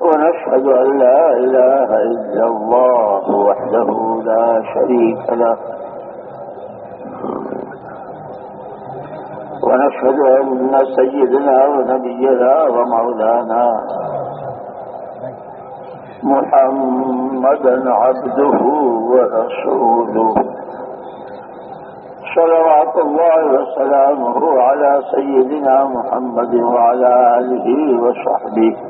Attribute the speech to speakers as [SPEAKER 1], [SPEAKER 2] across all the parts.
[SPEAKER 1] ونشهد أن لا إله إلا الله وحده لا شريك له. ونشهد أن سيدنا ونبينا ومولانا محمدا عبده ورسوله. صلوات الله وسلامه على سيدنا محمد وعلى آله وصحبه.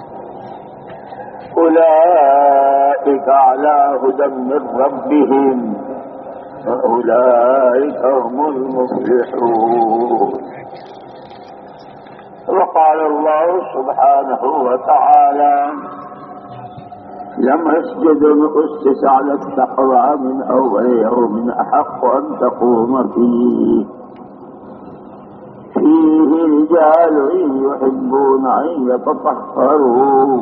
[SPEAKER 1] أولئك على هدى من ربهم وأولئك هم المفلحون. وقال الله سبحانه وتعالى لمسجد أسس على التقوى من أول يوم أحق أن تقوم فيه. فيه رجال يحبون أن يتطهروا.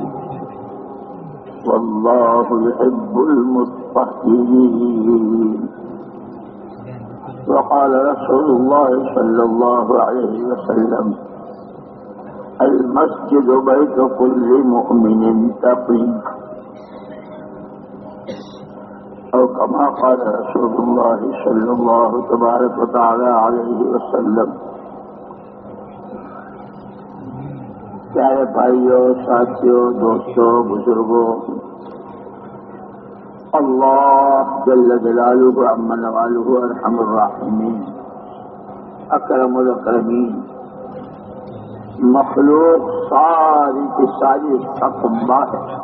[SPEAKER 1] والله يحب المطهرين وقال رسول الله صلى الله عليه وسلم المسجد بيت كل مؤمن تقي. أو كما قال رسول الله صلى الله تبارك وتعالى عليه وسلم پیارے بھائیوں ساتھیوں دوستوں بزرگوں اللہ جل جلالہ کو امن والہ ارحم الراحمین اکرم الاکرمین، مخلوق ساری کی ساری اس کا کنبہ ہے۔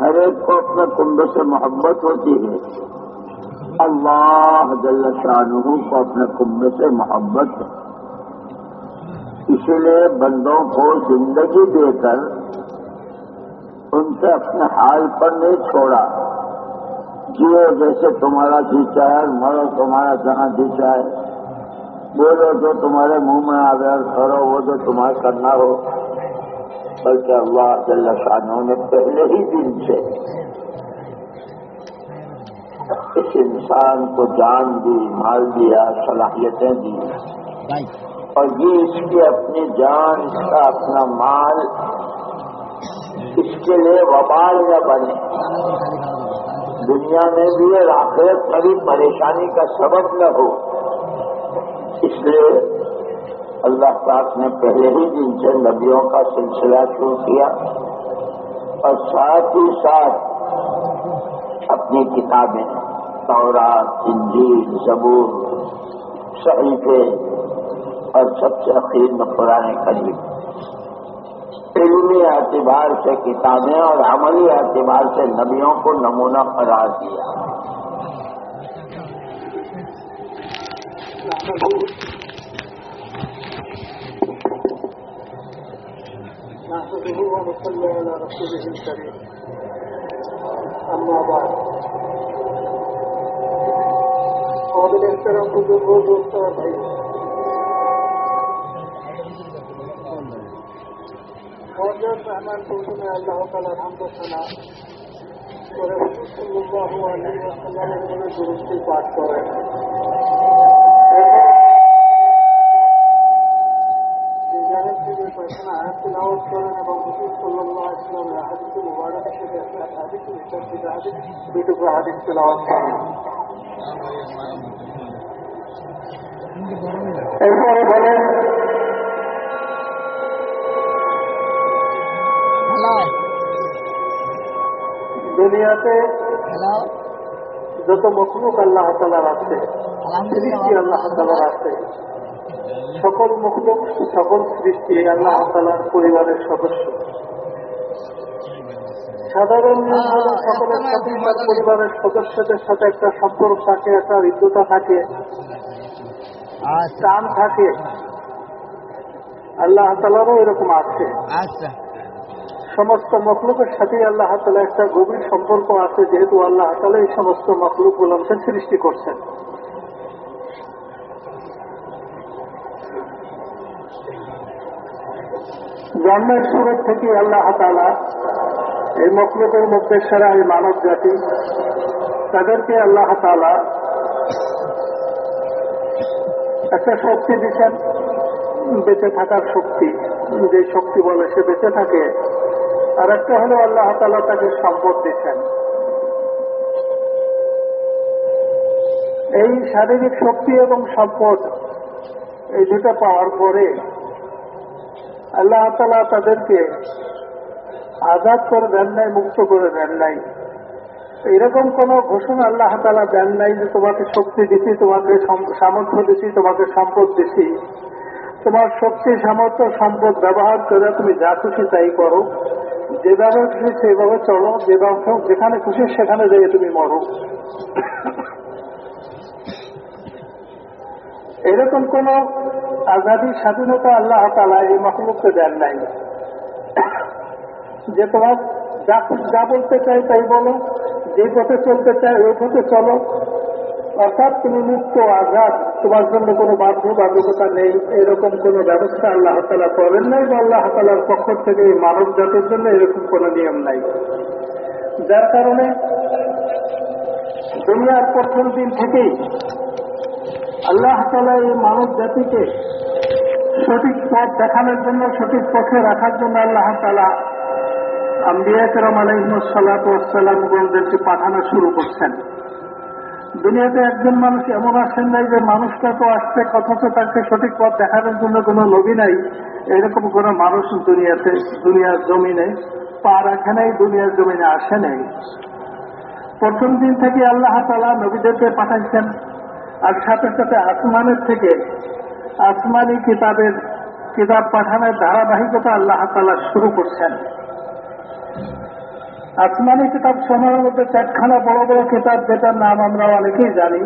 [SPEAKER 1] ہر ایک کو اپنے کنبے سے محبت ہوتی ہے۔ اللہ جل شاہ کو اپنے کنبے سے محبت ہے۔ اس لیے بندوں کو زندگی دے کر ان سے اپنے حال پر نہیں چھوڑا۔ جیو جیسے تمہارا جی چاہے مرو تمہارا جہاں جی چاہے بولو جو تمہارے منہ میں آ گیا، کرو وہ جو تمہارا کرنا ہو۔ بلکہ اللہ جل شاہوں نے پہلے ہی دن سے اس انسان کو جان دی، مال دیا، صلاحیتیں دی اور یہ اس کی اپنی جان، اس کا اپنا مال، اس کے لیے وبال نہ بنے۔ دنیا میں بھی اور آخرت پر بھی پریشانی کا سبب نہ ہو۔ اس لیے اللہ پاک نے پہلے ہی دن سے نبیوں کا سلسلہ شروع کیا اور ساتھ ہی ساتھ اپنی کتابیں، تورات، انجیل، زبور، صحیفے اور سب سے اخیر میں قرآن کریم۔ علمی اعتبار سے
[SPEAKER 2] کتابیں اور عملی اعتبار سے نبیوں کو نمونہ قرار دیا۔ قابل احترام بزرگوں دوستوں بھائی الرحمن قلتنا الله قال الحمد لله ورسول صلى الله عليه وسلم এখানে দুরুস্তি পাঠ করেন তিলাওয়াত করেন এবং রসুল সাল্লাহ ইসলামের হাদিস মুবারক থেকে একটা হাদিস ইসলাম থেকে হাদিস দুটুকু হাদিস তিলাওয়াত করেন এরপরে বলেন দুনিয়াতে যত মখলুক আল্লাহ তালার আছে সৃষ্টি আল্লাহ তালার আছে। সকল মখলুক সকল সৃষ্টি আল্লাহ তালার পরিবারের সদস্য। সাধারণ সকলের সাথে তার পরিবারের সদস্যদের সাথে একটা সম্পর্ক থাকে একটা হৃদ্যতা থাকে।
[SPEAKER 3] আচ্ছা।
[SPEAKER 2] টান থাকে। আল্লাহ তালারও এরকম আছে।
[SPEAKER 3] আচ্ছা।
[SPEAKER 2] সমস্ত মখলুকের সাথে আল্লাহ তালা একটা গভীর সম্পর্ক আছে, যেহেতু আল্লাহ তালা এই সমস্ত মখলুক গুলোকে সৃষ্টি করছেন। জন্মের শুরু থেকে আল্লাহ তালা এই মখলুকের মধ্যে সারা এই মানব জাতি, তাদেরকে আল্লাহ তালা একটা শক্তি দিচ্ছেন, বেঁচে থাকার শক্তি। যে শক্তি বলে সে বেঁচে থাকে। আর একটা হলো আল্লাহ তালা তাকে সম্পদ দিচ্ছেন। এই শারীরিক শক্তি এবং সম্পদ, এই দুটা পাওয়ার পরে আল্লাহ তালা তাদেরকে আজাদ করে দেন নাই, মুক্ত করে দেন নাই। এরকম কোন ঘোষণা আল্লাহ তালা দেন নাই যে তোমাকে শক্তি দিছি, তোমাকে সামর্থ্য দিছি, তোমাকে সম্পদ দিছি। তোমার শক্তি, সামর্থ্য, সম্পদ ব্যবহার করে তুমি যা খুশি তাই করো। যেভাবে খুশি সেভাবে চলো, যেভাবে যেখানে খুশি সেখানে যেয়ে তুমি মরো। এরকম কোন আজাদি স্বাধীনতা আল্লাহ তালা এই মহলুককে দেন নাই। যে তোমার যা যা বলতে চাই তাই বলো, যে পথে চলতে চাই ওই পথে চলো। অর্থাৎ তুমি মুক্ত, আজাদ, তোমার জন্য কোনো বাধ্য বাধ্যকতা নেই। এরকম কোনো ব্যবস্থা আল্লাহ তালা করেন নাই বা আল্লাহ তালার পক্ষ থেকে মানব জাতির জন্য এরকম কোনো নিয়ম নাই। যার কারণে দুনিয়ার প্রথম দিন থেকেই আল্লাহ তালা এই মানব জাতিকে সঠিক পথ দেখানোর জন্য, সঠিক পথে রাখার জন্য আল্লাহ তালা আম্বিয়া কেরাম আলহিমসাল্লাতামগণদেরকে পাঠানো শুরু করছেন। দুনিয়াতে একজন মানুষ এমন আসেন নাই যে মানুষটা তো আসছে অথচ তাকে সঠিক পথ দেখানোর জন্য কোনো নবী নাই। এরকম কোন মানুষ দুনিয়াতে, দুনিয়ার জমিনে, পা রাখে নাই, দুনিয়ার জমিনে আসে নাই। প্রথম দিন থেকে আল্লাহ তালা নবীদেরকে পাঠাইছেন। আর সাথে সাথে আসমানের থেকে আসমানি কিতাবের, কিতাব পাঠানোর ধারাবাহিকতা আল্লাহ তালা শুরু করছেন। আসমানি কিতাব সময়ের মধ্যে চারখানা বড় বড় কিতাব, যেটার নাম আমরা অনেকেই জানি,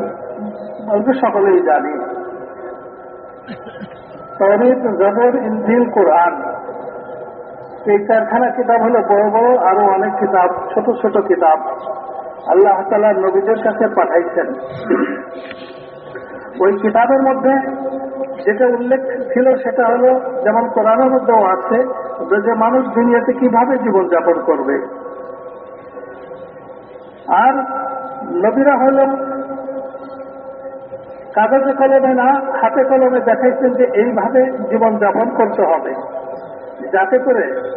[SPEAKER 2] বলতে সকলেই জানি। তরিত জবর ইঞ্জিল কোরআন। এই চারখানা কিতাব হলো বড় বড় আরও অনেক কিতাব, ছোট ছোট কিতাব। আল্লাহ তালা নবীদের কাছে পাঠাইছেন। ওই কিতাবের মধ্যে যেটা উল্লেখ ছিল সেটা হলো, যেমন কোরআনের মধ্যেও আছে যে মানুষ দুনিয়াতে কীভাবে জীবনযাপন করবে। আর নবীরা হল কাগজে কলমে না, হাতে কলমে দেখাইছেন যে এইভাবে জীবনযাপন করতে হবে। যাতে করে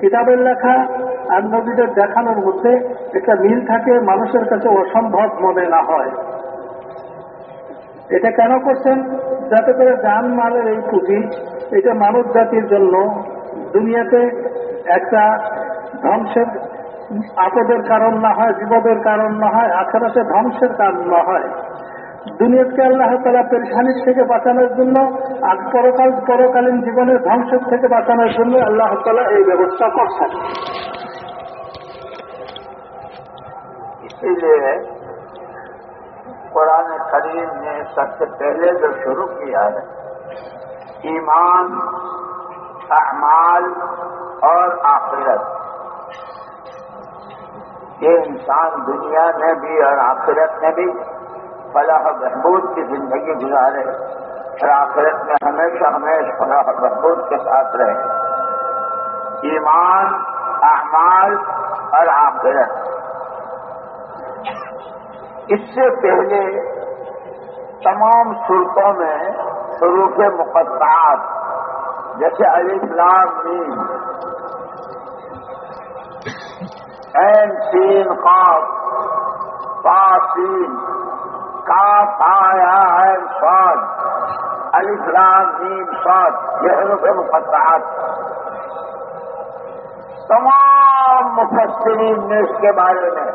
[SPEAKER 2] কিতাবের লেখা আর নবীদের দেখানোর মধ্যে একটা মিল থাকে, মানুষের কাছে অসম্ভব মনে না হয়। এটা কেন করছেন? যাতে করে যান মালের এই পুঁজি, এটা মানব জাতির জন্য দুনিয়াতে একটা ধ্বংসের আপদের কারণ না হয় বিপদের কারণ না হয় আখেরাতে ধ্বংসের কারণ না হয় দুনিয়াকে আল্লাহ তালা পেরেশানির থেকে বাঁচানোর জন্য আগ পরকাল পরকালীন জীবনের ধ্বংসের থেকে বাঁচানোর জন্য আল্লাহ তালা এই ব্যবস্থা করছেন
[SPEAKER 1] इसीलिए कुरान करीम ने सबसे पहले जो शुरू किया है ईमान अमाल और आखिरत کہ انسان دنیا میں بھی اور آخرت میں بھی فلاح بہبود کی زندگی گزارے اور آخرت میں ہمیشہ ہمیشہ فلاح بہبود کے ساتھ رہے۔ ایمان احمد اور آخرت۔ اس سے پہلے تمام صورتوں میں حروف مقدمات جیسے علی اسلام نیم این سین خاص پا سین کاف این ہے علی الفلام نیم سات یہ روپے مفتحات تمام مفسرین نے اس کے بارے میں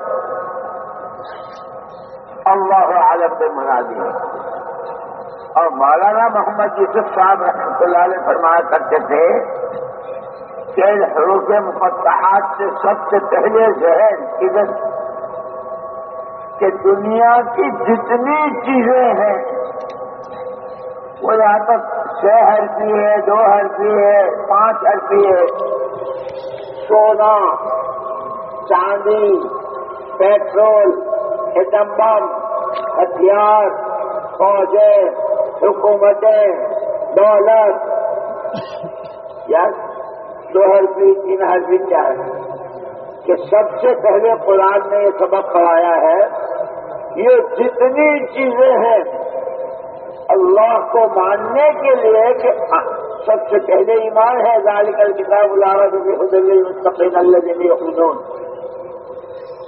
[SPEAKER 1] اللہ عالم پہ منا دیا اور مولانا محمد یوسف صاحب رحمۃ اللہ علیہ فرمایا کرتے تھے فیل حروف مفتحات سے سب سے پہلے ذہن کدھر کہ دنیا کی جتنی چیزیں ہیں، وہ یہاں تک چھ ہر کی ہے، دو ہر کی ہے، پانچ ہر کی ہے، سونا، چاندی، پیٹرول ایٹم بم ہتھیار، فوجیں، حکومتیں، دولت۔ یس دو بھی تین کیا چار کہ سب سے پہلے قرآن نے یہ سبق پڑھایا ہے، یہ جتنی چیزیں ہیں اللہ کو ماننے کے لیے کہ سب سے پہلے ایمان ہے، ذالک الکتاب اللہ مستقین اللہ دلی حدون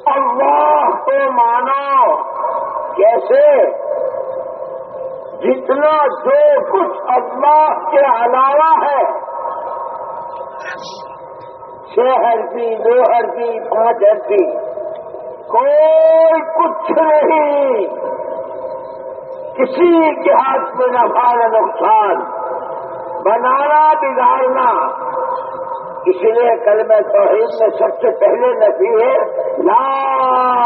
[SPEAKER 1] اللہ کو مانو۔ کیسے؟ جتنا جو کچھ اللہ کے علاوہ ہے۔ چھ ہرفی دو ہرفی پانچ ہرفی کوئی کچھ نہیں۔ کسی کے ہاتھ میں نہ بھارا نقصان۔ بنانا، بگاڑنا۔ اس لیے کل میں توحید میں سب سے پہلے نفی ہے، لا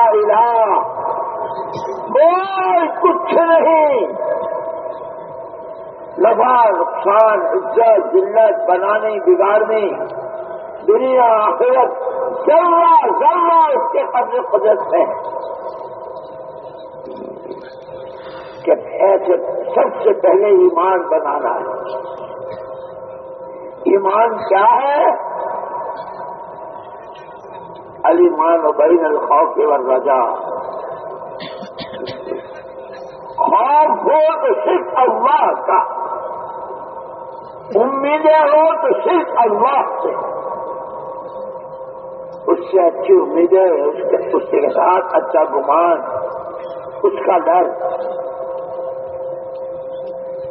[SPEAKER 1] الہ۔ کوئی کچھ نہیں۔ لباس نقصان عزت ذلت بنانے، بگاڑنے، دنیا، آخرت ذرہ ذرہ اس کے قبل قدرت ہے۔ کہ ایسے سب سے پہلے ایمان بنانا ہے۔ ایمان کیا ہے؟ علیمان و بین الخوف کے رجا خوف ہو تو صرف اللہ کا۔ امیدیں ہو تو صرف اللہ سے اس سے اچھی امیدیں اس کے ساتھ اچھا گمان، اس کا ڈر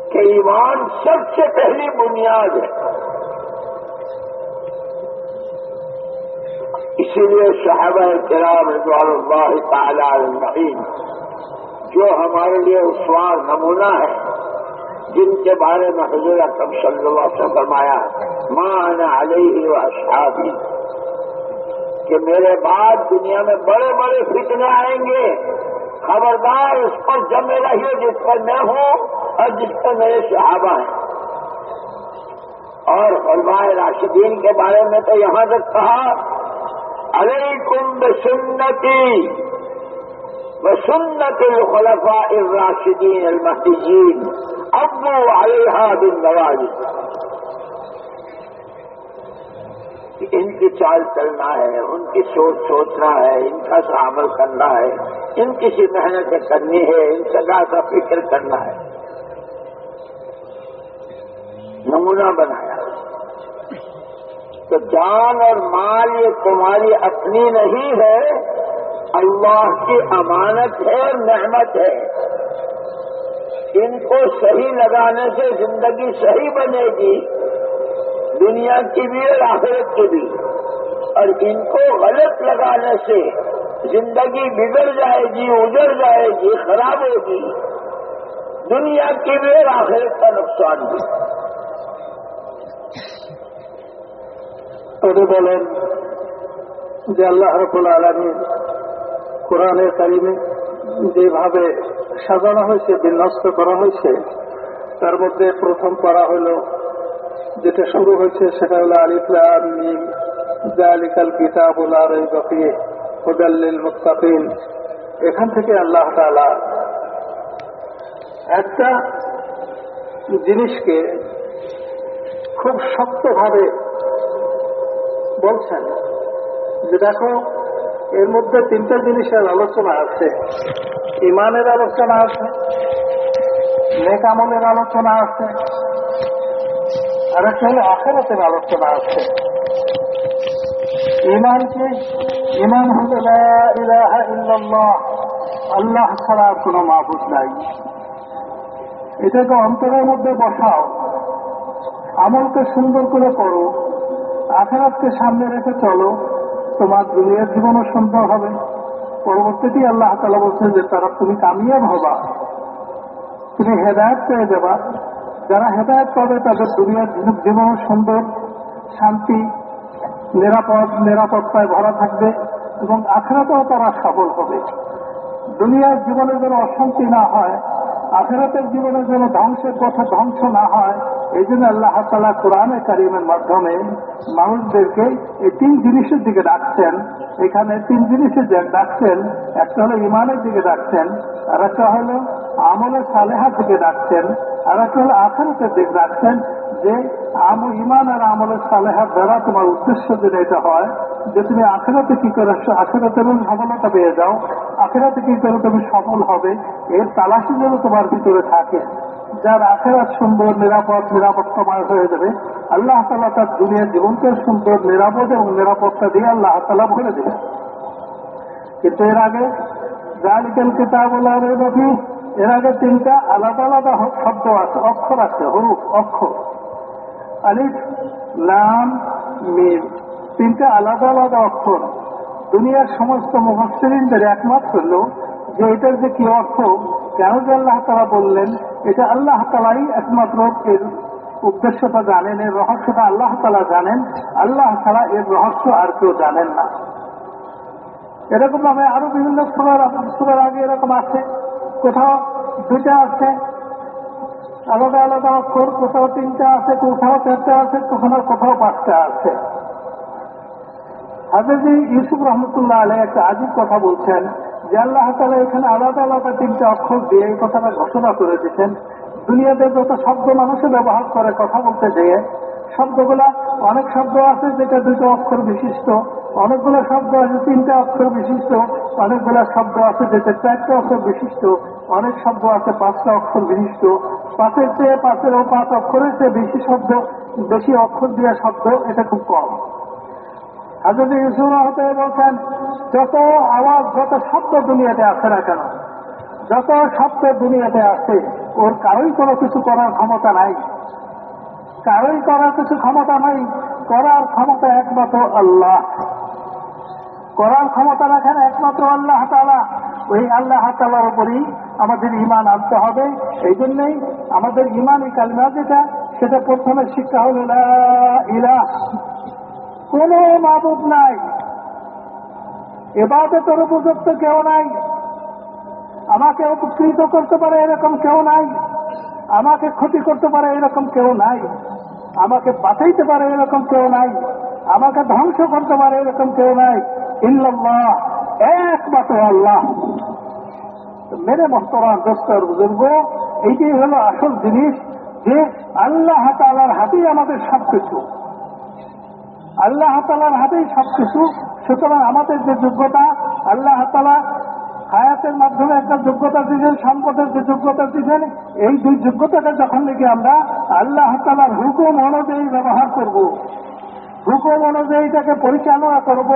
[SPEAKER 1] کہ ایمان سب سے پہلی بنیاد ہے۔ اسی لیے صحابہ کرام رضوان اللہ تعالی المعین جو ہمارے لیے اسوار نمونہ ہے جن کے بارے میں حضور اکرم صلی اللہ علیہ وسلم فرمایا ماں علیہ و اصحابی. کہ میرے بعد دنیا میں بڑے بڑے فتنے آئیں گے، خبردار اس پر جمے رہیے جس پر میں ہوں اور جس پر میرے صحابہ ہیں۔ اور علماء راشدین کے بارے میں تو یہاں تک کہا، علیکم سنتی وسنت الخلفاء الراشدین المحدین ابو علیہ بن ان کی چال چلنا ہے، ان کی سوچ سوچنا ہے، ان کا عمل کرنا ہے، ان کی سی محنت کرنی ہے، ان سزا کا فکر کرنا ہے۔ نمونہ بنایا۔ تو جان اور مال یہ تمہاری اپنی نہیں ہے، اللہ کی امانت ہے اور نعمت ہے۔ ان کو صحیح لگانے
[SPEAKER 2] سے زندگی صحیح بنے گی، دنیا کی بھی اور
[SPEAKER 1] آخرت کی بھی۔ اور ان کو غلط لگانے سے زندگی بگڑ جائے گی، اجڑ جائے گی، خراب ہوگی۔ دنیا کی بھی اور آخرت کا نقصان بھی۔
[SPEAKER 2] تو بولیں اللہ رب العالمین قرآن کریم جی بھاوے সাজানো হয়েছে, বিন্যস্ত করা হয়েছে। তার মধ্যে প্রথম করা হল, যেটা শুরু হয়েছে, সেটা হলো আলিফলাম মিম জালিকাল কিতাবুল আর বকিয়ে হুদাল্লিল মুস্তাকিম এখান থেকে আল্লাহ তালা একটা জিনিসকে খুব শক্তভাবে বলছেন যে দেখো এর মধ্যে তিনটা জিনিসের আলোচনা আছে। ইমানের আলোচনা আছে নেকামলের আলোচনা আছে, আর একটা হলো আখেরাতের আলোচনা আছে। ইমান লা ইলাহা ইল্লাল্লাহ, আল্লাহ ছাড়া কোনো মাহবুদ নাই। এটাকে অন্তরের মধ্যে বসাও, আমলকে সুন্দর করে করো, আখেরাতকে সামনে রেখে চলো। তোমার দুনিয়ার জীবনও সুন্দর হবে। পরবর্তীতে আল্লাহ তালা বলছেন যে, তারা তুমি কামিয়াব হবা। তুমি হেদায়ত পেয়ে যাবা। যারা হেদায়ত পাবে, তাদের দুনিয়ার জীবনও সুন্দর, শান্তি, নিরাপদ, নিরাপত্তায় ভরা থাকবে এবং আখেরাতেও তারা সফল হবে। দুনিয়ার জীবনে যেন অশান্তি না হয় আখেরাতের জীবনে যেন ধ্বংসের কথা ধ্বংস না হয়, এই জন্য আল্লাহ তালা কোরআনে কারিমের মাধ্যমে মানুষদেরকে এই তিন জিনিসের দিকে ডাকছেন। এখানে তিন জিনিসের ডাকছেন, একটা হলো ইমানের দিকে ডাকছেন, আর একটা হলো আমলে সালেহার দিকে ডাকছেন, আর একটা হলো আখেরাতের দিকে ডাকছেন যে আম ইমান আর আমলের সালেহার দ্বারা তোমার উদ্দেশ্য যদি এটা হয় যে তুমি আখেরাতে কি করে? আখেরাতে সফলতা পেয়ে যাও। আখেরাতে কি করে তুমি সফল হবে? এর তালাশি যেন তোমার ভিতরে থাকে। যার আখেরাত সুন্দর, নিরাপদ, নিরাপত্তাময় হয়ে যাবে, আল্লাহ তালা তার দুনিয়ার জীবনকে সুন্দর, নিরাপদ এবং নিরাপত্তা দিয়ে আল্লাহ তালা ভরে দেবে কিন্তু এর আগে জালিকাল কিতাব রবি এর আগে তিনটা আলাদা আলাদা শব্দ আছে, অক্ষর আছে, হরুফ, অক্ষর। আলিফ, লাম, মিম, তিনটা আলাদা আলাদা অক্ষর। দুনিয়ার সমস্ত মুহসিনদের একমত হল যে এটার যে কি অর্থ, কেন যে আল্লাহ তালা বললেন, এটা আল্লাহ তালাই একমাত্র এর উদ্দেশ্যটা জানেন, এর রহস্যটা আল্লাহ তালা জানেন, আল্লাহ তালা এর রহস্য আর কেউ জানেন না। এরকম ভাবে আরও বিভিন্ন সুরার আগে এরকম আছে, কোথাও দুটা আছে, আলাদা আলাদা অক্ষর, কোথাও তিনটা আছে, কোথাও চারটা আছে কোথাও কোথাও পাঁচটা আছে। হাজরজি ইউসুফ রহমতুল্লাহ আলহ একটা আজিব কথা বলছেন যে আল্লাহ তালা এখানে আলাদা আলাদা তিনটা অক্ষর দিয়ে এই কথাটা ঘোষণা করে দিচ্ছেন দুনিয়াতে যত শব্দ মানুষে ব্যবহার করে কথা বলতে যেয়ে, শব্দগুলা অনেক শব্দ আছে যেটা দুটো অক্ষর বিশিষ্ট, অনেকগুলো শব্দ আছে তিনটা অক্ষর বিশিষ্ট, অনেকগুলো শব্দ আছে যেটা চারটা অক্ষর বিশিষ্ট, অনেক শব্দ আছে পাঁচটা অক্ষর বিশিষ্ট। পাঁচের চেয়ে পাঁচের ও পাঁচ অক্ষরের চেয়ে বেশি শব্দ, বেশি অক্ষর দেওয়া শব্দ, এটা খুব কম। ইসুর হতে বলছেন, যত আওয়াজ, যত শব্দ দুনিয়াতে আছে না কেন, যত শব্দ দুনিয়াতে আছে ওর কারোই কোনো কিছু করার ক্ষমতা নাই। কারোই করার কিছু ক্ষমতা নাই। করার ক্ষমতা একমাত্র আল্লাহ। করার ক্ষমতা রাখেন একমাত্র আল্লাহ তালা ওই আল্লাহ তালার উপরই আমাদের ইমান আনতে হবে। এই জন্যই আমাদের ইমানই কালিমা যেটা, সেটা প্রথমে শিক্ষা হল ইলা কোন মাবুদ নাই। এবারে তোর উপযুক্ত কেউ নাই। আমাকে উপকৃত করতে পারে এরকম কেউ নাই। আমাকে ক্ষতি করতে পারে এরকম কেউ নাই। আমাকে বাঁচাইতে পারে এরকম কেউ নাই। আমাকে ধ্বংস করতে পারে এরকম কেউ নাই। ইল্লাল্লাহ, একমাত্র আল্লাহ। মেরে মস্তরান দোস্তর বুজুর্গ, এইটাই হলো আসল জিনিস যে আল্লাহ তালার হাতেই আমাদের সবকিছু। আল্লাহ তালার হাতেই সবকিছু। সুতরাং আমাদের যে যোগ্যতা, আল্লাহ তালা হায়াতের মাধ্যমে একটা যোগ্যতা দিয়েছেন, সম্পদের যে যোগ্যতা দিয়েছেন, এই দুই যোগ্যতাটা যখন নাকি আমরা আল্লাহ তালার হুকুম অনুযায়ী ব্যবহার করব, হুকুম অনুযায়ী তাকে পরিচালনা করব,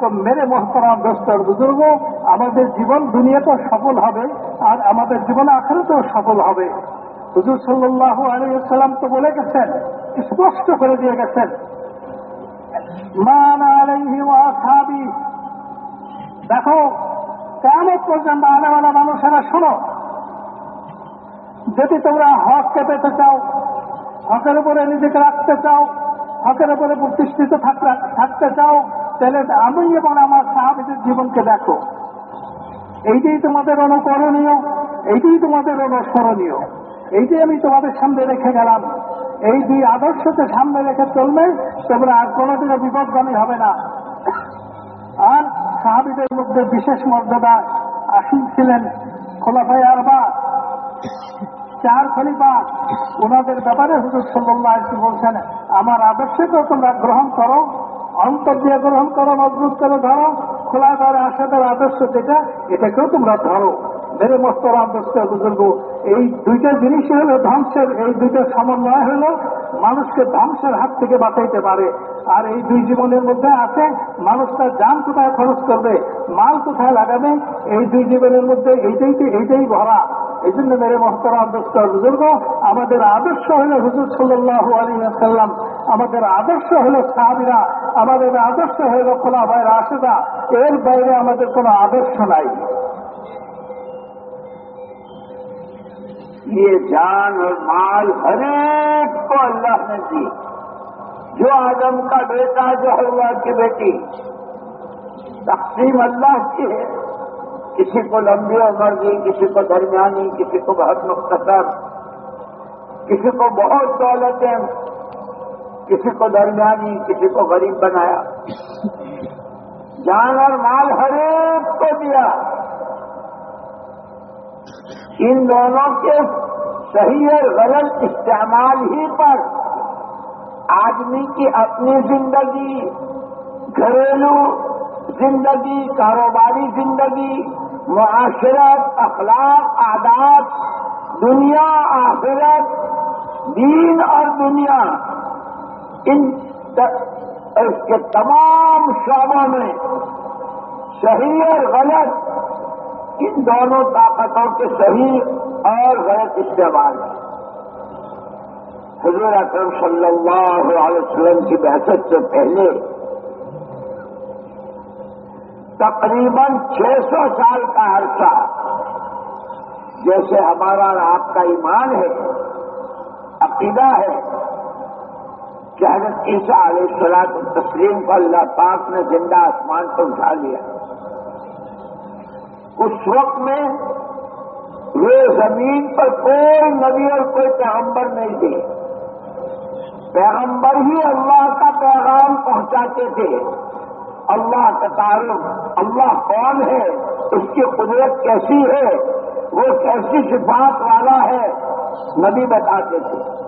[SPEAKER 2] তো মেরে মহতরাম দোস্তর বুজুর্গ, আমাদের জীবন দুনিয়াতেও সফল হবে, আর আমাদের জীবন আখড়াতেও সফল হবে। হুজুর সাল্লাহ আলিয়াল্লাম তো বলে গেছেন, স্পষ্ট করে দিয়ে গেছেন মান আলাইহি ওয়াসাবি দেখো কেমন পর্যন্ত আনেওয়ালা মানুষেরা শোনো, যদি তোমরা হককে পেতে চাও, হকের উপরে নিজেকে রাখতে চাও, হকের উপরে প্রতিষ্ঠিত থাকতে চাও, তাহলে আমি এবং আমার সাহাবিদের জীবনকে দেখো। এইটাই তোমাদের অনুকরণীয়, এইটাই তোমাদের অনুসরণীয় এইটাই আমি তোমাদের সামনে রেখে গেলাম। এই দুই আদর্শকে সামনে রেখে চললে তোমরা আর কোনোদিনও বিপদগামী হবে না। আর সাহাবিদের মধ্যে বিশেষ মর্যাদা আসীন ছিলেন খোলাফাই আরবা। চার খলিফা ওনাদের ব্যাপারে হুজুর সাল্লাহ বলছেন, আমার আদর্শকেও তোমরা গ্রহণ করো, অন্তর দিয়ে গ্রহণ করো, মজবুত করে ধরো খোলা ধরে আসাদের আদর্শ যেটা, এটাকেও তোমরা ধরো। মেরে মস্তরাম দোস্ত বুজুর্গ, এই দুইটা জিনিসই হলো ধ্বংসের, এই দুইটা সমন্বয় হলো মানুষকে ধ্বংসের হাত থেকে বাঁচাইতে পারে। আর এই দুই জীবনের মধ্যে আছে, মানুষ তার যান কোথায় খরচ করবে, মাল কোথায় লাগাবে, এই দুই জীবনের মধ্যে এইটাই তো, এইটাই ভরা। এই জন্য মেরে মহতরাম দোস্ত বুজুর্গ, আমাদের আদর্শ হলো হুজুর সাল্লাহ আলী সাল্লাম আমাদের আদর্শ হলো সাহাবিরা, আমাদের আদর্শ হলো খোলা ভাই রাশেদা। এর বাইরে আমাদের কোনো আদর্শ নাই।
[SPEAKER 1] لیے جان اور مال ہر ایک کو اللہ نے دی۔ جو آدم کا بیٹا جو ہوا کی بیٹی؟ تقسیم اللہ کی ہے۔ کسی کو لمبی عمر دی کسی کو درمیانی، کسی کو بہت مختصر، کسی کو بہت دولتیں، کسی کو درمیانی، کسی کو غریب بنایا۔ جان اور مال ہر ایک کو دیا۔ ان دونوں کے صحیح اور غلط استعمال ہی پر آدمی کی اپنی زندگی، گھریلو زندگی، کاروباری زندگی، معاشرت، اخلاق عادات دنیا، آخرت، دین اور دنیا، ان اس کے تمام شعبوں میں صحیح اور غلط ان دونوں طاقتوں کے صحیح اور غلط استعمال ہے حضور اکرم صلی اللہ علیہ وسلم کی بحثت سے پہلے تقریباً چھ سو سال کا عرصہ جیسے ہمارا اور آپ کا ایمان ہے، عقیدہ ہے کہ حضرت عیسیٰ علیہ السلام تسلیم کو اللہ پاک نے زندہ آسمان پہنچا لیا۔ اس وقت میں یہ زمین پر کوئی نبی اور کوئی پیغمبر نہیں تھے۔ پیغمبر ہی اللہ کا پیغام پہنچاتے تھے۔ اللہ کا تعارف اللہ کون ہے؟ اس کی قدرت کیسی ہے؟ وہ کیسی صفات والا ہے؟ نبی بتاتے تھے۔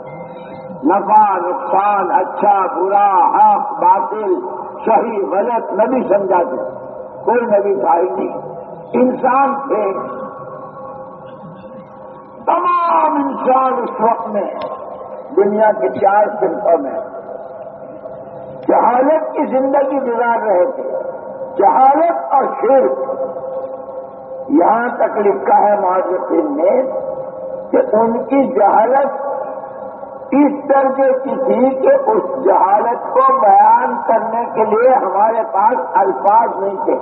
[SPEAKER 1] نفع، نقصان اچھا برا، حق، باطل، صحیح، غلط، نبی سمجھاتے۔ کوئی نبی بھائی نہیں۔ انسان تھے تمام انسان اس وقت میں، دنیا کے چار سنتوں میں، جہالت کی زندگی گزار رہے تھے، جہالت اور شرک۔ یہاں تک لکھا ہے معذرین نے کہ ان کی جہالت اس درجے کی تھی کہ اس جہالت کو بیان کرنے کے لیے ہمارے پاس الفاظ نہیں تھے۔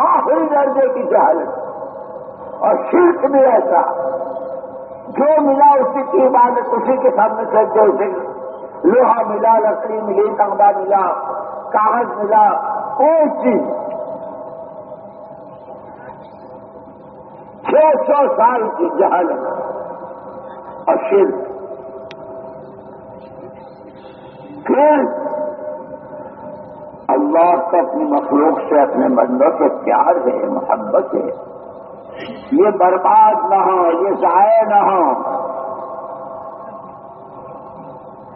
[SPEAKER 1] آخری درجے کی جہالت۔ اور شرک بھی ایسا۔ جو ملا اسی کی عبادت اسی کے سامنے سجدے اٹھے لوہا ملا، لکڑی ملی تمبا ملا، کاغذ ملا، کوئی چیز۔ چھ سو سال کی جہالت اور شرک۔ اللہ کا اپنی مخلوق سے اپنے بندوں سے پیار ہے، محبت ہے۔ یہ برباد نہ ہو، یہ ضائع نہ ہو۔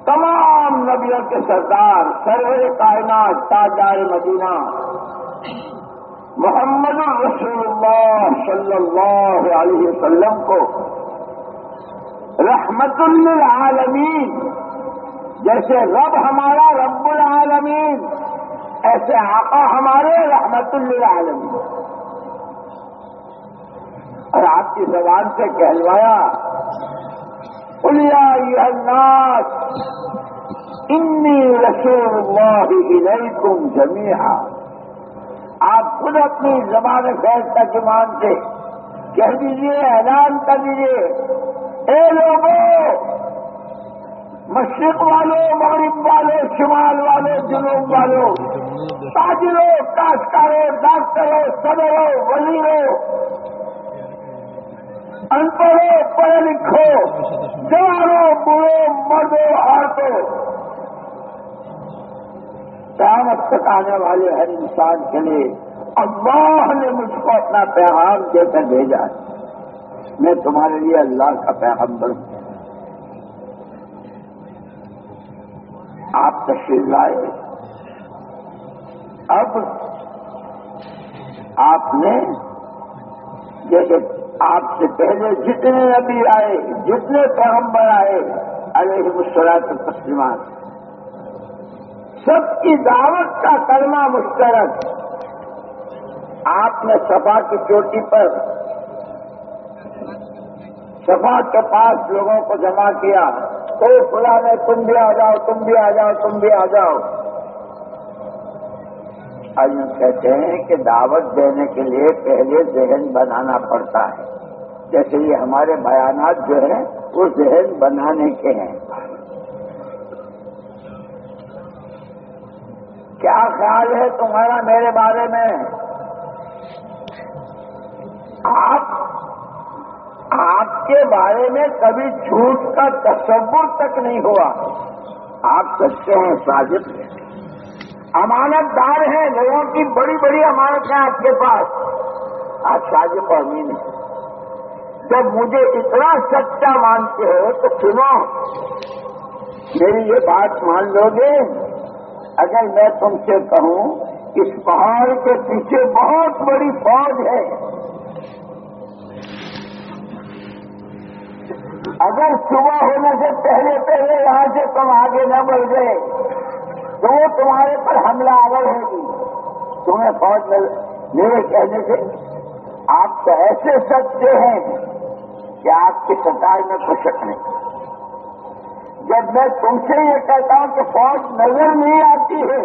[SPEAKER 1] تمام نبیوں کے سردار، سرور کائنات، تاجدار مدینہ، محمد رسول اللہ صلی اللہ علیہ وسلم کو رحمت للعالمین، جیسے رب ہمارا رب العالمین۔ ایسے آقا ہمارے رحمت اللہ عالم اور آپ کی زبان سے کہلوایا الناس، انی رسول اللہ الیکم جميعا آپ خود اپنی زبان فیض تک ایمان سے کہہ دیجیے اعلان کر دیجیے اے لوگوں مشرق والوں مغرب والوں شمال والوں جنوب والوں تاجروں کاشتکاروں ڈاکٹروں صدروں ولیوں ان پڑھوں پڑھے لکھو جوانوں بوڑھو مردوں عورتوں قیامت تک آنے والے ہر انسان کے لیے اللہ نے مجھ کو اپنا پیغام دے کر بھیجا میں تمہارے لیے اللہ کا پیغام ہوں۔ آپ تشریف لائے۔ اب آپ نے جیسے آپ سے پہلے جتنے نبی آئے، جتنے پیغمبر آئے علیہ مسلط تسلیمات سب کی دعوت کا کرنا مشترک۔ آپ نے سفا کی چوٹی پر سفا کے پاس لوگوں کو جمع کیا۔ او فلاں تم بھی آ جاؤ، تم بھی آ جاؤ، تم بھی آ جاؤ۔ آئیوں کہتے ہیں کہ دعوت دینے کے لیے پہلے ذہن بنانا پڑتا ہے۔ جیسے یہ ہمارے بیانات جو ہیں، وہ ذہن بنانے کے ہیں۔ کیا خیال ہے تمہارا میرے بارے میں؟ آپ آپ کے بارے میں کبھی جھوٹ کا تصور تک نہیں ہوا۔ آپ سچے ہیں، صادق ہیں۔ امانت دار ہیں، لوگوں کی بڑی بڑی امانت ہیں آپ کے پاس۔ آپ ساز اور امین ہیں۔ جب مجھے اتنا سچا مانتے ہو تو سنو، میری یہ بات مان لو گے۔ اگر میں تم سے کہوں، اس پہاڑ کے پیچھے بہت بڑی فوج ہے۔ اگر صبح ہونے سے پہلے پہلے یہاں سے تم آگے نہ بڑھ گئے، تو وہ تمہارے پر حملہ آور ہوگی تمہیں فوج میرے کہنے سے آپ تو ایسے سچے ہیں کہ آپ کی سرکار میں خوش رکھنے جب میں تم سے یہ کہتا ہوں کہ فوج نظر نہیں آتی ہے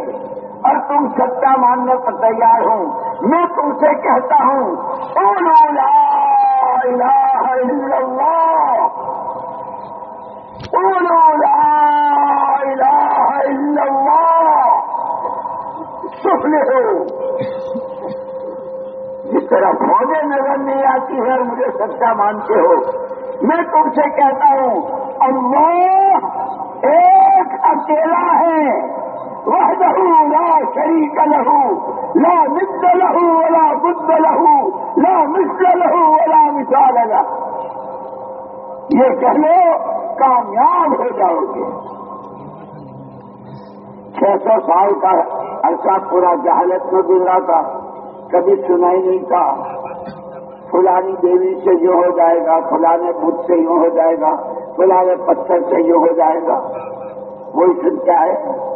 [SPEAKER 1] اور تم سچا ماننے پر تیار ہوں، میں تم سے کہتا ہوں الا الہ الا اللہ قولوا لا الہ الا اللہ تفلحوا جس طرح فوجیں نظر نہیں آتی ہے اور مجھے سچا مانتے ہو. میں تم سے کہتا ہوں، اللہ ایک اکیلا ہے. وہ لہو لا شریک لہو، لا مد لہو ولا بد لہو، لا مصر لہو ولا مثال لگا یہ کہہ لو کامیاب ہو جاؤ گے۔ چھ سو سال کا عرصہ پورا جہالت میں گزرا تھا، کبھی سنائی نہیں تھا۔ فلانی دیوی سے یہ ہو جائے گا، فلانے بت سے یوں ہو جائے گا، فلانے پتھر سے یہ ہو جائے گا۔ وہی سن کیا ہے؟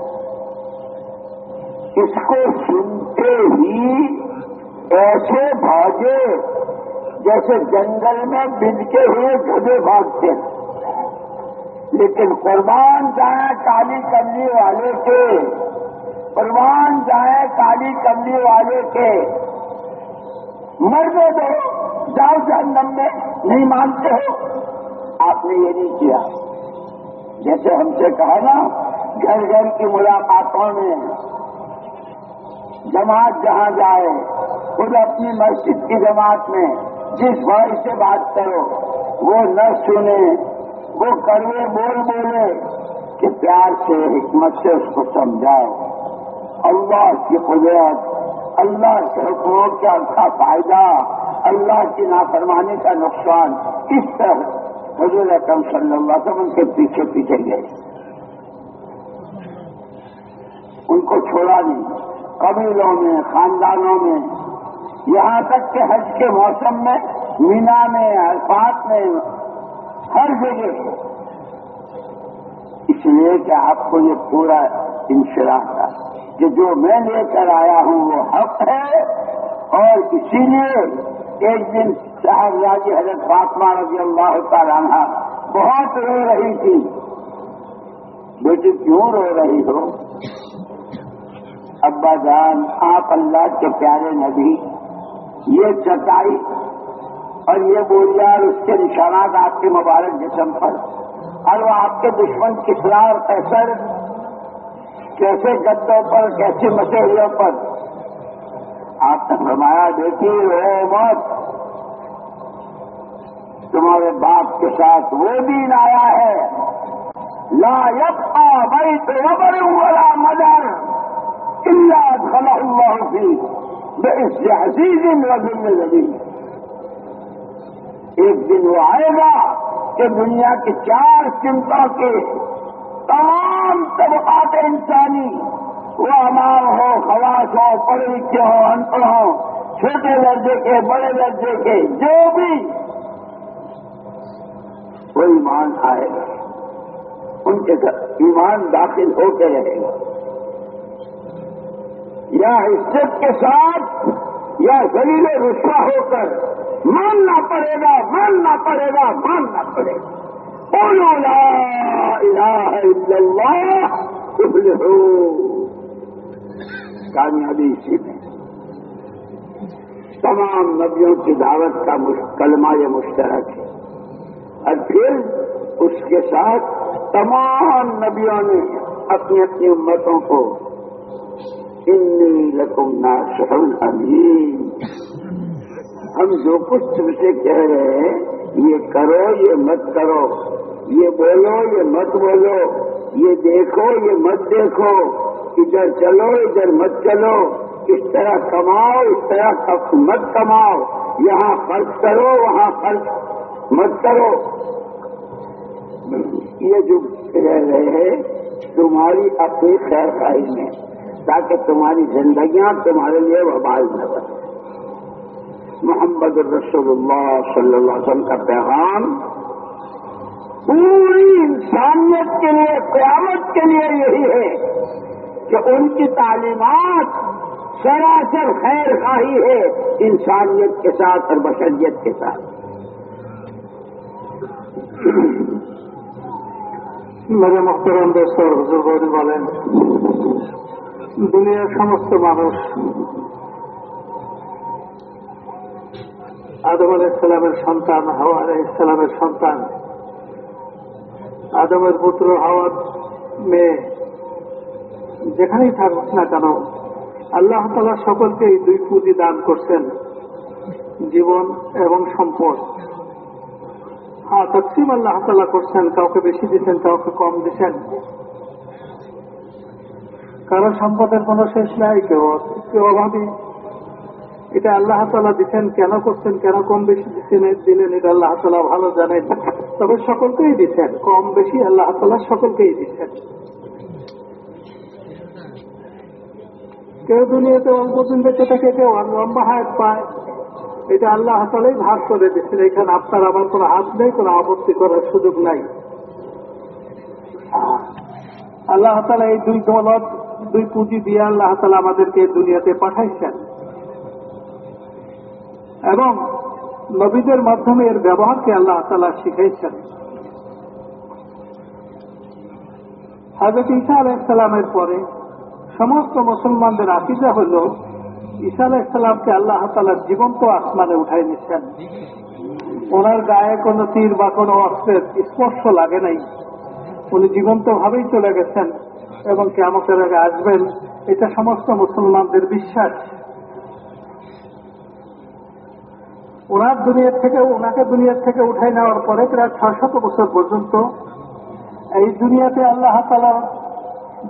[SPEAKER 1] اس کو سنتے ہی ایسے بھاگے جیسے جنگل میں بج کے ہوئے گدے بھاگتے ہیں۔ لیکن قربان جائیں کالی کملی والے کے، قربان جائیں کالی کملی والے کے۔ مرنے دو، جاؤ جنم میں، نہیں مانتے ہو۔ آپ نے یہ نہیں کیا۔ جیسے ہم سے کہا نا، گھر گھر کی ملاقاتوں میں جماعت جہاں جائے، خود اپنی مسجد کی جماعت میں، جس بھائی سے بات کرو، وہ نہ سنے۔ وہ کڑوے بول بولے کہ پیار سے حکمت سے اس کو سمجھاؤ۔ اللہ کی قدرت، اللہ کے حکومت کا اچھا فائدہ، اللہ کی نافرمانی کا نقصان اس طرح حضور اکرم صلی اللہ علیہ وسلم کے پیچھے پیچھے گئے۔ ان کو چھوڑا نہیں۔ قبیلوں میں، خاندانوں میں، یہاں تک کہ حج کے موسم میں، مینا میں، عرفات میں ہر جگہ۔ اس لیے کہ آپ کو یہ پورا انشراح تھا کہ جو میں لے کر آیا ہوں وہ حق ہے۔ اور اسی لیے ایک دن صاحبزادی حضرت فاطمہ رضی اللہ تعالیٰ بہت رو رہی تھی۔ بیٹی، کیوں رو رہی ہو؟ ابا جان، آپ اللہ کے پیارے نبی، یہ چٹائی اور یہ بولیا اور اس کے نشانات آپ کے مبارک جسم پر۔ اور وہ آپ کے دشمن کسرا اور کیسر کیسے گدوں پر، کیسے مسے ہوئے پر۔ آپ نے فرمایا دیتی ہو مت تمہارے باپ کے ساتھ وہ دین آیا ہے۔ لا یپا بھائی تو ابر والا مدر اللہ ادخلہ اللہ فی، بے اس عزیز میں اللہ ایک دن وہ آئے گا کہ دنیا کے چار چمتا کے تمام طبقات انسانی وہ امار ہو خواص ہو پڑھے لکھے ہو ان پڑھ ہو چھوٹے درجے کے، بڑے درجے کے، جو بھی وہ ایمان آئے گا۔ ان کے ایمان داخل ہو کے رہے گا۔ یا عزت کے ساتھ یا زلیل رسوا ہو کر ماننا پڑے گا ماننا پڑے گا ماننا پڑے گا۔ بولو لا الہ الا اللہ ہو کامیابی اسی میں۔ تمام نبیوں کی دعوت کا کلمہ یہ مشترک ہے۔ اور پھر اس کے ساتھ تمام نبیوں نے اپنی اپنی امتوں کو انی لکم ناصح امین ہم جو کچھ تم سے کہہ رہے ہیں، یہ کرو، یہ مت کرو۔ یہ بولو، یہ مت بولو۔ یہ دیکھو، یہ مت دیکھو۔ ادھر چلو، ادھر مت چلو۔ اس طرح کماؤ، اس طرح مت کماؤ۔ یہاں خرچ کرو، وہاں خرچ مت کرو۔ یہ جو کہہ رہے ہیں، تمہاری اپنی خیر خائی میں۔ تاکہ تمہاری
[SPEAKER 2] زندگیاں تمہارے لیے وبال نہ
[SPEAKER 1] بنے محمد رسول اللہ صلی اللہ علیہ وسلم کا پیغام پوری انسانیت کے لیے، قیامت کے لیے یہی ہے کہ ان کی تعلیمات سراسر خیر خاہی ہے انسانیت کے ساتھ اور بشریت کے ساتھ۔
[SPEAKER 2] میرے محترم دوستوں حضور والے দুনিয়ার সমস্ত মানুষ আদম আলাহ ইসলামের সন্তান, হাওয়া আলাহ ইসলামের সন্তান, আদমের পুত্র হাওয়ার মেয়ে। যেখানেই থাকুক না কেন, আল্লাহ তালা সকলকে এই দুই পুঁজি দান করছেন, জীবন এবং সম্পদ। হ্যাঁ তকসিম আল্লাহ তালা করছেন, কাউকে বেশি দিচ্ছেন, কাউকে কম দিচ্ছেন। কারও সম্পদের কোনো শেষ নাই, কেউ কেউ অভাবী। এটা আল্লাহ তালা দিচ্ছেন কেন করছেন, কেন কম বেশি দিচ্ছেন দিলেন এটা আল্লাহ তালা ভালো জানেন। তবে সকলকেই দিচ্ছেন কম বেশি আল্লাহ তালা সকলকেই দিচ্ছেন কেউ দুনিয়াতে অল্প দিন বেঁচে থাকে, কেউ লম্বা হায়াত পায়। এটা আল্লাহ তালাই ভাগ করে দিচ্ছেন এখানে আপনার আমার কোনো হাত নেই, কোনো আপত্তি করার সুযোগ নাই। আল্লাহ তালা এই দুই দৌলত দুই পুঁজি দিয়ে আল্লাহ তালা আমাদেরকে দুনিয়াতে পাঠাইছেন। এবং নবীদের মাধ্যমে এর ব্যবহারকে আল্লাহ তালা শিখাইছেন। হাজরত ঈসা আলাইসালামের পরে সমস্ত মুসলমানদের আকিদা হল, ঈসা আলাইসালামকে আল্লাহ তালার জীবন্ত আসমানে উঠাই নিচ্ছেন ওনার গায়ে কোনো তীর বা কোনো অস্ত্রের স্পর্শ লাগে নাই। উনি জীবন্ত ভাবেই চলে গেছেন। এবং কেমতের আগে আসবেন, এটা সমস্ত মুসলমানদের বিশ্বাস। ওনার দুনিয়ার থেকে, ওনাকে দুনিয়ার থেকে উঠাই নেওয়ার পরে প্রায় ছয় শত বছর পর্যন্ত এই দুনিয়াতে আল্লাহ তালার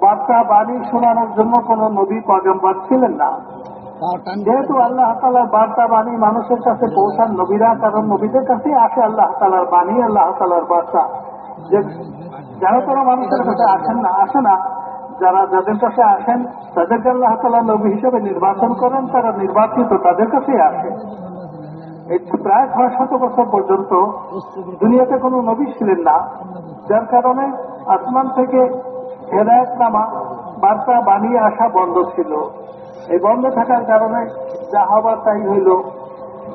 [SPEAKER 2] বার্তা বাণী শোনানোর জন্য কোন নবী পয়গম্বর ছিলেন না। যেহেতু আল্লাহ তালার বার্তা বাণী মানুষের কাছে পৌঁছান নবীরা, কারণ নবীদের কাছে আসে আল্লাহ তালার বাণী, আল্লাহ তালার বার্তা যে যারা তারা মানুষের কাছে আসেন না, আসে না, যারা যাদের কাছে আসেন, তাদেরকে আল্লাহ তালা নবী হিসেবে নির্বাচন করেন, তারা নির্বাচিত তাদের কাছে আসে। এই প্রায় ছয় শত বছর পর্যন্ত দুনিয়াতে কোনো নবী ছিলেন না, যার কারণে আসমান থেকে হেদায়ত নামা, বার্তা বানিয়ে আসা বন্ধ ছিল। এই বন্ধ থাকার কারণে যা হবার তাই হইল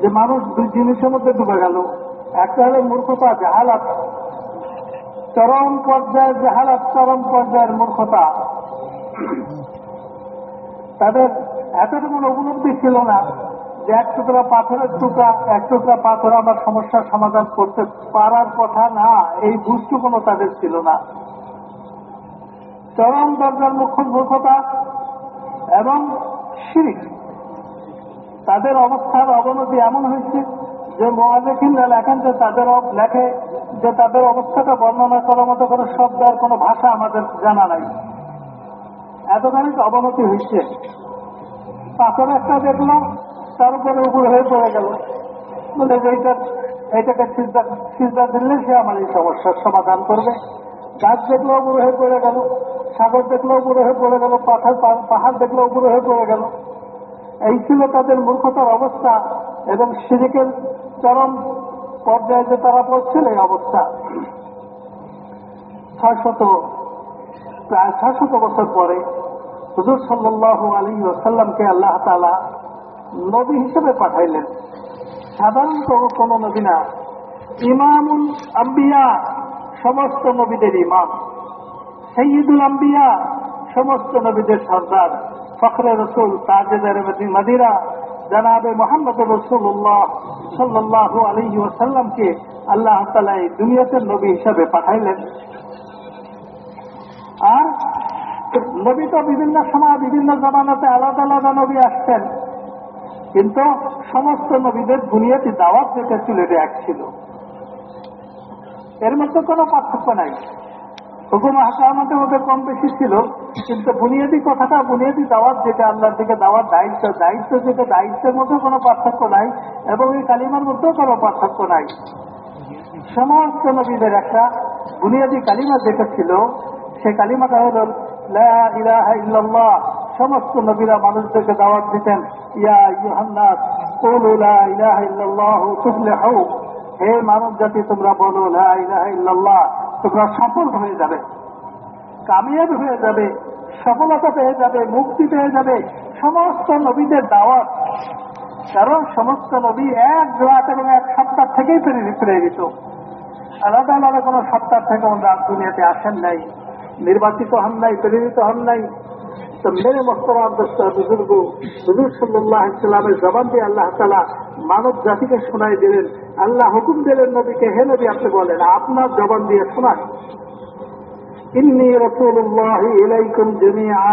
[SPEAKER 2] যে মানুষ দুই জিনিসের মধ্যে ডুবে গেল। একটা হলো মূর্খতা, জাহালাত। চরম পর্যায়ের জাহালাত চরম পর্যায়ের মূর্খতা। তাদের এতটুকু উপলব্ধি ছিল না যে এক টুকরা পাথরের টুকরা, এক টুকরা পাথর আমার সমস্যার সমাধান করতে পারার কথা না, এই বুঝটুকুনো তাদের ছিল না। চরম দরজার মুখ্য মূর্খতা এবং শিরিক। তাদের অবস্থার অবনতি এমন হয়েছে যে মহাজেকিনরা লেখেন যে তাদের লেখে, যে তাদের অবস্থাটা বর্ণনা করার মতো কোনো শব্দ আর কোনো ভাষা আমাদের জানা নাই। এতখানি অবনতি হয়েছে পাথর একটা দেখল তার উপরে উপরে হয়ে পড়ে গেল। বলে যে এইটা, এইটাকে সিদ্ধা সিদ্ধা দিলে সে আমার এই সমস্যার সমাধান করবে। গাছ দেখল উপরে হয়ে পড়ে গেল, সাগর দেখল উপরে হয়ে পড়ে গেল, পাথর পাহাড় দেখল উপরে হয়ে পড়ে গেল। এই ছিল তাদের মূর্খতার অবস্থা এবং সিরিকের চরম পর্যায়ে যে তারা পড়ছিল এই অবস্থা ছয় শত প্রায় ছয় শত বছর পরে হুজুর সাল্লাহ আলী ওসাল্লামকে আল্লাহ তালা নবী হিসেবে পাঠাইলেন। সাধারণত কোন নবী না, ইমামুল আম্বিয়া, সমস্ত নবীদের ইমাম। সৈয়দুল আম্বিয়া, সমস্ত নবীদের সর্দার। ফখরে রসুল, তাজেদার মাদিরা জানাবে মোহাম্মদ রসুল্লাহ সাল্লাহ আলী ওসাল্লামকে আল্লাহ তালা এই দুনিয়াতে নবী হিসাবে পাঠাইলেন। আর নবী তো বিভিন্ন সময় বিভিন্ন জামানাতে আলাদা আলাদা নবী আসতেন। কিন্তু সমস্ত নবীদের বুনিয়াদি দাওয়াত যেটা ছিল এটা ছিল। এর মধ্যে কোনো পার্থক্য নাই। হুকুম হাকামাতের মধ্যে কম বেশি ছিল, কিন্তু বুনিয়াদি কথাটা, বুনিয়াদি দাওয়াত যেটা আল্লাহর দিকে দাওয়াত, দায়িত্ব দায়িত্ব যেটা, দায়িত্বের মধ্যে কোনো পার্থক্য নাই, এবং এই কালিমার মধ্যেও কোনো পার্থক্য নাই। সমস্ত নবীদের একটা বুনিয়াদি কালিমা যেটা ছিল, সে কালিমাটা হল সমস্ত নবীরা মানুষদেরকে দাওয়াত দিতেন, ইয়া ইউহান্নাস কুলু লা ইল্লাল্লাহ হে মানব জাতি তোমরা বলো, লা ইল্লাল্লাহ। তোমরা সফল হয়ে যাবে, কামিয়াব হয়ে যাবে, সফলতা পেয়ে যাবে, মুক্তি পেয়ে যাবে, সমস্ত নবীদের দাওয়াত। কারণ সমস্ত নবী এক রাত এবং এক সপ্তাহ থেকেই প্রেরিত। গেত আলাদা আলাদা কোনো সপ্তাহ থেকে আমরা দুনিয়াতে আসেন নাই, নির্বাচিত হন নাই, প্রেরিত হন নাই। তো মেরে মোস্তরাম বুজুর্গ হুজুর সাল্লাহ ইসলামের জবান দিয়ে আল্লাহ তালা মানব জাতিকে শোনাই দিলেন আল্লাহ হুকুম দিলেন নবীকে হে নবী আপনি বলেন আপনার জবান দিয়ে শোনান ইন্নি রসুল্লাহ জমিয়া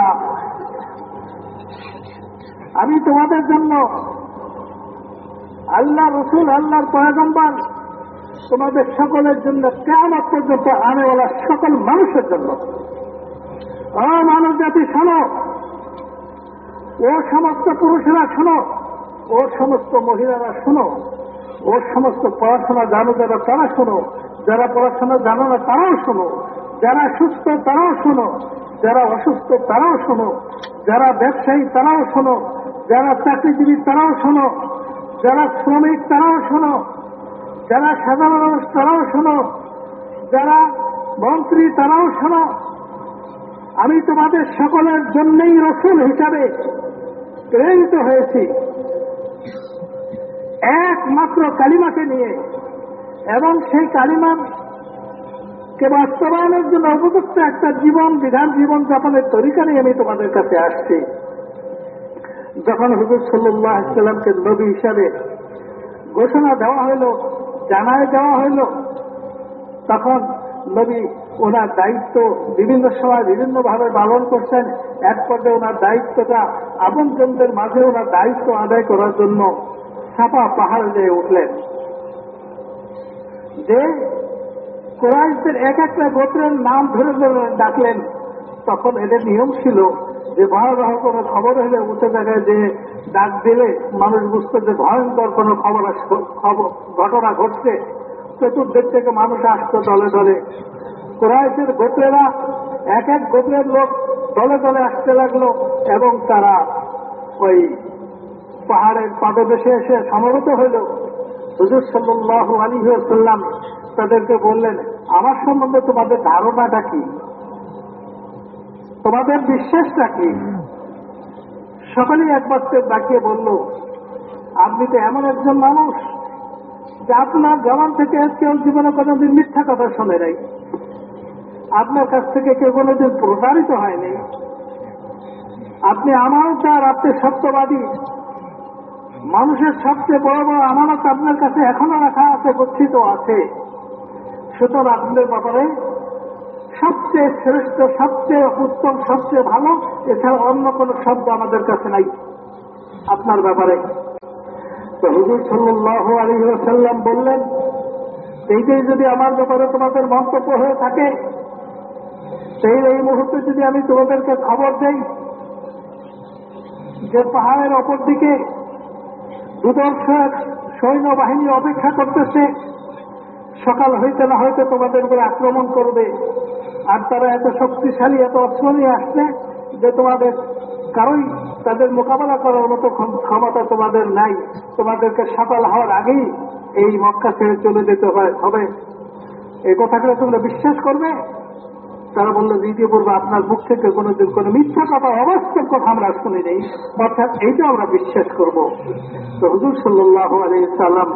[SPEAKER 2] আমি তোমাদের জন্য আল্লাহ রসুল, আল্লাহর পয়গম্বর, তোমাদের সকলের জন্য কেমন পর্যন্ত আনেওয়ালা সকল মানুষের জন্য মানব জাতি শোনো। ও সমস্ত পুরুষেরা শোনো। ও সমস্ত মহিলারা শোনো। ও সমস্ত পড়াশোনা জানো যারা তারা শোনো। যারা পড়াশোনা জানো না, তারাও শোনো। যারা সুস্থ, তারাও শোনো। যারা অসুস্থ, তারাও শোনো। যারা ব্যবসায়ী, তারাও শোনো। যারা চাকরিজীবী, তারাও শোনো। যারা শ্রমিক, তারাও শোনো। যারা সাধারণ মানুষ, তারাও শোনো। যারা মন্ত্রী, তারাও শোনো। আমি তোমাদের সকলের জন্যই রসুল হিসাবে প্রেরিত হয়েছি। একমাত্র কালিমাকে নিয়ে। এবং সেই কালিমার কে বাস্তবায়নের জন্য উপযুক্ত একটা জীবন, বিধান জীবন যাপনের তরিকা নিয়ে আমি তোমাদের কাছে আসছি। যখন হুজুর সাল্লাহ ইসলামকে নবী হিসাবে ঘোষণা দেওয়া হইল, জানায় দেওয়া হইল, তখন নবী, ওনার দায়িত্ব বিভিন্ন সময় বিভিন্ন ভাবে পালন করছেন। এক পর্যায়ে ওনার দায়িত্বটা আপনজনদের মাঝে ওনার দায়িত্ব আদায় করার জন্য ছাপা পাহাড় দিয়ে উঠলেন। যে কোরআশদের এক একটা গোত্রের নাম ধরে ধরে ডাকলেন। তখন এদের নিয়ম ছিল যে ভয়াবহ কোনো খবর হলে উঠে জায়গায় যে ডাক দিলে মানুষ বুঝতে যে ভয়ঙ্কর কোনো খবর, ঘটনা ঘটছে। চতুর্দিক থেকে মানুষ আসতো দলে দলে। কোরআশের গোত্রেরা এক এক গোত্রের লোক দলে দলে আসতে লাগল এবং তারা ওই পাহাড়ের পাদদেশে এসে সমবেত হইল। হুজুর সাল্লাহ আলী সাল্লাম তাদেরকে বললেন, আমার সম্বন্ধে তোমাদের ধারণাটা কি? তোমাদের বিশ্বাসটা কি? সকলেই একবার ডাকিয়ে বলল, আপনি তো এমন একজন মানুষ। যে আপনার জবান থেকে কেউ জীবনে কোনোদিন মিথ্যা কথা শোনে নাই। আপনার কাছ থেকে কেউ কোনোদিন প্রতারিত হয়নি আপনি আমানতার আপনি সত্যবাদী। মানুষের সবচেয়ে বড় বড় আমানত আপনার কাছে এখনও রাখা আছে, গচ্ছিত আছে। সুতরাং আপনাদের ব্যাপারে সবচেয়ে শ্রেষ্ঠ, সবচেয়ে উত্তম, সবচেয়ে ভালো, এছাড়া অন্য কোনো শব্দ আমাদের কাছে নাই। আপনার ব্যাপারে তো হুজুর সাল্লাহ আলী সাল্লাম বললেন, এইটাই যদি আমার ব্যাপারে তোমাদের মন্তব্য হয়ে থাকে, সেই এই মুহূর্তে যদি আমি তোমাদেরকে খবর দেই যে পাহাড়ের অপর দিকে দুদর্শ সৈন্যবাহিনী অপেক্ষা করতেছে, সকাল হইতে না হইতে তোমাদের উপরে আক্রমণ করবে, আর তারা এত শক্তিশালী, এত অস্ত্র নিয়ে আসছে যে তোমাদের কারোই তাদের মোকাবেলা করার মতো ক্ষমতা তোমাদের নাই। তোমাদেরকে সকাল হওয়ার আগেই এই মক্কা ছেড়ে চলে যেতে হয়, হবে। এই কথাগুলো তোমরা বিশ্বাস করবে? তারা বলল, দ্বিতীয় পূর্বে আপনার মুখ থেকে কোনোদিন কোনো মিথ্যা কথা, অবাস্তব কথা আমরা শুনি নেই। অর্থাৎ এইটা আমরা বিশ্বাস করব। তো হুজুর সাল্লাহ আলী সাল্লাম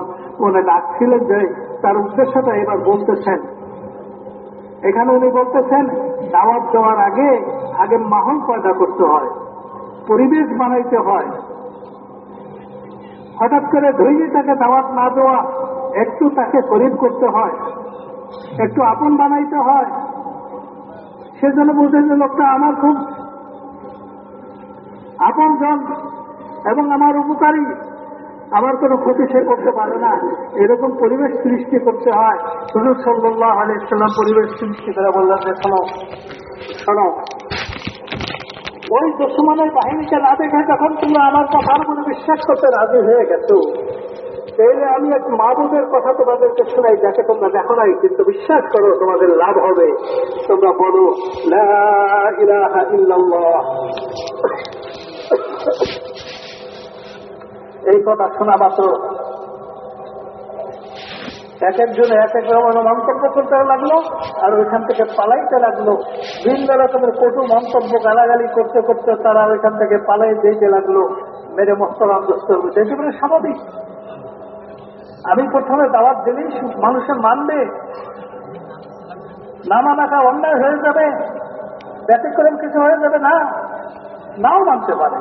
[SPEAKER 2] ওনে ডাকছিলেন যে, তার উদ্দেশ্যটা এবার বলতেছেন। এখানে উনি বলতেছেন, দাওয়াত দেওয়ার আগে আগে মাহল পয়দা করতে হয়। পরিবেশ বানাইতে হয়। হঠাৎ করে ধৈর্য তাকে দাওয়াত না দেওয়া একটু তাকে করিব করতে হয়, একটু আপন বানাইতে হয়। সেজন্য বলছেন যে, লোকটা আমার খুব আপন জন এবং আমার উপকারী। আমার কোনো ক্ষতি সে করতে পারে না। এরকম পরিবেশ সৃষ্টি করতে হয়। হুজুর সাল্লাহ আলাইসাল্লাম পরিবেশ সৃষ্টি করে বললেন যে, শোনো শোনো ওই দুশ্মনের বাহিনীকে না দেখে যখন তোমরা আমার কথার উপরে বিশ্বাস করতে রাজি হয়ে গেছো তাহলে আমি এক মাহবুবের কথা তোমাদেরকে শোনাই, যাকে তোমরা দেখো নাই, কিন্তু বিশ্বাস করো তোমাদের লাভ হবে। তোমরা বলো এই কথা শোনা মাত্র। এক একজনে এক এক রকমের মন্তব্য করতে লাগল, আর ওইখান থেকে পালাইতে লাগল। ভিন্ন রকমের কটু মন্তব্য গালাগালি করতে করতে তারা ওইখান থেকে পালাই দিতে লাগল, মেরে মস্তরাম দোস্ত একেবারে স্বাভাবিক। আমি প্রথমে দাওয়াত দিলেই মানুষের মানবে। না মানাটা অন্যায় হয়ে যাবে, ব্যতিক্রম কিছু হয়ে যাবে না। নাও মানতে পারে।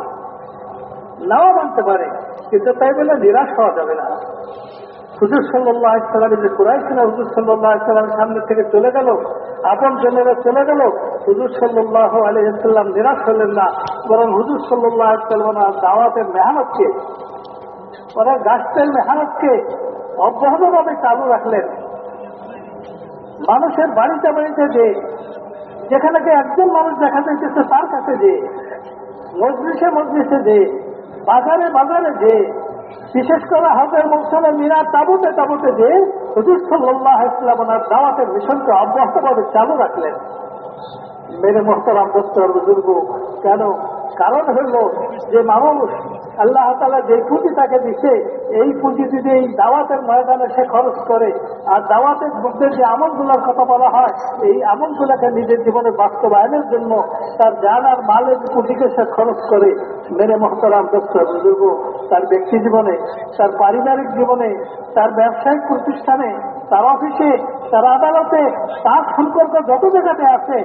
[SPEAKER 2] নাও মানতে পারে, কিন্তু তাই বলে নিরাশ হওয়া যাবে না। হুজুর সাল্লাহ ইসলামের যে কুরাই ছিল, হুজুর সাল্লাহ ইসলামের সামনে থেকে চলে গেল আপন জনেরা চলে গেল, হুজুর সাল্লাহ আলহিসাল্লাম নিরাশ হলেন না, বরং হুজুর সাল্লাহ ইসলাম দাওয়াতের মেহনতকে ওরা গাছতেল মেহনতকে অব্যাহতভাবে চালু রাখলেন। মানুষের বাড়িতে বাড়িতে যে, যেখানে একজন মানুষ দেখা যাইতেছে তার কাছে যে, মজলিসে মজলিসে যে, বাজারে বাজারে যে বিশেষ করে হজের মৌসুমে মিনার তাবুতে তাবুতে যে হুজুর সাল্লাহ ইসলাম ওনার দাওয়াতের মিশনকে অব্যাহতভাবে চালু রাখলেন। মেরে মোহতারাম দোস্তর বুজুর্গ, কেন? কারণ হইল যে মানুষ আল্লাহ তালা যে পুঁজি তাকে দিছে, এই পুঁজি যদি এই দাওয়াতের ময়দানে সে খরচ করে, আর দাওয়াতের মধ্যে যে আমলগুলোর কথা বলা হয়, এই আমলগুলোকে নিজের জীবনে বাস্তবায়নের জন্য তার জান আর মালের পুঁজিকে সে খরচ করে। মেরে মহতরাম বুজুর্গ, তার ব্যক্তি জীবনে, তার পারিবারিক জীবনে, তার ব্যবসায়িক প্রতিষ্ঠানে তার অফিসে তার আদালতে তার সম্পর্ক যত জায়গাতে আছে,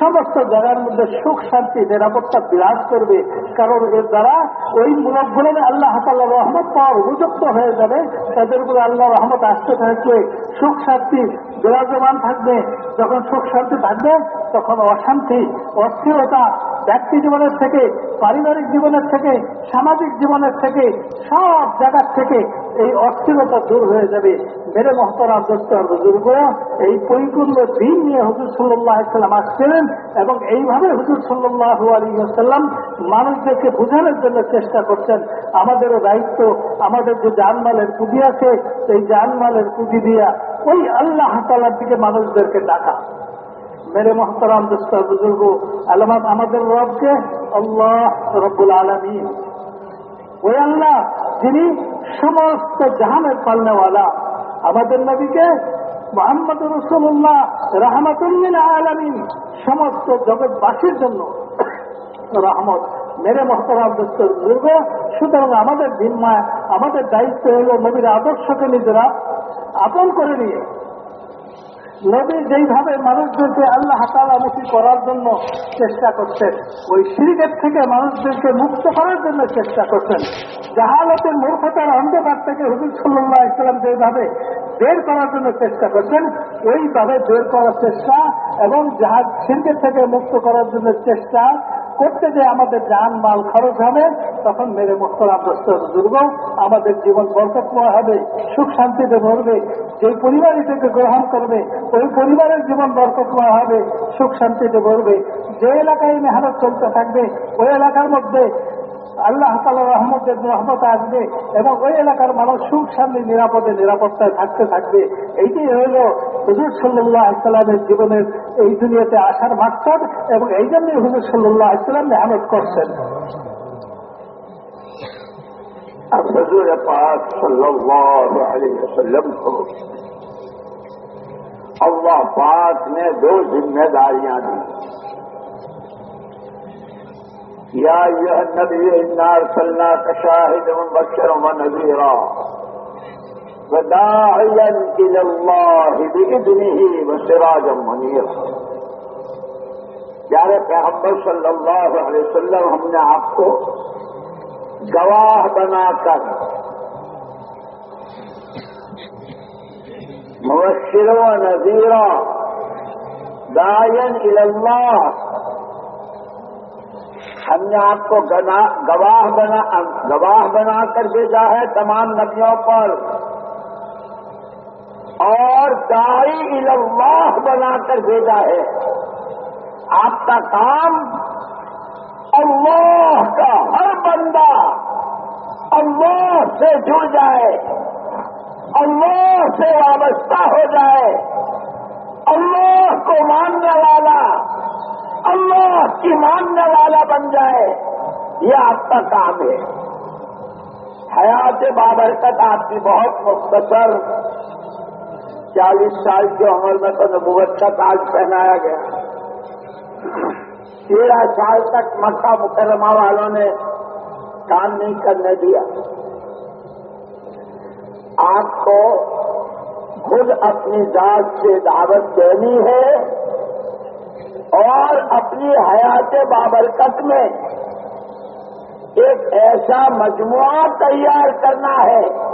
[SPEAKER 2] সমস্ত জায়গার মধ্যে সুখ, শান্তি, নিরাপত্তা বিরাজ করবে। কারণ এর দ্বারা ওই মুলকগুলো আল্লাহ তাল্লাহ রহমত পাওয়ার উপযুক্ত হয়ে যাবে। তাদের উপরে আল্লাহ রহমত আসতে থাকবে সুখ, শান্তি বিরাজমান থাকবে। যখন সুখ, শান্তি থাকবে, তখন অশান্তি, অস্থিরতা ব্যক্তি জীবনের থেকে, পারিবারিক জীবনের থেকে, সামাজিক জীবনের থেকে, সব জায়গার থেকে এই অস্থিরতা দূর হয়ে যাবে। মেরে মহতরাম এই পরিপূর্ণ দিন নিয়ে হুজুর সাল্লাহ সাল্লাম আসছিলেন এবং এইভাবে হুজুর সাল্লাহ আলী সাল্লাম মানুষদেরকে বোঝানোর জন্য চেষ্টা করছেন, আমাদেরও দায়িত্ব, আমাদের যে জানমালের পুঁজি আছে এই জানমালের পুঁজি দিয়া ওই আল্লাহ তালার দিকে মানুষদেরকে ডাকা। মেরে মহতরাম দোস্তর বুজুর্গ আলমাত আমাদের রবকে আল্লাহ রব্বুল আলমী ওই আল্লাহ যিনি সমস্ত জাহানের পালনেওয়ালা আমাদের নবীকে মোহাম্মদ রসুল্লাহ রহমতুল্লিন আলমিন সমস্ত জগৎবাসীর জন্য রহমত, মেরে মহতরাম দুর্গ সুতরাং আমাদের দিনমায় আমাদের দায়িত্ব হল নবীর আদর্শকে নিজেরা আপন করে নিয়ে নবী যেইভাবে মানুষদেরকে আল্লাহ তালামুখী করার জন্য চেষ্টা করছেন, ওই সিরিকের থেকে মানুষদেরকে মুক্ত করার জন্য চেষ্টা করছেন। জাহালতের মূর্খতার অন্ধকার থেকে হুজুর সাল্লাহ ইসলাম যেভাবে বের করার জন্য চেষ্টা করছেন। ওইভাবে বের করার চেষ্টা এবং যাহা সিরিকের থেকে মুক্ত করার জন্য চেষ্টা করতে যে আমাদের যান মাল খরচ হবে, তখন মেরে মোস্তরাম দুর্গ, আমাদের জীবন বরকতময় হবে, সুখ শান্তিতে ভরবে যে পরিবার এটাকে গ্রহণ করবে, ওই পরিবারের জীবন বরকতময় হবে, সুখ শান্তিতে ভরবে। যে এলাকায় মেহনত চলতে থাকবে, ওই এলাকার মধ্যে আল্লাহ তালা রহমতের রহমত আসবে এবং ওই এলাকার মানুষ সুখ শান্তি, নিরাপদে, নিরাপত্তায় থাকতে থাকবে। এইটাই হইল হুজুর সাল্লাহ ইসলামের জীবনের এই দুনিয়াতে আসার মাত্রার এবং এই জন্যই হুজুর সাল্লাহ ইসলাম মেহনত করছেন।
[SPEAKER 1] আল্লাহ পাক নে صلی اللہ علیہ या यह नबी इन्नार सल्ला कशाहिद बशर व नजीरा वदायन इदनी व सिराजम मनीरा प्यारे पैगम्बर सल्लल्लाहु अलैहि वसल्लम हमने आपको गवाह बनाकर मुबशिर व नजीरा दायन इल्लाह ہم نے آپ کو گواہ بنا گواہ بنا کر بھیجا ہے تمام نبیوں پر۔ اور دائی اللہ بنا کر بھیجا ہے۔ آپ کا کام اللہ کا ہر بندہ اللہ سے جڑ جائے۔ اللہ سے وابستہ ہو جائے۔ اللہ کو ماننے والا اللہ کی ماننے والا بن جائے، یہ آپ کا کام ہے۔ حیات بابرکت آپ کی بہت مختصر چالیس سال کی عمر میں تو نبوت کا تاج پہنایا گیا۔ تیرہ سال تک مکہ مکرمہ والوں نے کام نہیں کرنے دیا۔ آپ کو خود اپنی ذات سے دعوت دینی ہے۔ اور اپنی حیات بابرکت میں ایک ایسا مجموعہ تیار کرنا ہے۔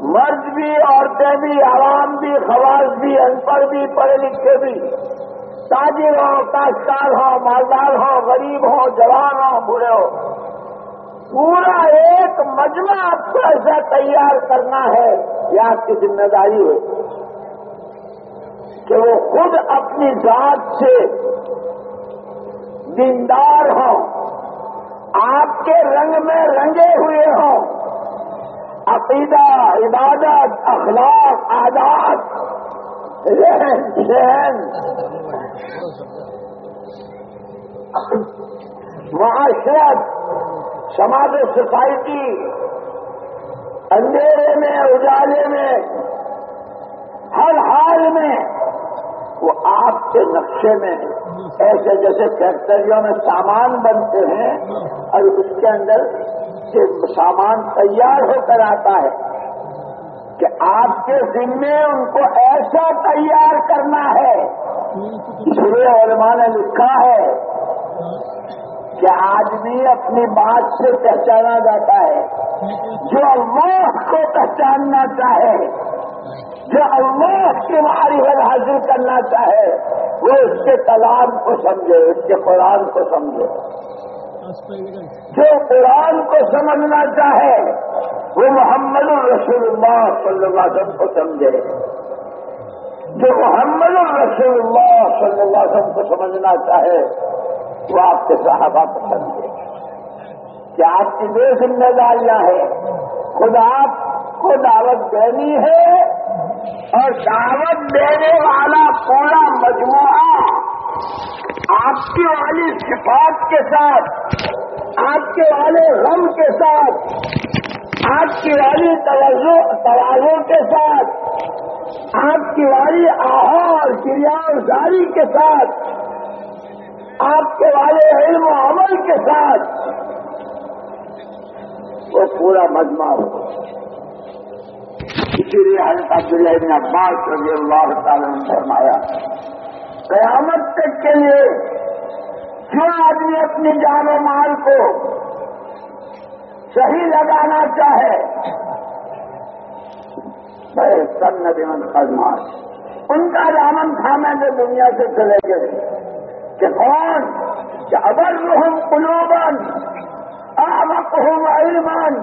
[SPEAKER 1] مرد بھی، عورتیں بھی، عوام بھی، خواص بھی ان پڑھ بھی، پڑھے لکھے بھی۔ تاجر ہوں کاشتکار ہوں مالدار ہو، غریب ہوں جوان ہوں بوڑھے ہوں پورا ایک مجمع آپ کو ایسا تیار کرنا ہے۔ یہ آپ کی ذمہ داری ہو۔ کہ وہ خود اپنی ذات سے دیندار ہوں، آپ کے رنگ میں رنگے ہوئے ہوں، عقیدہ، عبادت، اخلاق آداد رہن سہن معاشرت، سماج سوسائٹی، اندھیرے میں، اجالے میں، ہر حال میں وہ آپ کے نقشے میں ہے۔ ایسے جیسے فیکٹریوں میں سامان بنتے ہیں، اور اس کے اندر سامان تیار ہو کر آتا ہے، کہ آپ کے ذمے ان کو ایسا تیار کرنا ہے۔ اس لیے علماء نے لکھا ہے کہ آدمی اپنی بات سے پہچانا جاتا ہے، جو اللہ کو پہچاننا چاہے۔ جو اللہ کی معرفت حاصل کرنا چاہے، وہ اس کے کلام کو سمجھے، اس کے قرآن کو سمجھے۔ جو قرآن کو سمجھنا چاہے، وہ محمد الرسول اللہ صلی اللہ علیہ وسلم کو سمجھے۔ جو محمد الرسول اللہ صلی اللہ علیہ وسلم کو سمجھنا چاہے، وہ آپ کے صحابہ کو سمجھے۔ کہ آپ کی دو ذمہ داریاں ہیں۔ خدا آپ کو دعوت دینی ہے اور دعوت دینے والا پورا مجموعہ آپ کے والی صفات کے ساتھ، آپ کے والے غم کے ساتھ، آپ کی والی توازوں کے ساتھ، آپ کی والی آہار اور گریان کے ساتھ، آپ کے والے علم و عمل کے ساتھ، وہ پورا مجموعہ ہوگا۔ اسی لیے حضرت عبداللہ ابن عباس رضی اللہ تعالی نے فرمایا، قیامت تک کے لیے جو آدمی اپنی جان و مال کو صحیح لگانا چاہے۔ بھائی سب ندیمن خدمات ان کا دامن تھامے جو دنیا سے چلے گئے۔ کہ کون؟ کہ ابر روحم قلوبن آمک ہوں علمان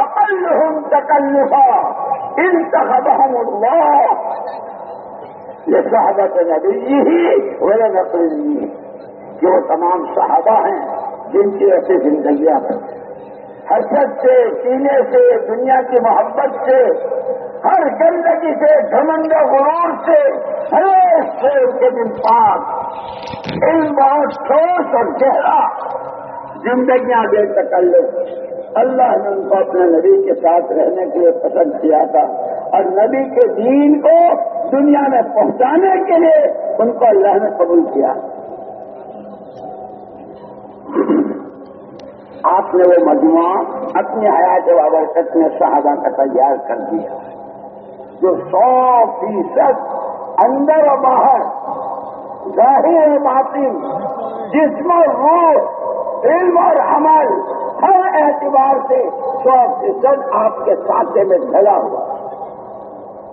[SPEAKER 1] اقل ہوں تکلفا ان اللہ یہ صحابہ کے نبی ہی میرے نقل جو تمام صحابہ ہیں، جن کی ایسی زندگیاں ہیں حسد سے، سینے سے، دنیا کی محبت سے، ہر گندگی سے گھمنڈ غرور سے، ہر سے ان کے دن پاک۔ علم بہت ٹھوس اور گہرا زندگیاں دے تک اللہ نے ان کو اپنے نبی کے ساتھ رہنے کے لیے پسند کیا تھا۔ اور نبی کے دین کو دنیا میں پہنچانے کے لیے ان کو اللہ نے قبول کیا۔ آپ نے وہ مجموعہ اپنی حیات وابرکت میں صحابہ کا تیار کر دیا۔ جو سو فیصد اندر و باہر، ظاہر و باطن، جسم و روح، علم اور عمل हर एतबार से सौ फीसद आपके साथे में ढला हुआ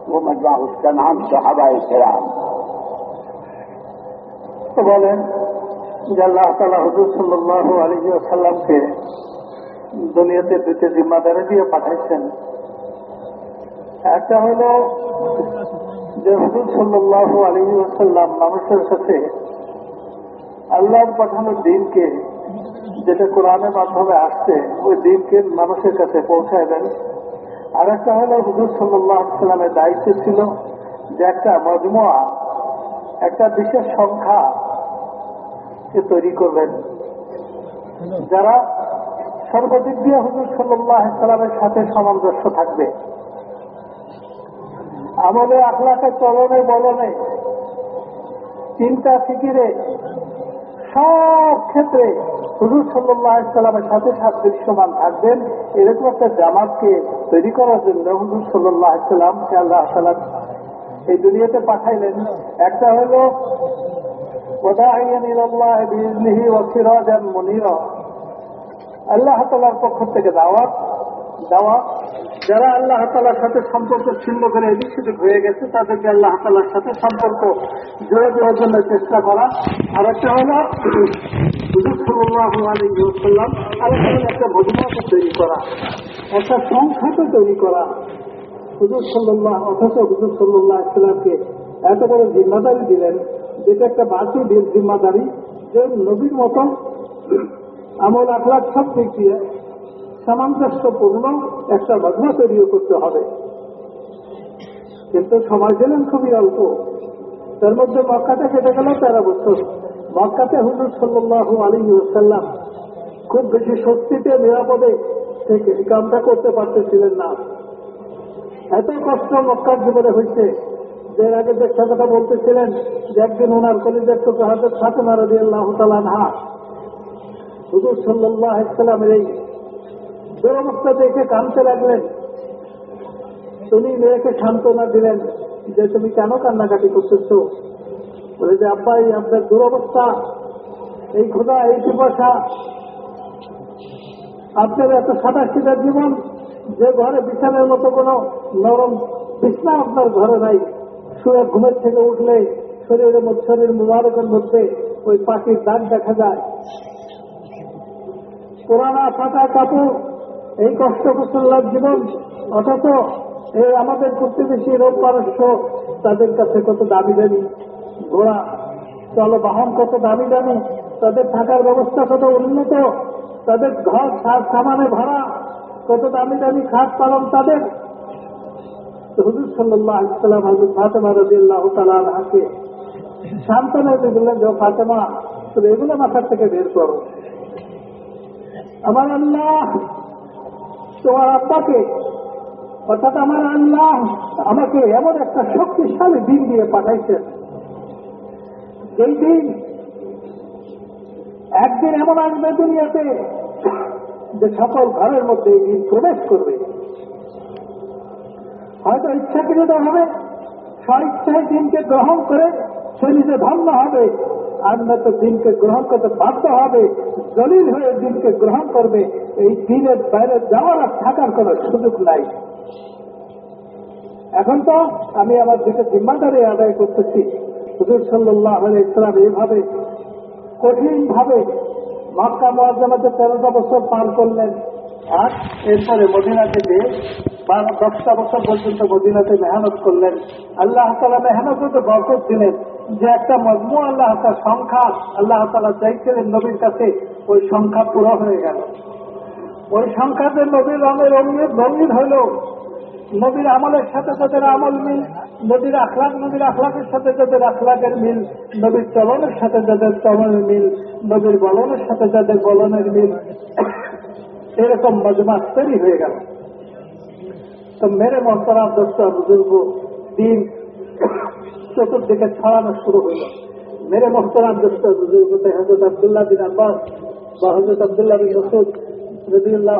[SPEAKER 1] वो मजमा उसका नाम सहाबा कराम
[SPEAKER 2] তো বলেন যে আল্লাহ তালা হুজুর সাল্লাহ আলী আসাল্লামকে দুনিয়াতে দুটো জিম্মাদারি দিয়ে পাঠাইছেন একটা হল যে হুজুর সাল্লাহ আলী আসাল্লাম মানুষের কাছে আল্লাহর পাঠানো দিনকে যেটা কোরআনের মাধ্যমে আসছে, ওই দিনকে মানুষের কাছে পৌঁছায় দেন। আর একটা হল হুজুর সাল্লাহ সাল্লামের দায়িত্ব ছিল যে একটা মজমুয়া, একটা বিশেষ সংখ্যা তৈরি করবেন। যারা সর্বদিক দিয়ে হুজুর সাল্লাহ সাল্লামের সাথে সামঞ্জস্য থাকবে। আমলে আখলাকে চলনে বলনে চিন্তা ফিকিরে সব ক্ষেত্রে হুজুর সাল্লাহ সাল্লামের সাথে সাথে দৃশ্যমান থাকবেন। এরকম একটা জামাতকে তৈরি করার জন্য হুজুর সাল্লাহ সাল্লামকে আল্লাহ এই দুনিয়াতে পাঠাইলেন। একটা হলো আল্লাহ তালার পক্ষ থেকে দাওয়াত। দাওয়াত যারা আল্লাহ তালার সাথে সম্পর্ক ছিন্ন করে এদিক হয়ে গেছে, তাদেরকে আল্লাহ তালার সাথে সম্পর্ক জোরে দেওয়ার জন্য চেষ্টা করা। আর একটা হল হুজুরসাল্লাম আর একটা হলো একটা ভজনাকে তৈরি করা, একটা সংখ্যাকে তৈরি করা। হুজুর সাল্লাহ অথচ হুজুর সাল্লাহ ইসলামকে এত বড় জিম্মাদারি দিলেন, যেটা একটা বাড়তি জিম্মাদারি, যে নবীর মতন আমল আখলাখ সব দিক দিয়ে সামঞ্জস্যপূর্ণ একটা মজমা তৈরিও করতে হবে। কিন্তু সময় দিলেন খুবই অল্প। তার মধ্যে মক্কাতে কেটে গেল তেরো বছর। মক্কাতে হুজুর সাল্লাহ আলী সাল্লাম খুব বেশি শক্তিতে, নিরাপদে থেকে কামটা করতে পারতেছিলেন না। এত কষ্ট মক্কার জীবনে হয়েছে যে আগে যে কথা বলতেছিলেন যে একদিন ওনার কলিজের টুকরা হাতে ফাতেমা রবি আল্লাহ তালানহা হুজুর সাল্লাহ ইসলামের এই দুরবস্থা দেখে কানতে লাগলেন। তিনি মেয়েকে সান্ত্বনা দিলেন যে তুমি কেন কান্নাকাটি করতেছ? বলে যে আব্বাই আপনার দুরবস্থা, এই খোদা এই পিপাসা, আপনার এত সাদা সিধা জীবন যে ঘরে বিছানার মতো কোনো নরম বিছনা আপনার ঘরে নাই। শুয়ে ঘুমের থেকে উঠলে শরীরের মধ্যে, শরীর মুবারকের মধ্যে ওই পাখির দাগ দেখা যায়। পুরানা ফাটা কাপড় এই কষ্ট কুশল্লার জীবন, অথচ এই আমাদের প্রতিবেশী রোগ পারস্য, তাদের কাছে কত দামি দামি ঘোড়া চলবাহন কত দামি দামি, তাদের থাকার ব্যবস্থা কত উন্নত, তাদের ঘর সার সামানে ভরা, কত দামি দামি খাট পালন তাদের। হুজুর সাল্লাহ ইসলাম হজুর ফাতেমা রবি আল্লাহ তালাকে সান্ত্বনা দিয়ে বললেন যে ফাতেমা, তুমি এগুলো মাথার থেকে বের করো। আমার আল্লাহ তোমার আব্বাকে অর্থাৎ আমার আল্লাহ আমাকে এমন একটা শক্তিশালী দিন দিয়ে পাঠাইছেন। যেই দিন একদিন এমন আসবে দুনিয়াতে যে সকল ঘরের মধ্যে এই দিন প্রবেশ করবে। হয়তো ইচ্ছাকৃত হবে স্বইচ্ছায় দিনকে গ্রহণ করে সে নিজে ধন্য হবে। আর নয়তো দিনকে গ্রহণ করতে বাধ্য হবে, দলিল হয়ে দিনকে গ্রহণ করবে। এই দিনের বাইরে যাওয়ার আর থাকার কোন সুযোগ নাই। এখন তো আমি আমার দিকে জিম্মাদারি আদায় করতেছি। হুজুর সাল্লাহ ইসলাম এইভাবে কঠিন ভাবে মক্কা মহাজামাতে তেরোটা বছর পার করলেন। আর এরপরে মদিনাতে যে দশটা বছর পর্যন্ত মদিনাতে মেহনত করলেন। আল্লাহ তালা মেহনত করতে বরকত দিলেন যে একটা মজমু আল্লাহ তার সংখ্যা, আল্লাহ তালা চাইছিলেন নবীর কাছে, ওই সংখ্যা পুরো হয়ে গেল। ওই সংখ্যাতে নবীর রঙের রঙিন হইল নবীর আমলের সাথে যাদের আমল মিল, নবীর আখলাক, নবীর আখলাকের সাথে যাদের আখলাকের মিল, নবীর চলনের সাথে যাদের চলনের মিল, নবীর বলনের সাথে যাদের বলনের মিল। এরকম মজমা তৈরি হয়ে গেল। তো মেরে মহতরাম দোস্ত, বুজুর্গ, দিন চতুর্দিকে ছড়ানো শুরু হইল মেরে মোহতারাম দোস্ত বুজুর্গতে হজরত আবদুল্লাহ বিন আব্বাস বা হজরত আবদুল্লাহ বিন রসুদ রবিউল্লাহ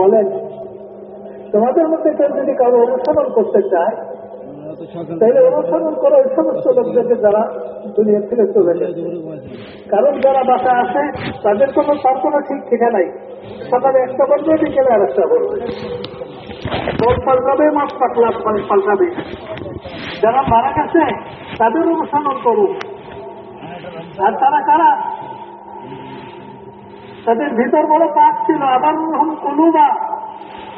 [SPEAKER 2] বলেন, তোমাদের মধ্যে কেউ যদি কারও অনুসরণ করতে চায় তাহলে অনুসরণ করো ওই সমস্ত লোকদেরকে যারা দুনিয়া থেকে চলে যায় কারণ যারা বাসা আসে, তাদের কোনো তার কোনো ঠিক নাই। সকালে একটা বলবে বিকেলে আর একটা বলবে বল পাল্টাবে মাছ পাতলা পাল্টাবে। যারা মারা গেছে তাদের অনুসরণ করুন। আর তারা কারা? তাদের ভিতর বড় পাক ছিল, আবার রহম কলুবা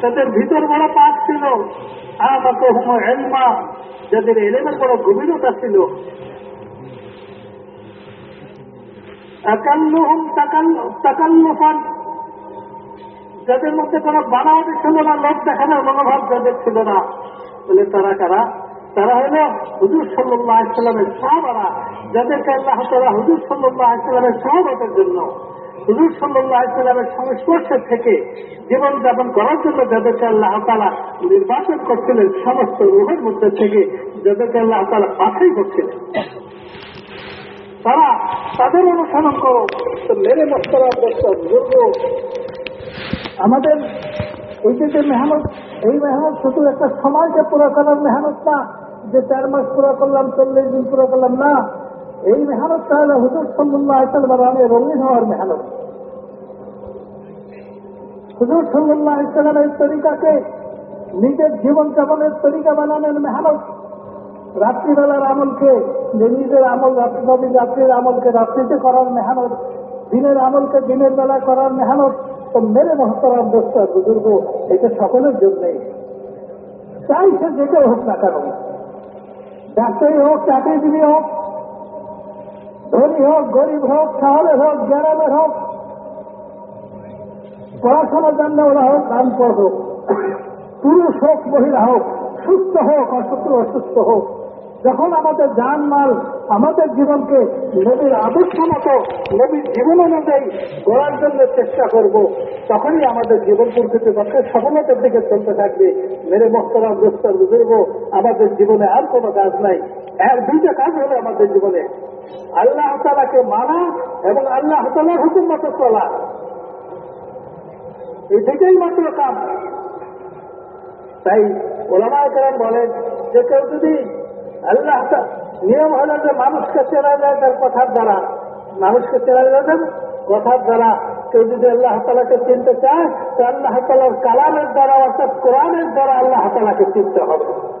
[SPEAKER 2] তাদের ভিতর বড় পাক ছিল। যাদের এলেমের বড় গভীরতা ছিল। যাদের মধ্যে কোনো বানাওয়াটি ছিল না লোক দেখানোর মনোভাব যাদের ছিল না, বলে তারা কারা? তারা হল হুজুর সাল্লাহ ইসলামের সাহাবারা, যাদেরকে আল্লাহ তারা হুজুর সাল্লাহ ইসলামের সাহাবাতের জন্য হুজুর সাল্লাহ ইসলামের সংস্পর্শে থেকে জীবনযাপন করার জন্য যাদেরকে আল্লাহ তালা নির্বাচন করছিলেন, সমস্ত রুহের মধ্যে থেকে যাদেরকে আল্লাহ তালা বাছাই করছিলেন। তারা তাদের অনুসরণ করো, মেরে মস্তরা আমাদের যে যে মেহনত, এই মেহনত শুধু একটা সময়কে পুরো করার মেহনত না যে চার মাস পুরো করলাম, চল্লিশ দিন পুরো করলাম না। এই মেহনতটা হলো হুজুর সল্লাহ ইসলাম রামে রঙিন হওয়ার মেহনত। হুজুর সল্লাহ ইসলামের তরিকাকে, নিজের জীবন যাপনের তরিকা বানানোর মেহনত। রাত্রিবেলার আমলকে নিজের আমল রাত্রি রাত্রির আমলকে রাত্রিতে করার মেহনত, দিনের আমলকে দিনের বেলা করার মেহনত তো মেরে মহতরাম দোস্তার বুজুর্গ, এটা সকলের জন্যই চাই সে যে কেউ হোক না কেন। ডাক্তারি হোক, চাকরিজীবী হোক ধনী হোক, গরিব হোক শহরের হোক গ্রামের হোক, পড়াশোনা জানলে ওরা হোক আনপড় হোক, পুরুষ হোক, মহিলা হোক, সুস্থ হোক, অসুস্থ অসুস্থ হোক। যখন আমাদের যান মাল আমাদের জীবনকে নবীর আদর্শ মতো, নবীর জীবন অনুযায়ী গড়ার জন্য চেষ্টা করব, তখনই আমাদের জীবন প্রকৃতিপক্ষে সফলতার দিকে চলতে থাকবে। মেরে মস্তরাম দোস্তর বুজুর্গ, আমাদের জীবনে আর কোনো কাজ নাই। এর দুইটা কাজ হলো আমাদের জীবনে। আল্লাহ তালাকে মানা এবং আল্লাহ তালার হুকুম মতো চলা। এই দুইটাই মাত্র কাজ তাই ওলামায় কেরাম বলেন যে কেউ যদি আল্লাহ নিয়ম হলো যে মানুষকে চেনা যায় তার কথার দ্বারা। মানুষকে চেনা যাবেন কথার দ্বারা। কেউ যদি আল্লাহ তালাকে চিনতে চায়, তো আল্লাহ তালার কালামের দ্বারা অর্থাৎ কোরআনের দ্বারা আল্লাহ তালাকে চিনতে হবে।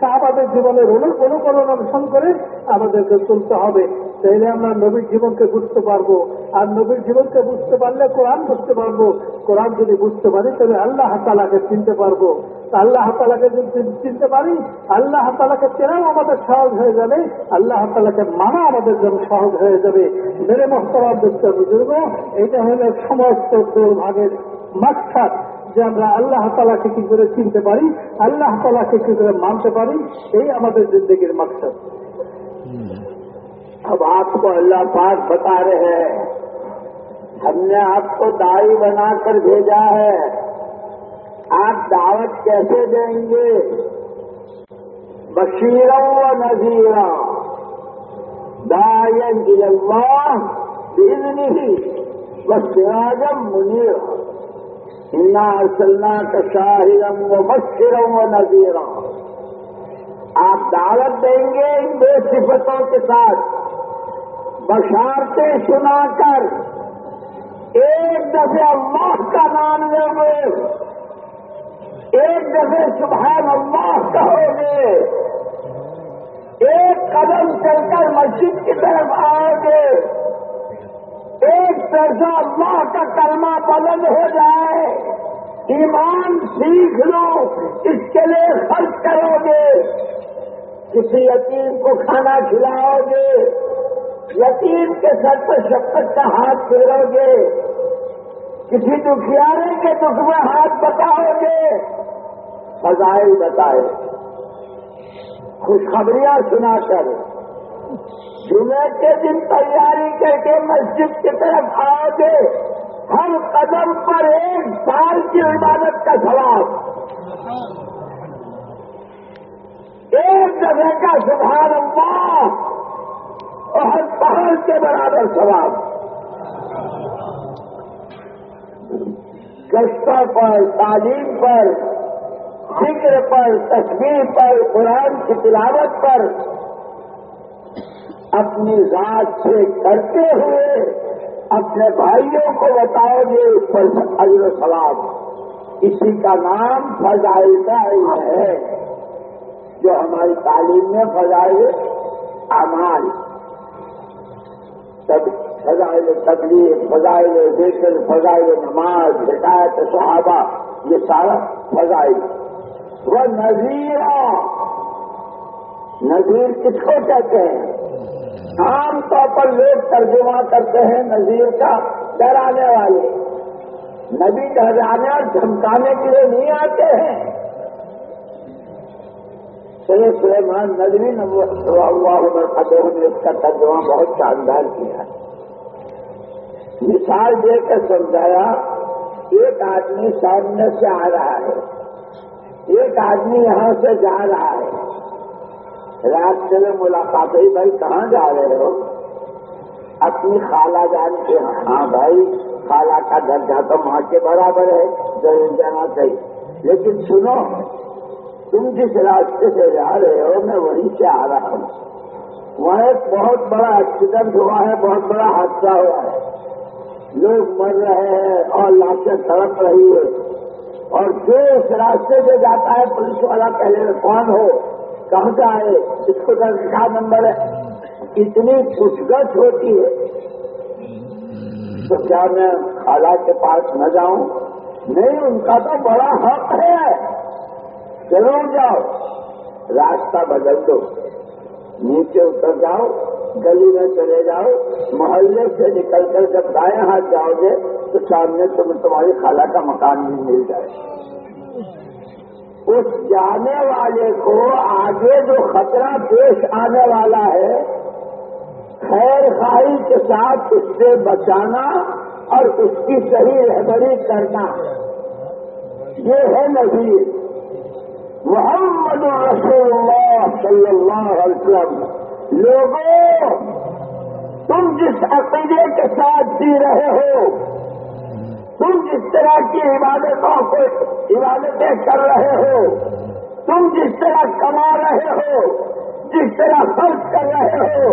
[SPEAKER 2] সাহাবাদের জীবনের অনুকরণ অনুসরণ করে আমাদেরকে চলতে হবে। তাইলে আমরা নবীর জীবনকে বুঝতে পারব। আর নবীর জীবনকে বুঝতে পারলে কোরআন বুঝতে পারব। কোরআন যদি বুঝতে পারি, তাহলে আল্লাহ তালাকে চিনতে পারব। আল্লাহ তালাকে যদি চিনতে পারি, আল্লাহ তালাকে চেনাও আমাদের সহজ হয়ে যাবে। আল্লাহ তালাকে মানা আমাদের জন্য সহজ হয়ে যাবে। মেরে মহতরাম বুঝতে বুজুর্গ, এটা হলো সমস্ত দুর্ভাগের মাকসাদ। যে আমরা আল্লাহ তালাকে কি করে চিনতে পারি আল্লাহ তালাকে কি করে মানতে পারি সেই আমাদের জিন্দগির مقصد
[SPEAKER 1] اب آپ کو اللہ پاک بتا رہے ہیں ہم نے آپ کو دائی بنا کر بھیجا ہے۔ آپ دعوت کیسے دیں گے؟ بشیروں و نذیروں دائن اللہ دن نہیں بس اللہ کا شاہرم و مشرم و نذیرہ آپ دعوت دیں گے ان دو صفتوں کے ساتھ۔ بشارتیں سنا کر۔ ایک دفعہ اللہ کا نام لیں گے۔ ایک دفعہ سبحان اللہ کہو گے۔ ایک قدم چل کر مسجد کی طرف آؤ گے۔ ایک درجہ اللہ کا کلمہ بلند ہو جائے، ایمان سیکھ لو، اس کے لیے خرچ کرو گے۔ کسی یتیم کو کھانا کھلاؤ گے، یتیم کے سر پر شکت کا ہاتھ پھیرو گے۔ کسی دکھیارے کے دکھ میں ہاتھ بتاؤ گے۔ بتائے بتائے۔ خوشخبریاں سنا کر۔ جمعہ کے دن تیاری کر کے مسجد کی طرف آؤ گے ہر قدم پر ایک سال کی عبادت کا ثواب۔ ایک جگہ کا سبحان اللہ اور ہر پہاڑ کے برابر ثواب۔ گشتوں پر، تعلیم پر فکر پر تصویر پر، قرآن کی تلاوت پر اپنی رات سے کرتے ہوئے اپنے بھائیوں کو بتاؤ گے اس اجر سلام اسی کا نام فضائی کا علم ہے، جو ہماری تعلیم میں فضائی امال فضائل تقریب فضائل ذکر، فضائل نماز، ہدایت صحابہ، یہ سارا فضائی وہ نظیرہ نظیر کس کو کہتے ہیں؟ عام طور پر لوگ ترجمہ کرتے ہیں نظیر کا ڈرانے والے۔ نبی ڈرانے اور دھمکانے کے لیے نہیں آتے ہیں۔ سید سلیمان ندوی نمبر اللہ عمر فتح نے اس کا ترجمہ بہت شاندار کیا۔ مثال دے کے سمجھایا، ایک آدمی سامنے سے آ رہا ہے۔ ایک آدمی یہاں سے جا رہا ہے۔ راستے میں ملاقات ہوئی، بھائی، کہاں جا رہے ہو؟ اپنی خالہ جان کے ہاں۔, ہاں بھائی، خالہ کا درجہ تو ماں کے برابر ہے ضرور جانا چاہیے لیکن سنو، تم جس راستے سے جا رہے ہو، میں وہیں سے آ رہا ہوں۔ وہاں ایک بہت بڑا ایکسیڈنٹ ہوا ہے، بہت بڑا حادثہ ہوا ہے۔ لوگ مر رہے ہیں اور لاشیں تڑپ رہی ہے اور جو اس راستے سے جاتا ہے، پولیس والا پہلے کون ہو؟ سمجھا ہے، اس کو درجہ نمبر ہے۔ اتنی پوچھ گچھ ہوتی ہے۔ تو کیا میں خالہ کے پاس نہ جاؤں؟ نہیں، ان کا تو بڑا حق ہے۔ ضرور جاؤ۔ راستہ بدل دو۔ نیچے اتر جاؤ۔ گلی میں چلے جاؤ۔ محلے سے نکل کر جب دائیں ہاتھ جاؤ گے، تو سامنے تمہیں تمہاری خالہ کا مکان بھی مل جائے۔ گا اس جانے والے کو آگے جو خطرہ پیش آنے والا ہے، خیر خائی کے ساتھ اس سے بچانا اور اس کی صحیح رہبری کرنا۔ یہ ہے نظیر۔ محمد رسول اللہ صلی اللہ علیہ وسلم۔ لوگوں، تم جس عقیدے کے ساتھ جی رہے ہو تم جس طرح کی عبادتوں کو عبادتیں کر رہے ہو، تم جس طرح کما رہے ہو، جس طرح خرچ کر رہے ہو،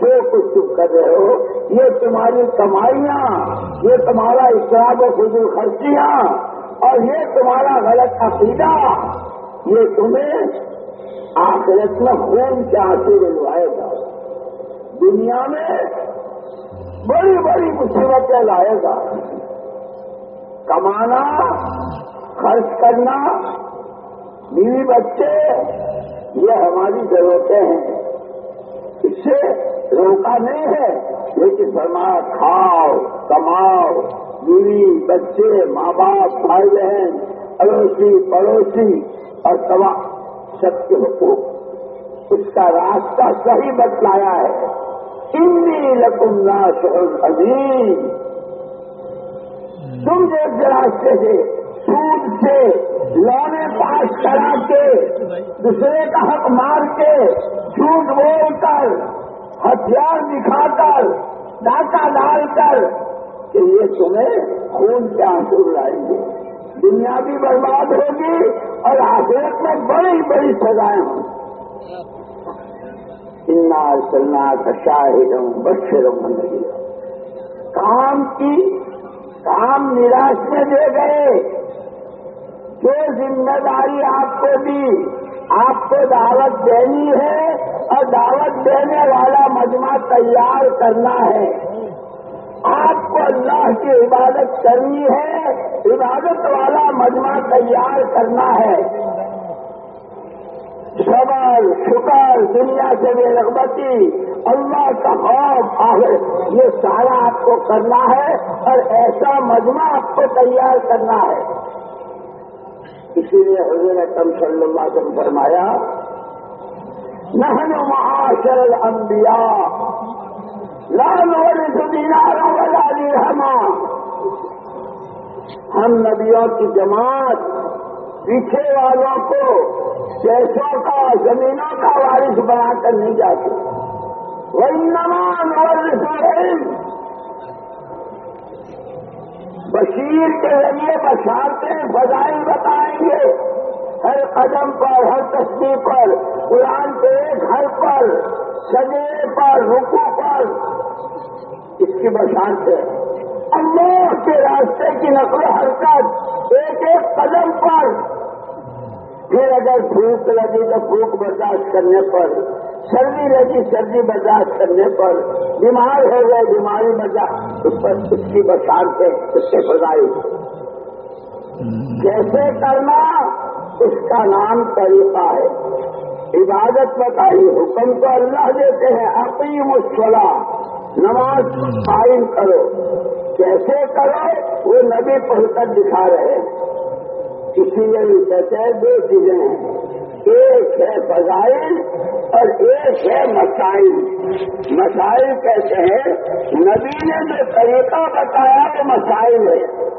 [SPEAKER 1] جو کچھ تم کر رہے ہو، یہ تمہاری کمائیاں، یہ تمہارا اقراب و فضول خرچیاں، اور یہ تمہارا غلط عقیدہ، یہ تمہیں آخرت میں خون کے آتے دلوائے گا۔ دنیا میں بڑی بڑی مصیبتیں لائے گا۔ کمانا، خرچ کرنا، بیوی بچے، یہ ہماری ضرورتیں ہیں۔ اس سے روکا نہیں ہے، لیکن فرمایا، کھاؤ، کماؤ۔ بیوی، بچے ماں باپ بھائی بہن اڑوسی، پڑوسی، اور سوا سب کے حقوق۔ اس کا راستہ صحیح بتلایا ہے۔ انی لکم ناس عظیم۔ تم ایک راستے سے سود سے لونے پاس کرا کے، دوسرے کا حق مار کے جھوٹ بول کر، ہتھیار دکھا کر، ڈاکہ ڈال کر کہ یہ تمہیں خون کے آنسو لائیں گے۔ دنیا بھی برباد ہوگی اور آخرت میں بڑی بڑی سزائیں ہوں۔ انار سلنا کشاہ بچے رہوں کام کی کام نراش میں دے گئے۔ جو ذمہ داری آپ کو دی، آپ کو دعوت دینی ہے اور دعوت دینے والا مجمع تیار کرنا ہے۔ آپ کو اللہ کی عبادت کرنی ہے، عبادت والا مجمع تیار کرنا ہے۔ سوال شکر دنیا سے بے رغبتی، اللہ کا خوف آئے یہ سارا آپ کو کرنا ہے اور ایسا مجمع آپ کو تیار کرنا ہے۔ اسی لیے حضور کم صلی اللہ علیہ وسلم فرمایا، نحن معاشر الانبیاء، لا نورث دینارا ولا درہما۔ ہم نبیوں کی جماعت پیچھے والوں کو پیسوں کا زمینوں کا وارث بنا کر نہیں جاتے۔ وہ نمان بشیر کے ذریعے بشارتے بدائی بتائیں گے۔ ہر قدم پر، ہر تصویر پر، قرآن کے ایک ہر پر سجے پر رکو پر۔ اس کی بشارتیں اللہ کے راستے کی نقل و حرکت ایک ایک قدم پر۔ پھر اگر بھوک لگی تو بھوک برداشت کرنے پر، سردی لگی سردی برداشت کرنے پر۔ بیمار ہو گئے بیماری برداشت اس پر اس کی برسات سے اس سے بدائی جیسے کرنا اس کا نام طریقہ ہے۔ عبادت بتائی، حکم تو اللہ دیتے ہیں اپنی مشورہ نماز قائم کرو۔ کیسے کرو، وہ نبی پڑھ کر دکھا رہے اسی لیے بھی کہتے ہیں، دو چیزیں ہیں۔ ایک ہے فضائل اور ایک ہے مسائل۔ مسائل کیسے ہیں؟ نبی نے جو طریقہ بتایا، وہ مسائل ہے۔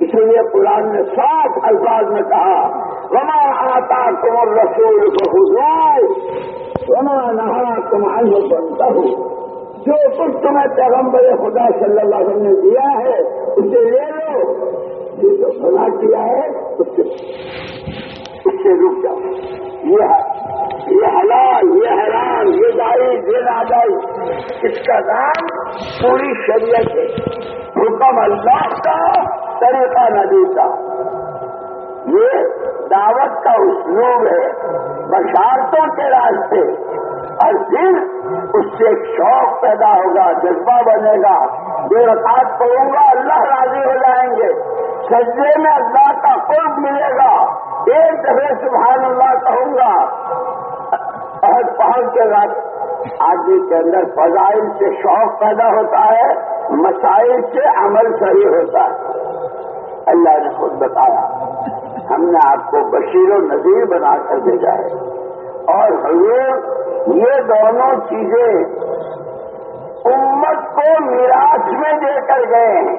[SPEAKER 1] اسی لیے قرآن نے صاف الفاظ میں کہا، وما آتا تم رسول کو حضور وما نہا تم ان بنتا ہوں جو کچھ تمہیں پیغمبر خدا صلی اللہ علیہ وسلم نے دیا ہے، اسے لے لو۔ یہ جو سنا کیا ہے، اس سے اس سے رک جاؤ۔ یہ یہ حلال، یہ حرام، یہ دائز یہ نادائی اس کا نام پوری شریعت ہے۔ حکم اللہ کا، طریقہ نبی کا۔ یہ دعوت کا اسلوب ہے۔ بشارتوں کے راستے۔ اور پھر اس سے ایک شوق پیدا ہوگا، جذبہ بنے گا۔ بے رکعت پڑوں گا، اللہ راضی ہو جائیں گے۔ سجدے میں اللہ کا قرب ملے گا۔ ایک دفعہ سبحان اللہ کہوں گا پہنچ پہنچ کے آدمی کے اندر فضائل سے شوق پیدا ہوتا ہے، مسائل سے عمل صحیح ہوتا ہے۔ اللہ نے خود بتایا، ہم نے آپ کو بشیر و نذیر بنا کر بھیجا ہے۔ اور حضور، یہ دونوں چیزیں امت کو میراج میں دے کر گئے ہیں۔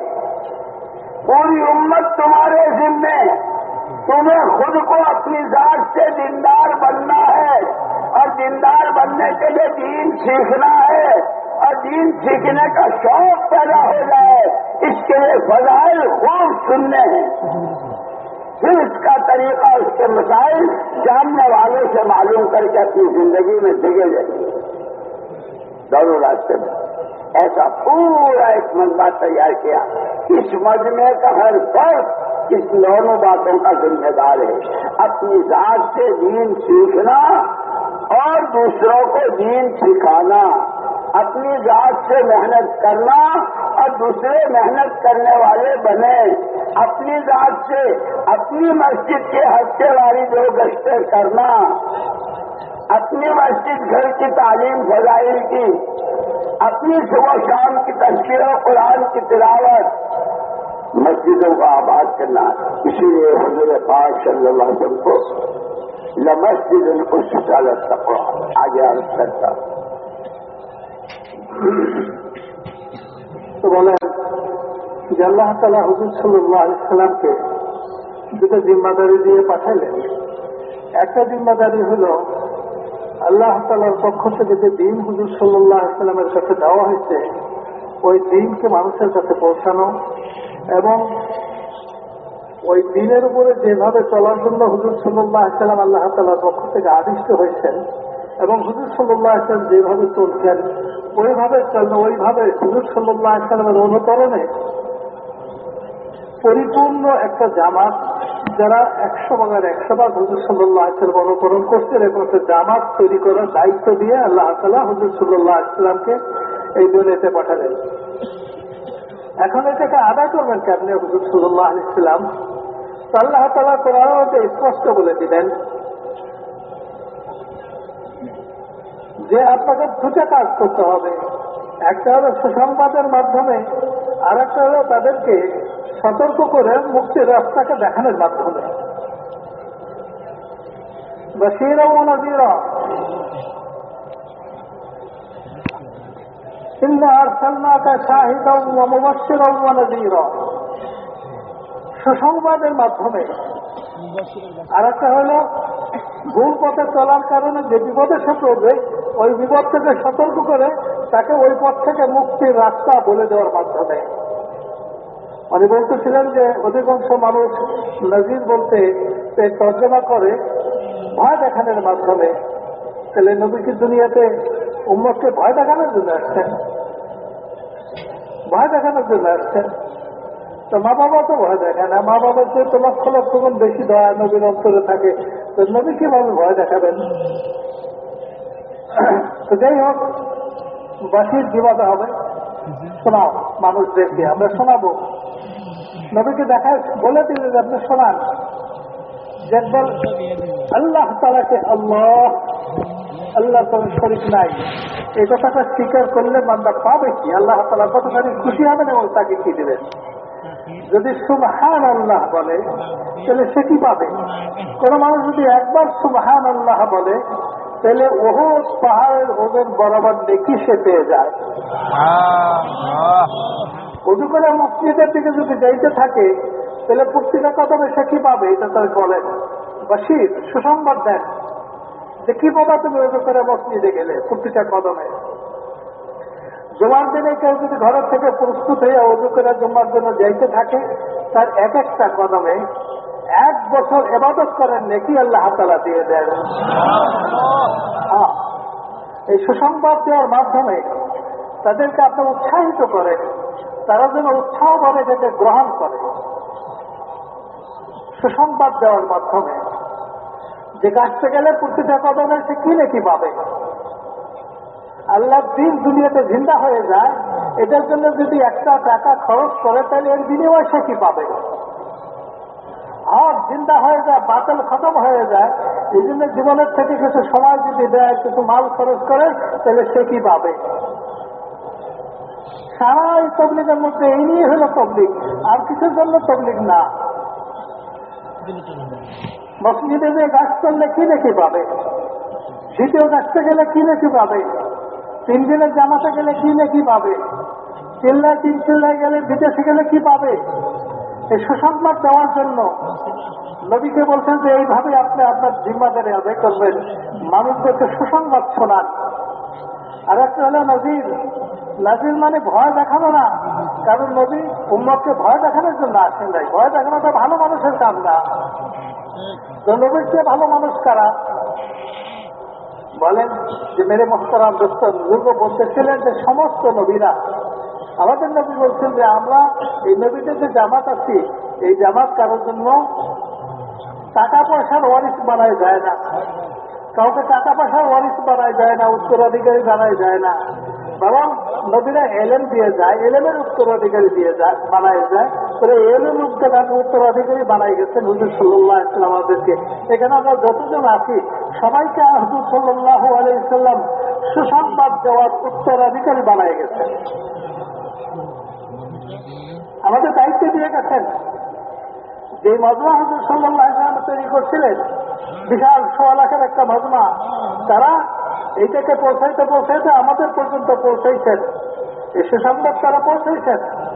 [SPEAKER 1] پوری امت تمہارے ذمے تمہیں خود کو اپنی ذات سے دیندار بننا ہے۔ اور دیندار بننے کے لیے دین سیکھنا ہے۔ اور دین سیکھنے کا شوق پیدا ہو جائے۔ اس کے لیے فضائل خوب سننے ہیں۔ پھر اس کا طریقہ، اس کے مسائل جاننے والوں سے معلوم کر کے اپنی زندگی میں جگہ جائے۔ دونوں راستے میں ایسا پورا ایک مجمع تیار کیا۔
[SPEAKER 2] اس مجمع
[SPEAKER 1] کا ہر فرد اس دونوں باتوں کا ذمہ دار ہے۔ اپنی ذات سے دین سیکھنا اور دوسروں کو دین سکھانا۔ اپنی ذات سے محنت کرنا اور دوسرے محنت کرنے والے بنے۔ اپنی ذات سے اپنی مسجد کے ہفتے والی دو گشتیں کرنا، اپنی مسجد گھر کی تعلیم فضائل کی، اپنی صبح شام کی تشکیر و قرآن کی تلاوت، مسجدوں کو آباد کرنا۔ اسی لیے حضور پاک صلی اللہ علیہ وسلم کو لمسجد ان کو شکالت تک آگے عرض کرتا
[SPEAKER 2] যে আল্লাহ তালা হুজুর সাল্লাহ সাল্লামকে দুটো জিম্মাদারি দিয়ে পাঠালেন একটা জিম্মাদারি হল, আল্লাহ তালার পক্ষ থেকে যে দিন হুজুর সাল্লাহ সাল্লামের কাছে দেওয়া হয়েছে, ওই দিনকে মানুষের কাছে পৌঁছানো এবং ওই দিনের উপরে যেভাবে চলার জন্য হুজুর সাল্লাহ সাল্লাম আল্লাহ তালার পক্ষ থেকে আদিষ্ট হয়েছেন এবং হুজুর সাল্লাহ আসলাম যেভাবে চলছেন, ওইভাবে ওইভাবে হুজুর সাল্লাহ আসলামের অনুকরণে পরিপূর্ণ একটা জামাত যারা একশো ভাগের একশো ভাগ হুজুর সাল্লাহ আসলাম অনুকরণ করছে এরকম একটা জামাত তৈরি করার দায়িত্ব দিয়ে আল্লাহ তালা হুজুর সাল্লাহ আসলামকে এই দুনিয়াতে পাঠালেন। এখন এটাকে আদায় করবেন কেমনি হুজুর সাল্লাহ ইসলাম আল্লাহ তালা কোরআন স্পষ্ট বলে দিলেন যে আপনাকে দুটো কাজ করতে হবে। একটা হলো সুসংবাদের মাধ্যমে আর একটা হলো তাদেরকে সতর্ক করে মুক্তির রাস্তাকে দেখানোর মাধ্যমে সুসংবাদের মাধ্যমে। আর একটা হলো, ভুল পথে চলার কারণে যে বিপদে সে চলবে ওই বিপদ থেকে সতর্ক করে তাকে ওই পথ থেকে মুক্তির রাস্তা বলে দেওয়ার মাধ্যমে। উনি বলতেছিলেন যে অধিকাংশ মানুষ নজির বলতে তর্জমা করে ভয় দেখানোর মাধ্যমে। তাহলে নবীকে দুনিয়াতে উম্মতকে ভয় দেখানোর জন্য আসছেন? ভয় দেখানোর জন্য আসছেন? তো মা বাবা তো ভয় দেখায় না। মা বাবার তো লক্ষ লক্ষ গুণ বেশি দয়া নবীর অন্তরে থাকে, তো নবী কীভাবে ভয় দেখাবেন? তো যাই হোক, বাসির বিবাদ হবে। শোনাও, মানুষদেরকে, আমরা শোনাবো। নবীকে দেখায়, বলে দিলে যে আপনি যে একবার আল্লাহ তালাকে আল্লাহ আল্লাহ তালা শরিক নাই। এই কথাটা স্বীকার করলে বান্দা পাবে কি? আল্লাহ তালা কতখানি খুশি হবেন এবং তাকে কি দেবেন যদি সুবহান আল্লাহ বলে, তাহলে সে কি পাবে? কোন মানুষ যদি একবার সুবহান আল্লাহ বলে, তাহলে ওহ পাহাড়ের ওজন বরাবর দেখি সে পেয়ে যায়। উজু করে মসজিদের দিকে যদি যাইতে থাকে তাহলে পুস্তিকা কদমে সে কি পাবে? এটা তার বলেন। বাসির সুসংবাদ দেন যে কি পাবা তুমি উজু করে মসজিদে গেলে পুস্তিকা কদমে। জমার দিনে কেউ যদি ঘরের থেকে প্রস্তুত হয়ে অজু করে জমার জন্য যাইতে থাকে তার এক একটা কদমে এক বছর এবাদত করেন নাকি আল্লাহ তালা দিয়ে দেন। হ্যাঁ, এই সুসংবাদ দেওয়ার মাধ্যমে তাদেরকে আপনি উৎসাহিত করে তারা যেন উৎসাহ ভাবে যেতে গ্রহণ করে। সুসংবাদ দেওয়ার মাধ্যমে। যে কাজটা গেলে প্রতিটা কদমে সে কি নাকি পাবে। আল্লাহ দিন দুনিয়াতে জিন্দা হয়ে যায়, এটার জন্য যদি একটা টাকা খরচ করে, তাহলে এর বিনিময় সে কি পাবে? হক জিন্দা হয়ে যায়, বাতিল খতম হয়ে যায়, এই জন্য জীবনের থেকে কিছু সময় যদি দেয়, কিছু মাল খরচ করে, তাহলে সে কি পাবে? সারা এই তবলিগের মধ্যে, এই নিয়ে হলো তবলিগ। আর কিছুর জন্য তবলিগ না? মসজিদে যে গাছ করলে কি নাকি পাবে? দ্বিতীয় গাছতে গেলে কি নাকি পাবে? তিন দিনের জামাতে গেলে কি নাকি পাবে? চিল্লায় তিন চিল্লায় গেলে বিদেশে গেলে কি পাবে? এই সুসংবাদ দেওয়ার জন্য নবীকে বলছেন যে, এইভাবে আপনি আপনার জিম্মাদারি আদায় করবেন। মানুষদেরকে সুসংবাদ শোনান। আর একটা হলো নজির। নাজির মানে ভয় দেখানো না। কারণ নবী উম্মতকে ভয় দেখানোর জন্য আসেন নাই। ভয় দেখানোটা ভালো মানুষের কাজ না। তো নবীর চেয়ে ভালো মানুষ কারা? বলেন যে, মেরে মোহতারাম দোস্ত বুজুর্গ বলতেছিলেন যে, সমস্ত নবীরা। আমাদের নবী বলছেন যে, আমরা এই নবীতে যে জামাত আছি, এই জামাত কারোর জন্য টাকা পয়সার ওয়ারিস বানায় যায় না। কাউকে টাকা পয়সার ওয়ারিস বানায় যায় না, উত্তরাধিকারী বানায় যায় না। বরং নবীরা এলেম দিয়ে যায়, এলেমের উত্তরাধিকারী দিয়ে যায়, বানায় যায়। তাহলে এলেম উত্তরাধিকারী বানাই গেছেন হুজুর সাল্লাহ ইসলাম আমাদেরকে। এখানে আমরা যতজন আছি, সবাইকে হুজুর সাল্লাহ আলাইসাল্লাম সুসংবাদ দেওয়ার উত্তরাধিকারী বানাই গেছেন। আমাদের দায়িত্ব দিয়ে গেছেন। যে মজমা হুজুর সাল্লাহ তৈরি করছিলেন। বিশাল সোয়া লাখের একটা মজমা। তারা এইটাকে পৌঁছাইতে পৌঁছাইতে আমাদের পর্যন্ত পৌঁছাইছেন। এই সুসংবাদ তারা পৌঁছাইছেন।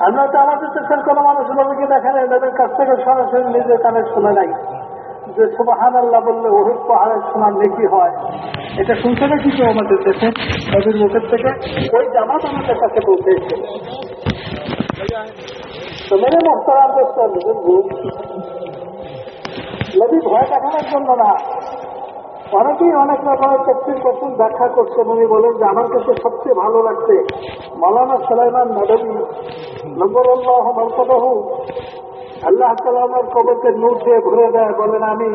[SPEAKER 2] আমরা তো আমাদের দেশের কোনো মানুষ নবীকে দেখেন এদের কাছ থেকে সরাসরি নিজের কানে শুনে নাই। যে সুবাহান আল্লাহ বললে ওহুদ পাহাড়ের শোনার নেকি হয়। এটা শুনছে না কিছু আমাদের দেশে নদীর মুখের থেকে? ওই জামাত আমাদের কাছে পৌঁছেছে তো মেরে মোস্তারাম নদী ভয় দেখানোর জন্য না অনেকেই অনেক রকমের তফসিল করছেন ব্যাখ্যা করছেন উনি বলেন যে আমার কাছে সবচেয়ে ভালো লাগছে। মালানা সালাইমান নদী নম্বরুল্লাহ মর্তবাহু আল্লাহ সালামের কবরকে নূর দিয়ে ঘুরে দেয়, বলেন আমি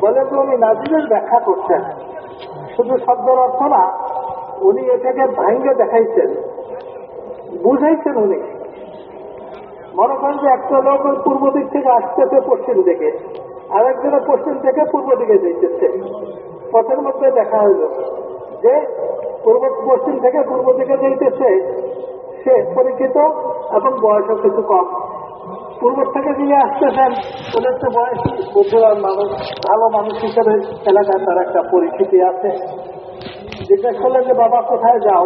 [SPEAKER 2] বলে তো উনি নাজিরের ব্যাখ্যা করছেন। শুধু শব্দের অর্থ না, উনি এটাকে ভাঙ্গে দেখাইছেন। বুঝাইছেন উনি। মনে করেন যে একটা লোক ওই পূর্ব দিক থেকে আসতেছে পশ্চিম দিকে। আরেকজনের পশ্চিম থেকে পূর্ব দিকে যেতেছে পথের মধ্যে দেখা হইল যে পূর্ব, পশ্চিম থেকে পূর্ব দিকে যাইতেছে। সে পরিচিত এবং বয়সও কিছু কম। পূর্ব থেকে দিয়ে আসতেছেন ওদের তো বয়সী, বুদ্ধিমান মানুষ, ভালো মানুষ হিসেবে এলাকায় তার একটা পরিচিতি আছে। জিজ্ঞেস করলে যে, বাবা, কোথায় যাও?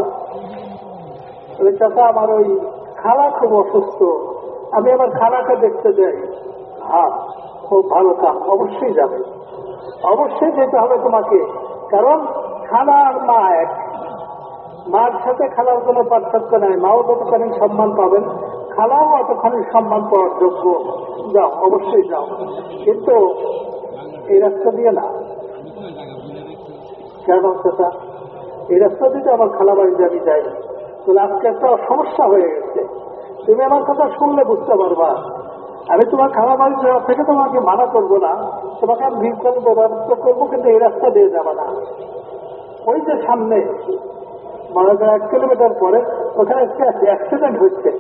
[SPEAKER 2] ওই আমার ওই খালা খুব অসুস্থ। আমি আমার খানাটা দেখতে যাই। হ্যাঁ খুব ভালো কাম অবশ্যই যাবে। অবশ্যই যেতে হবে তোমাকে, কারণ খালা আর মা এক। মার সাথে খালার কোনো পার্থক্য নাই, মাও যতখানি সম্মান পাবেন, খালাও অতখানি সম্মান পাওয়ার যোগ্য। যাও, অবশ্যই যাও। কিন্তু এই রাস্তা দিয়ে না। কেন সেটা এই রাস্তা দিয়ে আমার খালা বাড়িতে আমি যাই। তাহলে আজকে একটা সমস্যা হয়ে গেছে। তুমি আমার কথা শুনলে বুঝতে পারবা। আমি তোমার খারাপ বাড়ি যাওয়া থেকে তোমাকে মানা করব না। তোমাকে আমি ভিড় করব করব, কিন্তু এই রাস্তা দিয়ে যাবে না। ওই যে সামনে মনে করো এক কিলোমিটার পরে, ওখানে একটা অ্যাক্সিডেন্ট হচ্ছে।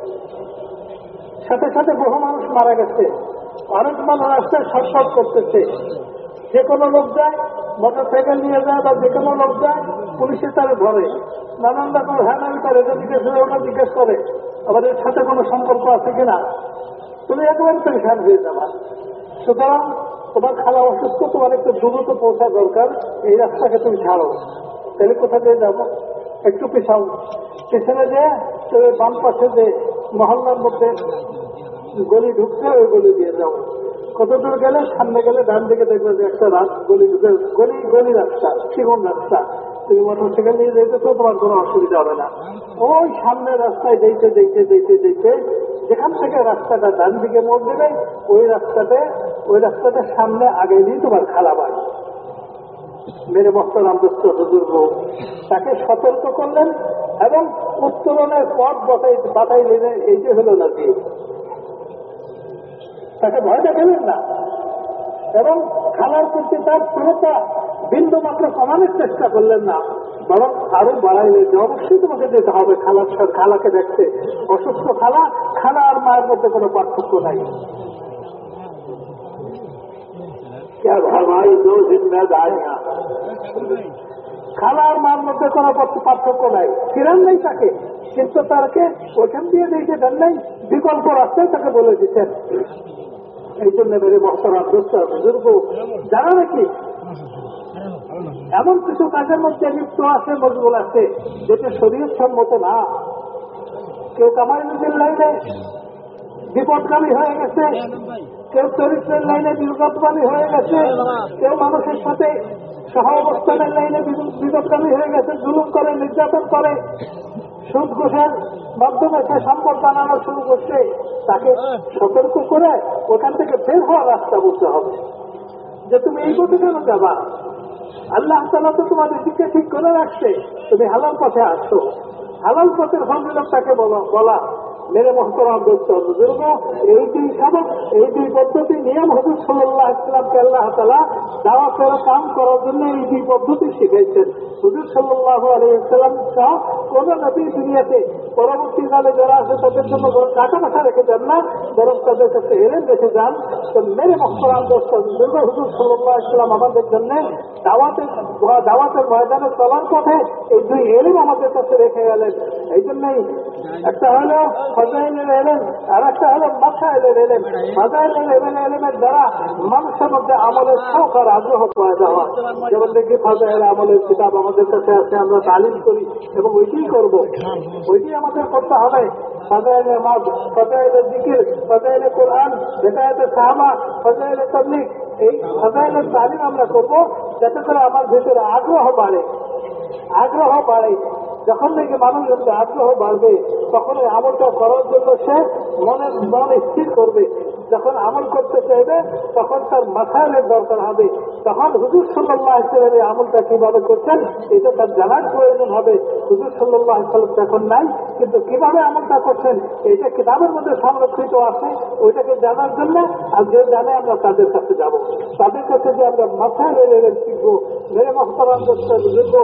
[SPEAKER 2] সাথে সাথে বহু মানুষ মারা গেছে। অনেক মানুষ রাস্তায় ছটফট করতেছে। যে কোনো লোক যায় মোটর সাইকেল নিয়ে যায়, বা যে কোনো লোক যায়, পুলিশে তারা ধরে। নানান রকম হ্যাঁ তার এটা জিজ্ঞেস করে ওটা জিজ্ঞেস করে। এর সাথে কোনো সম্পর্ক আছে কিনা? তুমি একবার পরিষ্কার হয়ে যাবা। সুতরাং তোমার খালা অসুস্থ, তোমার একটু দ্রুত পৌঁছা দরকার। এই রাস্তাকে তুমি ছাড়ো। তাহলে কোথা দিয়ে যাব? একটু পিছাও। পিছনে যে তুমি বাম পাশে যে মহল্লার মধ্যে গলি ঢুকছে, ওই গলি দিয়ে যাও। কত দূর গেলে? সামনে গেলে ডান দিকে দেখবে যে একটা রাত গলি ঢুকে গলি গলি রাস্তা চিকন রাস্তা। তুমি মোটর সাইকেল নিয়ে যেতেছো তোমার কোনো অসুবিধা হবে না। ওই সামনে রাস্তায় দেখতে দেখতে দেখতে দেখতে যেখান থেকে রাস্তাটা ডান দিকে মোড় দেবে, ওই রাস্তাতে, ওই রাস্তাটা সামনে আগে দিয়ে তোমার খালা বাড়ি মেরে মস্তরাম দত্ত হুজুর তাকে সতর্ক করলেন এবং উত্তরণের পথ বাতাই বাতাই নিলেন, এই যে হলো নাকি। তাকে ভয় দেখালেন না। এবং খালার প্রতি তার পুরোটা বিন্দু মাত্র কমানোর চেষ্টা করলেন না, বরং আরও বাড়াইলেন যে অবশ্যই তোমাকে যেতে হবে, খালার খালাকে দেখতে। অসুস্থ খালা খালা আর মায়ের মধ্যে কোনো পার্থক্য নাই। খালা আর খালার মার মধ্যে কোনো পার্থক্য নাই। ফিরান নাই তাকে, কিন্তু তারকে ওখান দিয়ে দিয়েছে দেন নাই, বিকল্প রাস্তায় তাকে বলে দিচ্ছেন এই জন্য মেরে মহতারা বুঝতে বুজুর্গ। যারা নাকি এমন কিছু কাজের মধ্যে লিপ্ত আছে মজবুল আছে, যেটা শরীর সম্মত না। কেউ কামাই নিজের লাইনে বিপদকামী হয়ে গেছে। কেউ চরিত্রের লাইনে বিপদকামী হয়ে গেছে। কেউ মানুষের সাথে সহ অবস্থানের লাইনে বিপদ- বিপদকামী হয়ে গেছে, জুলুম করে, নির্যাতন করে। সুদ ঘোষের মাধ্যমে সে সম্পদ বানানো শুরু করছে। তাকে সতর্ক করে ওখান থেকে বের হওয়ার রাস্তা বুঝতে হবে। যে তুমি এই পথে কেন যাবা আল্লাহ তালা তো তোমাদের দিকে ঠিক করে রাখছে। তুমি হালাল পথে আসছো হালাল পথের বলা বলা। মেরে মহতরাম দোস্ত বুজুর্গ, এই দুই সবক এই দুই পদ্ধতি নিয়ম হজুর সাল্লাহ ইসলামকে আল্লাহ তালা দাওয়া করে কাম করার জন্য এই দুই পদ্ধতি শিখাইছেন। হুজুর সাল্লাহ আলহিসাল্লাম সহ কোন নবী দুনিয়াতে পরবর্তীকালে যারা আছে, তাদের জন্য টাকা পয়সা রেখে যান না, বরং তাদের কাছে এলেন রেখে যান। তো মেরে মহতরাম দোস্ত বুজুর্গ, হুজুর সাল্লাহ ইসলাম আমাদের জন্য দাওয়াতের দাওয়াতের ময়দানে চলার পথে এই দুই এলিম আমাদের কাছে রেখে গেলেন। এই জন্যই একটা হলো ফজাইলের এলেন আর একটা হলো মাসাইলের এলেন ফজাইলের এলেন এলেমের দ্বারা মানুষের মধ্যে আমলের শখ আর আগ্রহ পয়দা হয় যেমন দেখি ফজাইল আমলের কিতাব আমাদের কাছে আছে, আমরা তালিম করি এবং ওইটাই করব। ওইটাই আমাদের করতে হবে। ফজাইলের মাদ ফজাইলের দিকির ফজাইলের কোরআন, হেদায়তের সাহামা ফজাইলের তবলিক এই ফজাইলের তালিম আমরা করব যাতে করে আমার ভিতরে আগ্রহ বাড়ে। আগ্রহ বাড়ে। যখন থেকে মানুষ যদি আগ্রহ বাড়বে, তখন এই আমলটা করার জন্য সে মনে মন স্থির করবে। যখন আমল করতে চাইবে, তখন তার মাথায়ের দরকার হবে। তখন হুজুর সাল্লাহ এই আমলটা কীভাবে করছেন, এটা তার জানার প্রয়োজন হবে। হুজুর সাল্লাহ সাল্লাম এখন নাই, কিন্তু কীভাবে আমলটা করছেন এটা কিতাবের মধ্যে সংরক্ষিত আছে, ওইটাকে জানার জন্য আর যে জানে আমরা তাদের কাছে যাব। তাদের কাছে যে আমরা মাথায় লেভেল শিখব, মেরে মহতারাম বুঝব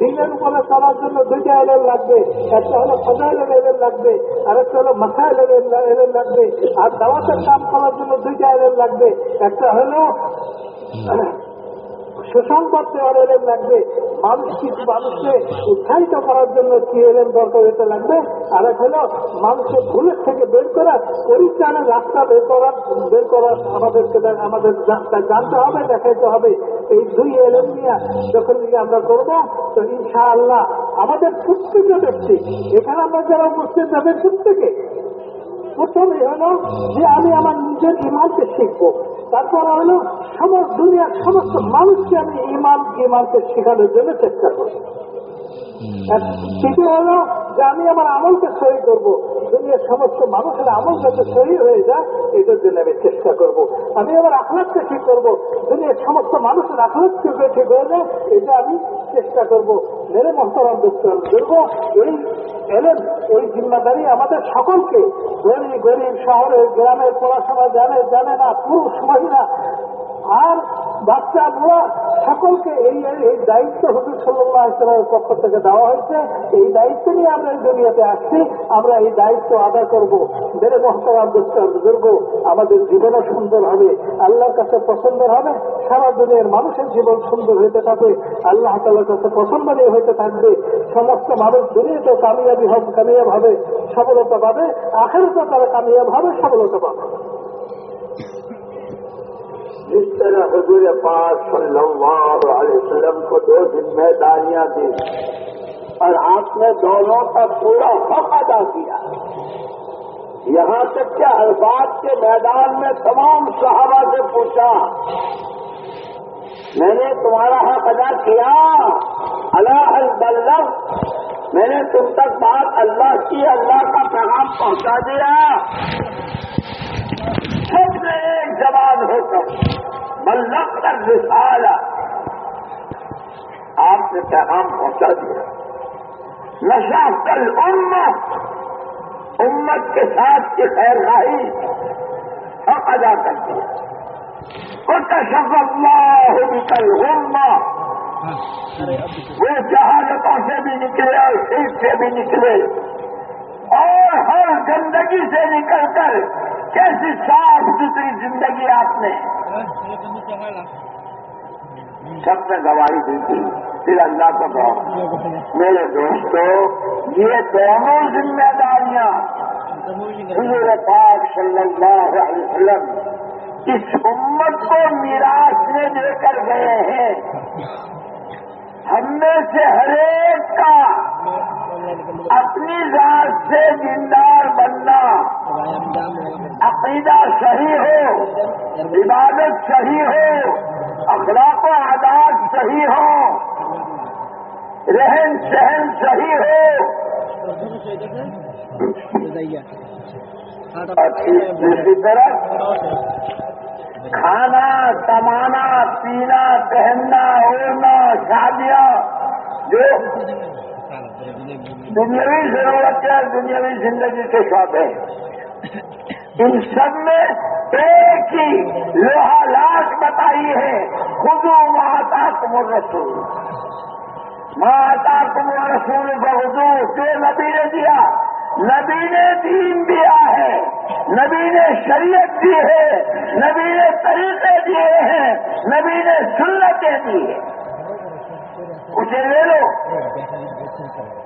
[SPEAKER 2] দিনের উপরে চলার জন্য দুইটা এলেন লাগবে, একটা হলো ফজাইল এলেন লাগবে আর একটা হলো মাথায় এলেন লাগবে। আর দাওয়াতের কাম করার জন্য দুইটা এলেন লাগবে। একটা হলো সুসংবাদ দেওয়ার এলেন লাগবে মানুষ কিছু মানুষকে উৎসাহিত করার জন্য কি এলেন দরকার হতে লাগবে। আর এক হলো মানুষকে ভুলের থেকে বের করা পরিত্রাণের রাস্তা বের করার বের করার আমাদেরকে আমাদের জানতে হবে দেখাইতে হবে। এই দুই এলেন নিয়ে যখন নিয়ে আমরা করব তো ইনশাআল্লাহ আমাদের প্রত্যেকে ব্যক্তি এখানে আমরা যারা উপস্থিত তাদের প্রত্যেকে প্রথমে হলো যে আমি আমার নিজের ইমানকে শিখব। তারপর হলো সমস্ত দুনিয়ার সমস্ত মানুষকে আমি ইমান ইমানকে শেখানোর জন্য চেষ্টা করব। তৃতীয় হলো যে আমি আমার আমলকে সহি করব। দুনিয়ার সমস্ত মানুষের আমল যাতে সহি হয়ে যায়, এটার জন্য আমি চেষ্টা করব। আমি আমার আখলাককে ঠিক করব। দুনিয়ার সমস্ত মানুষের আখলাককে ঠিক হয়ে যায়, এটা আমি চেষ্টা করব। মেরে মহতরাম দুষ্কর্ম করব এই এলেন, ওই জিম্মাদারি আমাদের সকলকে। গরিব গরিব শহরে গ্রামের পড়াশোনা জানে জানে না, পুরুষ, মহিলা। আর বাচ্চা বুড়া সকলকে এই এই দায়িত্ব হুজুর সাল্লাহ ইসলামের পক্ষ থেকে দেওয়া হয়েছে। এই দায়িত্ব নিয়ে আমরা এই দুনিয়াতে আসছি। আমরা এই দায়িত্ব আদায় করব। বেড়ে মহতারাম করব আমাদের জীবনও সুন্দর হবে, আল্লাহর কাছে পছন্দ হবে, সারা দুনিয়ার মানুষের জীবন সুন্দর হইতে থাকবে, আল্লাহ তাল্লার কাছে পছন্দনীয় হইতে থাকবে। সমস্ত মানুষ দুনিয়াতে কামিয়াবি হবে, কামিয়াব হবে, সফলতা পাবে আখেরতে তারা কামিয়াব হবে, সফলতা পাবে।
[SPEAKER 1] جس طرح حضور پاک صلی اللہ علیہ وسلم کو دو ذمہ داریاں دی اور آپ نے دونوں کا پورا حق ادا کیا۔ یہاں تک کہ ہر بات کے میدان میں تمام صحابہ سے پوچھا، میں نے تمہارا حق ادا کیا؟ اللہ البلب میں نے تم تک بات اللہ کی، اللہ کا پیغام پہنچا دیا۔ दिया सबने एक जवान होकर बल्लभ कर रिसाला आपने पैगाम पहुंचा दिया नशा कल उम्मत उम्मत के साथ की खैर खाई हक अदा कर दिया कल उम्मा वो जहाजतों से भी निकले और सीट से भी निकले اور ہر گندگی سے نکل کر کیسی صاف ستھری زندگی آپ نے؟ سب نے گواہی دی تھی۔ پھر اللہ کو کہا میرے دوستو، یہ دونوں ذمہ داریاں حضور پاک صلی اللہ علیہ وسلم اس امت کو میراث میں دے کر گئے ہیں۔ ہم میں سے ہر ایک کا اپنی ذات سے دیندار بننا عقیدہ صحیح ہو عبادت صحیح ہو اخلاق و عادات صحیح ہو رہن سہن صحیح ہو۔ ہاں، اسی طرح کھانا کمانا پینا، پہننا، اوڑھنا، شادیاں، جو دنیاوی ضرورت یا دنیاوی زندگی کے شوق ہیں۔ ان سب میں ایک ہی لوہا لاش بتائی ہے خود ماتا کمر رسول ماتا کمر رسول بہدو جو نبی نے دیا۔ نبی نے دین دیا ہے نبی نے شریعت دی ہے نبی نے طریقے دیے ہیں نبی نے سنتیں دی ہے اسے لے لو۔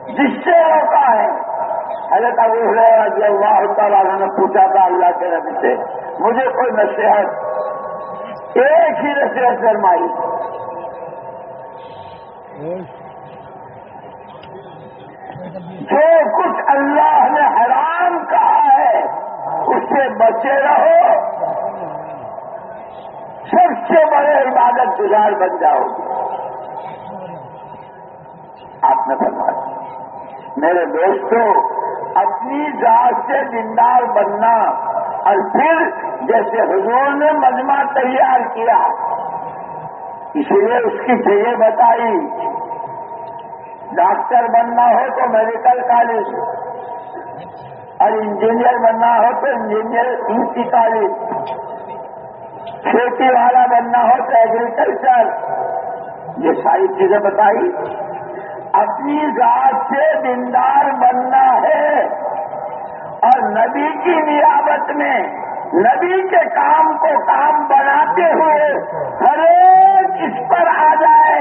[SPEAKER 1] جس سے ہوتا ہے۔ حضرت ہے رضی اللہ تعالیٰ نے پوچھا تھا اللہ کے نبی سے، مجھے کوئی نصیحت؟ ایک ہی نصیحت فرمائی۔ جو کچھ اللہ نے حرام کہا ہے، اس سے بچے رہو۔ سب سے بڑے عبادت گزار بن جاؤ۔ گے آپ نے فرمایا۔ میرے دوستوں اپنی ذات سے دیندار بننا اور پھر جیسے حضور نے مجمع تیار کیا اس لیے اس کی جگہ بتائی۔ ڈاکٹر بننا ہو تو میڈیکل کالج، اور انجینئر بننا ہو تو انجینئر کی کالج، کھیتی والا بننا ہو تو ایگریکلچر یہ ساری چیزیں بتائی۔ اپنی ذات سے دیندار بننا ہے، اور نبی کی نیابت میں، نبی کے کام کو کام بناتے ہوئے ہر ایک اس پر آ جائے۔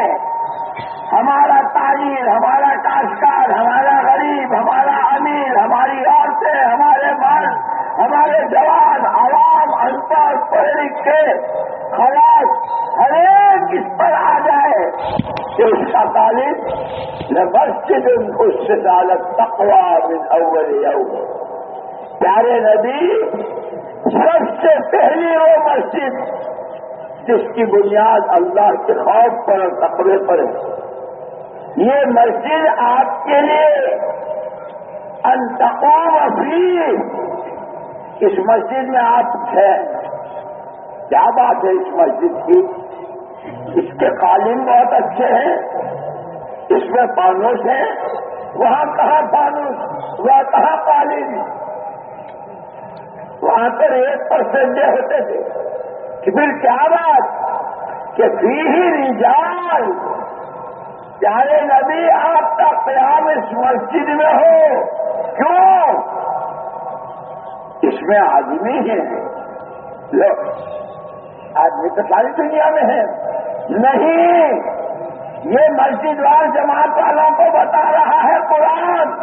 [SPEAKER 1] ہمارا تاجر ہمارا کاشتکار، ہمارا غریب، ہمارا امیر، ہماری عورتیں، ہمارے مرد ہمارے جوان، عوام ان پڑھ لکھے لکھ خلاص، ہر ایک اس پر آ جائے کہ اس کا تعلیم مسجد اس سے دالت تقوا من اول یوم۔ پیارے نبی، سب سے پہلی وہ مسجد جس کی بنیاد اللہ کے خوف پر اور تقوی پر ہے۔ یہ مسجد آپ کے لیے التقو افریق اس مسجد میں آپ ہیں۔ کیا بات ہے اس مسجد کی؟ اس کے قالین بہت اچھے ہیں۔ اس میں پانوس ہیں۔ وہاں کہاں پانوس؟ وہاں کہاں قالین وہاں پر ایک پرسینٹ یہ ہوتے تھے۔ کہ پھر کیا بات؟ کہ فی ہی رجال۔ پیارے نبی آپ کا قیام اس مسجد میں ہو، کیوں؟ اس میں آدمی ہے لوگ آدمی تو ساری دنیا میں ہے نہیں، یہ مسجد وار جماعت والوں کو بتا رہا ہے قرآن۔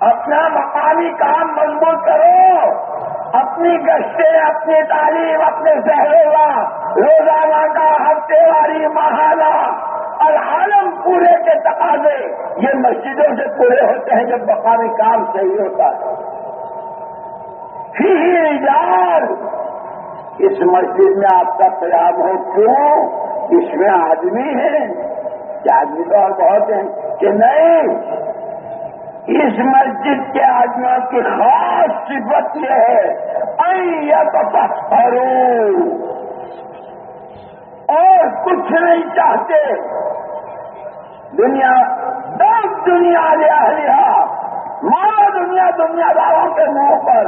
[SPEAKER 1] اپنا مقامی کام مضبوط کرو۔ اپنی گشتیں، اپنی تعلیم، اپنے زہرے روزانہ کا ہفتے واری ماہانہ العالم پورے کے تقاضے، یہ مسجدوں سے پورے ہوتے ہیں جب مقامی کام صحیح ہوتا ہے۔ ہی اس مسجد میں آپ کا قیام ہو کیوں؟ اس میں آدمی ہیں کیا آدمی تو اور بہت ہیں کہ نہیں، اس مسجد کے آدمیوں کی خاص صفت یہ ہے تو اور کچھ نہیں چاہتے۔ دنیا، دس دنیا لیا لیا مارا دنیا دنیا داروں کے منہ پر۔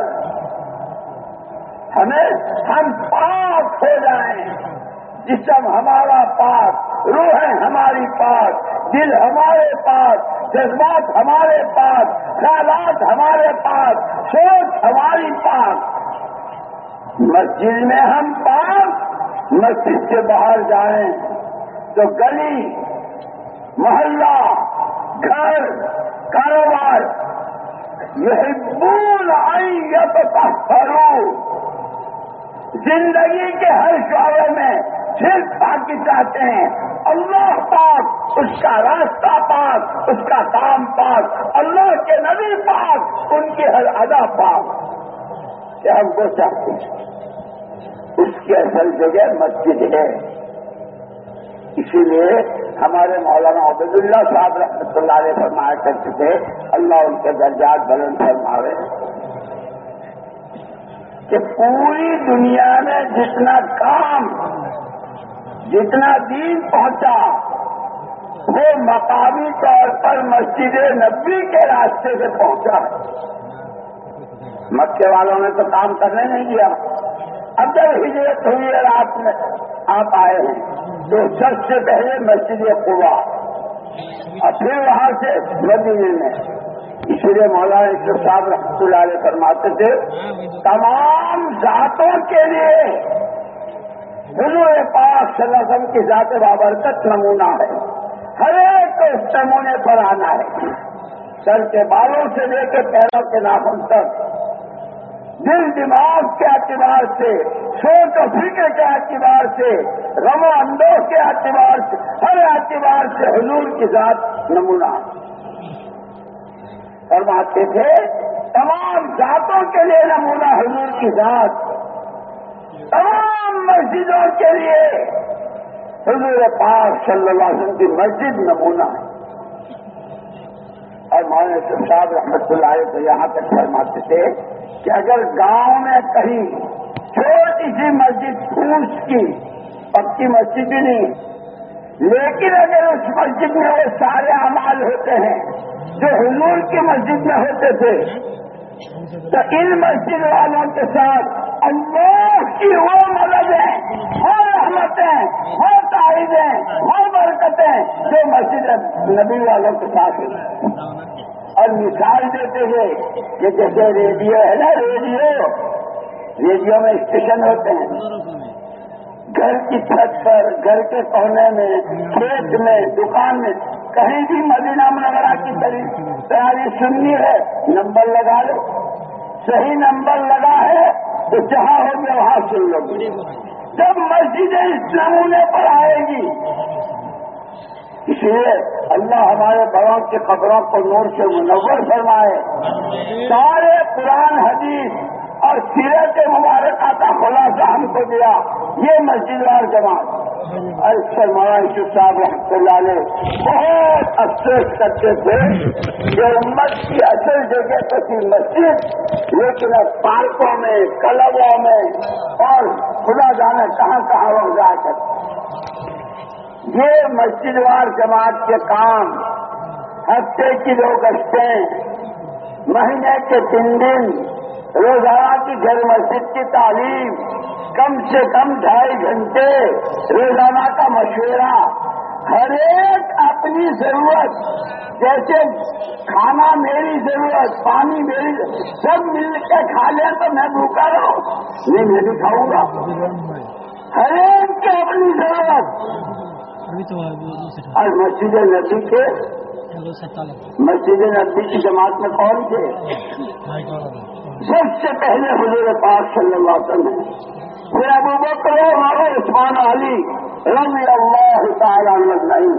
[SPEAKER 1] ہمیں ہم پاک ہو جائیں۔ جسم ہمارا پاک، روحیں ہماری پاس دل ہمارے پاس جذبات ہمارے پاس خیالات ہمارے پاس سوچ ہماری پاس مسجد میں ہم پاک۔ مسجد کے باہر جائیں تو گلی، محلہ، گھر، کاروبار یہ بول آئی یا تو زندگی کے ہر شعبے میں صرف پاکی چاہتے ہیں۔ اللہ پاک اس کا راستہ پاک، اس کا کام پاک۔ اللہ کے نبی پاک، ان کی ہر ادا پاک۔ کہ ہم کو چاہتے ہیں اس کی اصل جگہ مسجد ہے۔ اسی لیے ہمارے مولانا عبید اللہ صاحب رحمۃ اللہ علیہ فرمایا کر چکے اللہ ان کے درجات بلند فرماوے۔ کہ پوری دنیا میں جتنا کام، جتنا دین پہنچا، وہ مقامی طور پر مسجد نبی کے راستے سے پہنچا۔ مکے والوں نے تو کام کرنے نہیں دیا۔ اگر ہجرت ہوئی اور آپ میں، آپ آئے ہیں۔ تو سب سے پہلے مسجد ہوا اور پھر وہاں سے ندی میں۔ اس لیے مولانا جو صاحب رحمت اللہ علیہ فرماتے تھے، تمام ذاتوں کے لیے دونوں پاک صلی اللہ علیہ وسلم کی ذات بابرکت نمونہ ہے۔ ہر ایک کو اس نمونے پر آنا ہے۔ سر کے بالوں سے لے کے پیروں کے ناخن تک۔ دل دماغ کے اعتبار سے، سوچ و فکر کے اعتبار سے، غم و اندوز کے اعتبار سے، ہر اعتبار سے حضور کے ساتھ نمونہ۔ فرماتے تھے، تمام ذاتوں کے لیے نمونہ حضور کی ذات۔ تمام مسجدوں کے لیے حضور پاک صلی اللہ علیہ وسلم کی مسجد نمونہ ہے۔ اور مولانا یوسف صاحب رحمت اللہ علیہ کو یہاں تک فرماتے تھے کہ اگر گاؤں میں کہیں چھوٹی سی مسجد پھوس کی، پکی مسجد بھی نہیں، لیکن اگر اس مسجد میں وہ سارے اعمال ہوتے ہیں جو حضور کی مسجد میں ہوتے تھے، تو ان مسجد والوں کے ساتھ اللہ کی وہ مدد ہے۔ ہر رحمتیں ہر تعریفیں ہر برکتیں جو مسجد نبی والوں کے ساتھ اور مثال دیتے ہوئے کہ جیسے ریڈیو ہے نا، ریڈیو۔ ریڈیو میں اسٹیشن ہوتے ہیں۔ گھر کی چھت پر، گھر کے کونے میں، کھیت میں، دکان میں، کہیں بھی مدینہ منورہ کی تیاری سننی ہے، نمبر لگا لو۔ صحیح نمبر لگا ہے تو جہاں ہوگی وہاں سن لو۔ جب مسجدیں اس نمونے پر آئے گی۔ اس لیے اللہ ہمارے بڑوں کے خبروں کو نور سے منور فرمائے۔ سارے قرآن، حدیث اور سیرت مبارکہ کا خلاصہ ہم کو دیا۔ یہ مسجد وار جماعت۔ اکثر مولانا یوسف صاحب رحمۃ اللہ علیہ، بہت افسوس کرتے تھے جو امت کی اصل جگہ تو تھی مسجد، لیکن پارکوں میں، کلبوں میں اور خدا جانا کہاں کہاں وہ جا کر۔ یہ مسجد وار جماعت
[SPEAKER 4] کے کام ہفتے کی
[SPEAKER 1] دو گشتیں مہینے کے
[SPEAKER 4] تین دن
[SPEAKER 1] روزانہ کی گھر مسجد کی تعلیم، کم
[SPEAKER 4] سے کم
[SPEAKER 1] ڈھائی گھنٹے روزانہ کا مشورہ ہر ایک اپنی ضرورت جیسے کھانا میری ضرورت پانی میری ضرورت سب مل کے کھا لیں تو میں بھوکا رہوں یہ میں بھی کھاؤں گا۔ ہر ایک کی اپنی ضرورت۔ اور مسجد نبی کے مسجد نبی کی جماعت میں کون تھے؟ سب سے پہلے حضور پاک صلی اللہ علیہ وسلم۔ پھر ابو بکر ہمارے عثمان علی۔ رضی اللہ تعالی اجمعین۔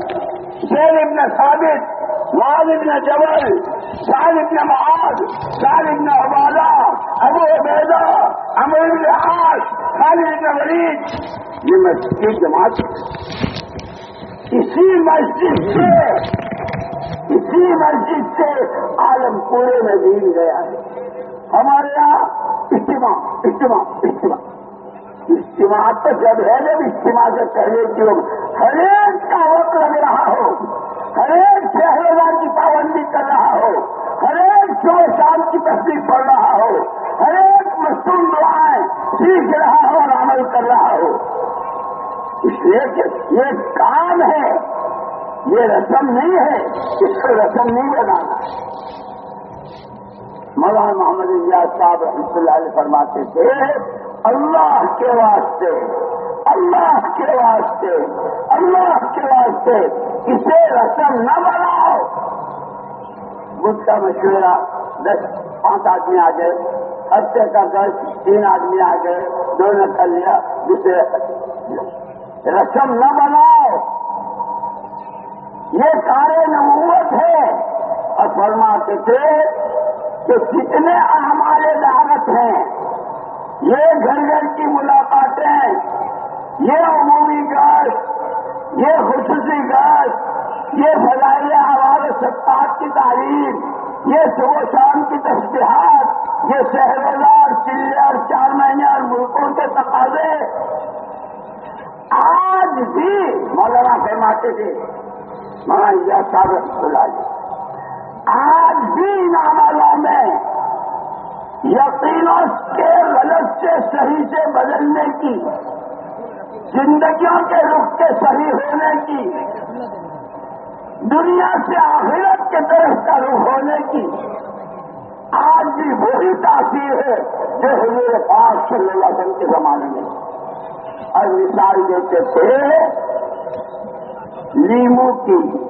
[SPEAKER 1] زید ابن ثابت، معاذ ابن جبل، سعد ابن معاذ، سعد ابن عبادہ، ابو عبیدہ عمر ابن عاش خالد ابن ولید۔ یہ مسجد جماعت۔ اسی مسجد سے، اسی مسجد سے عالم پورے میں دین گیا۔ ہے ہمارے یہاں اجتماع اجتماع اجتماع۔ اجتماع تو جب ہے جب اجتماع سے کرنے کی ہو ہر ایک کا وقت لگ رہا ہو ہر ایک چہرے کی پابندی کر رہا ہو ہر ایک صبح شام کی تصدیق پڑھ رہا ہو ہر ایک مصروف دعائیں سیکھ رہا ہو اور عمل کر رہا ہو۔ اس لیے کہ یہ کام ہے، یہ رسم نہیں ہے، اس کو رسم نہیں بنانا۔ ہے مولانا محمد ریاض صاحب رحمۃ اللہ علیہ فرماتے تھے اللہ کے واسطے، اللہ کے واسطے، اللہ کے واسطے اسے رسم نہ بناؤ۔ بدھ کا مشورہ دس، پانچ آدمی آ گئے، ہفتے کا دس تین آدمی آ گئے دو نے کر لیا جسے رسم نہ بناؤ۔ یہ سارے نبوت ہے اور فرماتے تھے کہ کتنے ہمارے دعوت ہیں یہ گھر گھر کی ملاقاتیں، یہ عمومی گاش یہ خصوصی گاش یہ بھلائی آواز سطح کی تعریف یہ صبح شام کی تشبیہات، یہ شہروں اور چلے اور چار مہینے اور ملکوں کے تقاضے۔ آج بھی مولانا فرماتے تھے مولانا صاحب بلا آج بھی ان میں یقینوں کے غلط سے صحیح سے بدلنے کی، زندگیوں کے رخ کے صحیح ہونے کی، دنیا سے آخرت کے طرف کا رخ ہونے کی۔ آج بھی وہی تاثیر ہے جو حضور پاک صلی اللہ علیہ وسلم کے زمانے میں۔ اور مثال دیتے تھے، لیمو کی۔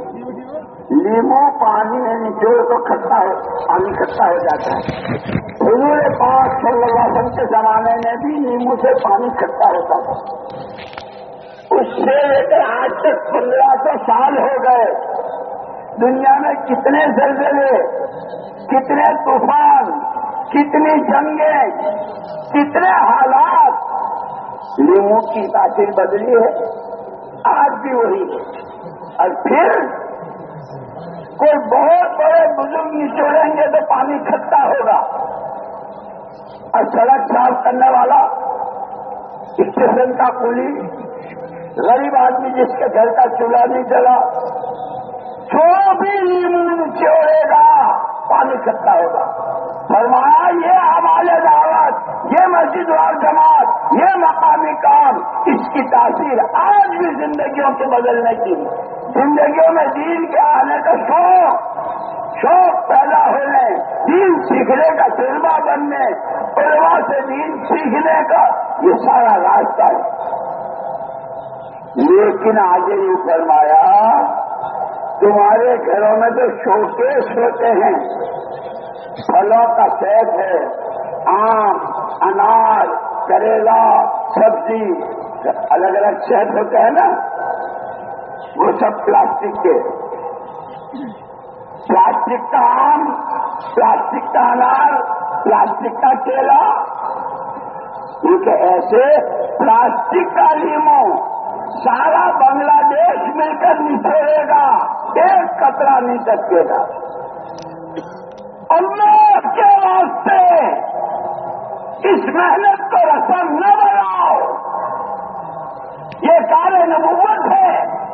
[SPEAKER 1] لیمو پانی میں نچوڑ تو کھٹا ہو پانی کھٹا ہو جاتا ہے۔ حضور پاک صلی اللہ علیہ وسلم کے زمانے میں بھی نیمبو سے پانی کھٹا ہوتا تھا۔ اس سے لے کر آج تک پندرہ سو سال ہو گئے۔ دنیا میں کتنے زلزلے، کتنے طوفان، کتنی جنگیں، کتنے حالات۔ لیمو کی تاثیر بدلی ہے، آج بھی وہی ہے۔ اور پھر کوئی بہت بڑے بزرگ نچوڑیں گے تو پانی کھٹا ہوگا۔ اور سڑک صاف کرنے والا، اسٹیشن کا پولی غریب آدمی جس کے گھر کا چولہا نہیں چلا جو بھی لیمو نچوڑے گا، پانی کھٹا ہوگا۔ فرمایا، یہ ہمارے دعوت، یہ مسجد اور جماعت، یہ مقامی کام، اس کی تاثیر آج بھی زندگیوں کے بدلنے کی زندگیوں میں دین کے آنے کا شوق شوق پیدا ہونے، دین سیکھنے کا طلبہ بننے طلبا سے دین سیکھنے کا یہ سارا راستہ ہے۔ لیکن آگے یہ فرمایا، تمہارے گھروں میں تو شوکیش ہوتے ہیں، پھلوں کا سیٹ ہے، آم، انار، کریلا، سبزی، الگ الگ سیٹ ہوتے ہیں نا۔ وہ سب پلاسٹک کے۔ پلاسٹک کا آم، پلاسٹک کا انار، پلاسٹک کا کیلا۔ کیونکہ ایسے پلاسٹک کا لیمو سارا بنگلہ دیش مل کر نچھوڑے گا، ایک کترا نہیں سکے گا۔ اللہ کے واسطے اس محنت کو رسم نہ بناؤ۔ یہ سارے نبوت ہے۔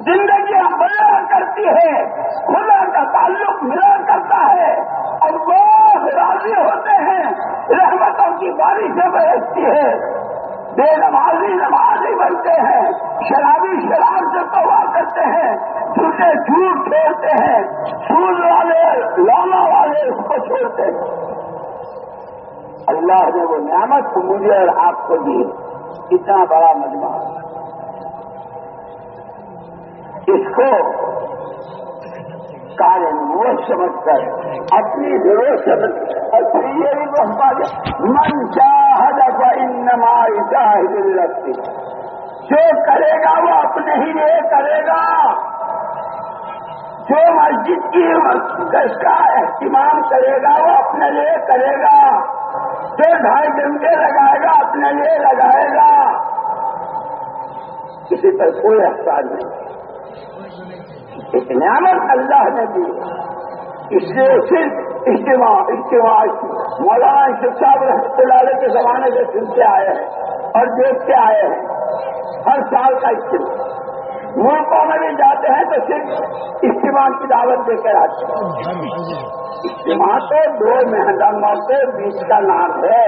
[SPEAKER 1] زندگیاں بیان کرتی ہے، خدا کا تعلق بیان کرتا ہے۔ اور وہ راضی ہوتے ہیں، رحمتوں کی بارشیں بیچتی ہے۔ بے نمازی نمازی بنتے ہیں، شرابی شراب سے توبہ کرتے ہیں۔ جھوٹے جھوٹ چھوڑتے ہیں سود والے لانا والے اس کو چھوڑتے ہیں۔ اللہ نے وہ نعمت مجھے اور آپ کو دی۔ اتنا بڑا مجمع۔ اس کو سمجھ کر، اپنی ضرورت سمجھ اور اپنی یہ بھی محبت من چاہد انما جاہد جو کرے گا وہ اپنے ہی لیے کرے گا۔ جو مسجد کی گز کا اہتمام کرے گا وہ اپنے لیے کرے گا۔ جو ڈھائی گھنٹے لگائے گا، اپنے لیے لگائے گا۔ کسی پر کوئی احساس نہیں۔ ایک نعمت اللہ نے دی. اس لیے صرف اجتماع اجتماع مولانا صاحب رحمت اللہ علیہ کے زمانے سے سنتے آئے ہیں اور دیکھتے آئے ہیں. ہر سال کا اجتماع. ملکوں میں بھی جاتے ہیں تو صرف اجتماع کی دعوت دے کر آتے ہیں. اجتماع تو دو مہنگا کے بیچ کا نام ہے.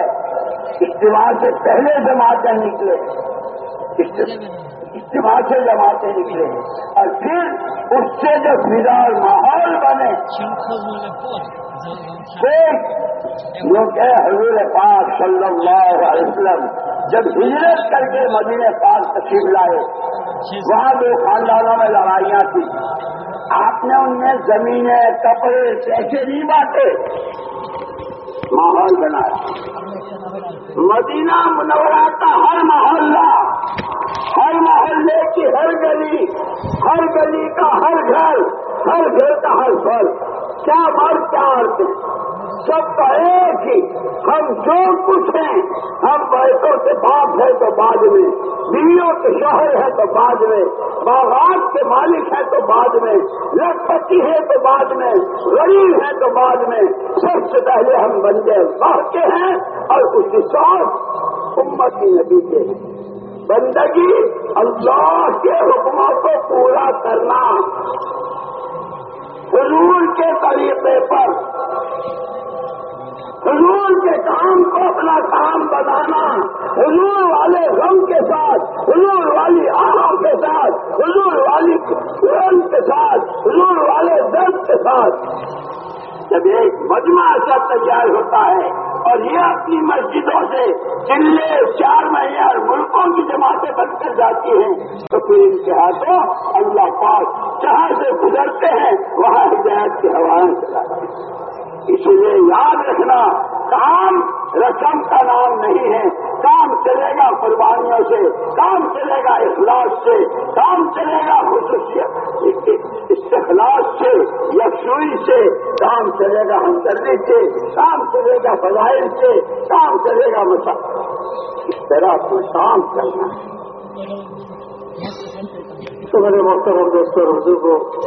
[SPEAKER 1] اجتماع سے پہلے جماعتیں نکلے. اجتماع سے جماعتیں نکلے. اور پھر اس سے جو فضا ماحول بنے۔ کیونکہ حضور پاک صلی اللہ علیہ وسلم جب ہجرت کر کے مدینہ پاک تشریف لائے، وہاں دو خاندانوں میں لڑائیاں تھیں۔ آپ نے ان میں زمینیں کپڑے، پیسے نہیں بانٹے، ماحول بنایا۔ مدینہ منورہ کا ہر محلہ ہر محلے کی ہر گلی ہر گلی کا ہر گھر ہر گھر کا ہر گھر۔ کیا مرد کیا ارتھ سب کا ایک ہی۔ ہم جو کچھ ہیں، ہم بیٹوں سے باپ ہے تو بعد میں، بیویوں کے شوہر ہے تو بعد میں، باغات کے مالک ہے تو بعد میں لکھپتی ہے تو بعد میں، غریب ہے تو بعد میں۔ سب سے پہلے ہم بندے گئے کے ہیں اور اس کی سوچ امت کی نبی کے ہیں۔ بندگی اللہ کے حکموں کو پورا کرنا۔ حضور کے طریقے پر۔ حضور کے کام کو اپنا کام بنانا۔ حضور والے رنگ کے ساتھ، حضور والی آرام کے ساتھ، حضور والی رنگ کے ساتھ، حضور
[SPEAKER 2] والے درد کے ساتھ۔ جب
[SPEAKER 1] ایک مجمع ایسا تیار ہوتا ہے اور یہ اپنی مسجدوں سے دلے چار مہینے اور ملکوں کی جماعتیں بن کر جاتی ہیں، تو پھر ان کے ہاتھوں اللہ پاک جہاں سے گزرتے ہیں، وہاں ہدایت کی ہوائیں چلاتے ہیں۔ اس لیے یاد رکھنا کام رقم کا نام نہیں ہے۔ کام چلے گا قربانیوں سے کام چلے گا اخلاص سے کام چلے گا خصوصیت استخلاص سے یکسوئی سے کام چلے گا ہمدردی سے کام چلے گا فضائل سے کام چلے گا مسا۔ اس طرح کو کام کرنا ہے۔
[SPEAKER 2] تو میرے محترم دوستوں رضو کو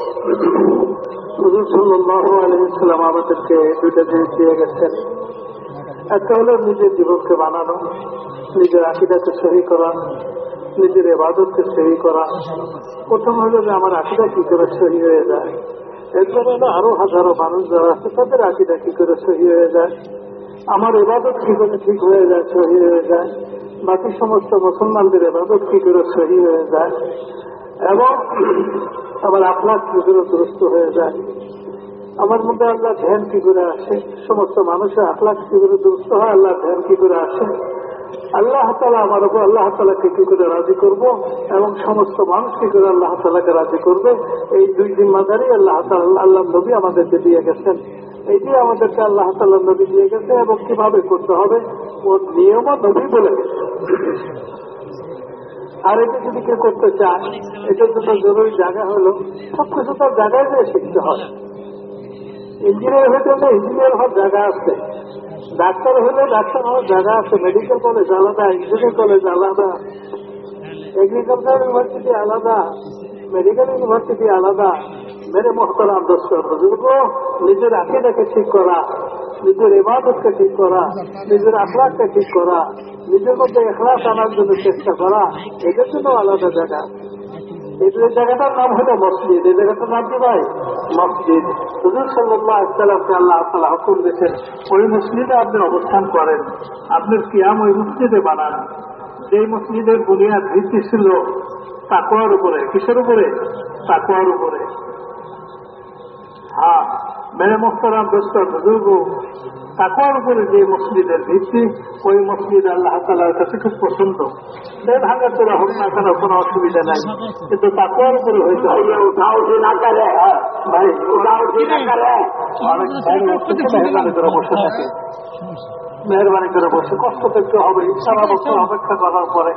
[SPEAKER 2] হুজুর সাল্লাহ আলহিসাম আমাদেরকে দুইটা জিনিস দিয়ে গেছেন। একটা হলো নিজের জীবনকে বানানো, নিজের আকিদাকে সহি করা, নিজের এবাদতকে সহি করা। প্রথম হলো যে আমার আকিদা কি করে সহি হয়ে যায়। এরপরে হলো আরও হাজারো মানুষ যারা আছে, তাদের আকিদা কি করে সহি হয়ে যায়? আমার এবাদত কি করে ঠিক হয়ে যায়, সহি হয়ে যায়? বাকি সমস্ত মুসলমানদের এবাদত কি করে সহি হয়ে যায়? এবং আমার আপনার কি করে দুরস্ত হয়ে যায়। আমার মধ্যে আল্লাহ ধ্যান কি করে আসে? সমস্ত মানুষের আখলাখ কি করে দুরস্ত হয়, আল্লাহ ধ্যান কি করে আসে? আল্লাহ তালা আমার উপর, আল্লাহ তালাকে কি করে রাজি করব? এবং সমস্ত মানুষ কি করে আল্লাহ তালাকে রাজি করবে? এই দুই জিম্মাদারি আল্লাহ আল্লাহ নবী আমাদেরকে দিয়ে গেছেন। এটি আমাদেরকে আল্লাহ তাল্লাহ নবী দিয়ে গেছে এবং কীভাবে করতে হবে ওর নিয়মও নবী বলে গেছে। আর এটা যদি কেউ করতে চায়, এটার জন্য জরুরি জায়গা হলো সবকিছু তার জায়গায় যেয়ে শিখতে হয় ইঞ্জিনিয়ার হইতে হলে ইঞ্জিনিয়ার হওয়ার জায়গা আছে। ডাক্তার হলে ডাক্তার হওয়ার জায়গা আছে। মেডিকেল কলেজ আলাদা ইঞ্জিনিয়ারিং কলেজ আলাদা। এগ্রিকালচার ইউনিভার্সিটি আলাদা মেডিকেল ইউনিভার্সিটি আলাদা। মেরে মহতরাম দোস্ত বুজুর্গ নিজের আকিদাকে ঠিক করা, নিজের ইবাদতকে ঠিক করা, নিজের আখলাককে ঠিক করা নিজের মধ্যে এখলাস আনার জন্য চেষ্টা করা এটার জন্য আলাদা জায়গা। এই জায়গাটার নাম হলো মসজিদ এই জায়গাটার নাম কি ভাই? মসজিদ। হুজুর সাল্লাহ ইসলামকে আল্লাহ তালা হুকুম দিয়েছেন, ওই মসজিদে আপনি অবস্থান করেন আপনার কিয়াম ওই মসজিদে বানান। যেই মসজিদের বুনিয়াদ ভিত্তি ছিল তাকুয়ার উপরে। কিসের উপরে? তাকুয়ার উপরে। হ্যাঁ মেরে মোস্তরাম দোস্ত, বুজুর্গ। তাকওয়ার উপরে যে মসজিদের ভিত্তি ওই মসজিদ আল্লাহ তালার কাছে খুব পছন্দ। সে ভাঙা তোরা হোক না কেন কোনো অসুবিধা নাই। কিন্তু তাকওয়ার উপরে হইতে মেহরবানি করে বসে কষ্ট তো হবে ইচ্ছা বছর অপেক্ষা করার পরে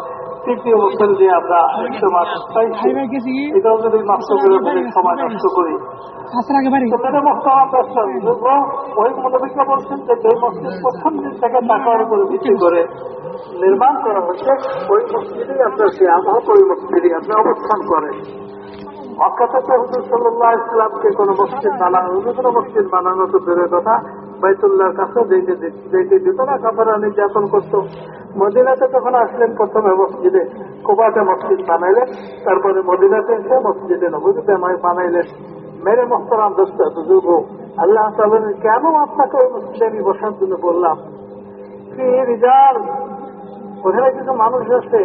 [SPEAKER 2] তৃতীয় বছর দিয়ে আমরা একটু মাস পাইছি
[SPEAKER 3] ভাই গেছি কি?
[SPEAKER 2] এটাও যদি নষ্ট করে ফেলি সময় নষ্ট করি।
[SPEAKER 3] আসার আগে বাড়ি।
[SPEAKER 2] তো মেরে মোস্তফা ব্যস্ত বুঝব ওই মনোবিজ্ঞা বলছেন যে যে মসজিদ প্রথম দিন থেকে টাকার উপরে ভিত্তি করে নির্মাণ করা হচ্ছে ওই মসজিদে আপনার সে আবহাওয়া ওই মসজিদে আপনি অবস্থান করেন অক্ষাতে হুজুর সাল্লাহ ইসলামকে কোনো মসজিদ বানানো অন্য কোনো মসজিদ বানানো তো দূরের কথা, বাইতুল্লাহর কাছে যেতে যেতে দিত না কাপড় নির্যাতন করতো। মদিনাতে যখন আসলেন প্রথমে মসজিদে, কোবাতে মসজিদ বানাইলেন, তারপরে মদিনাতে এসে মসজিদে নবীতে বানাইলেন। মেরে মোহতারাম দোস্ত, বুজুর্গ, আল্লাহ তালেন কেন আপনাকে ওই মসজিদে আমি বসার জন্য বললাম? কি রিজাল? ওখানে কিছু মানুষ আছে।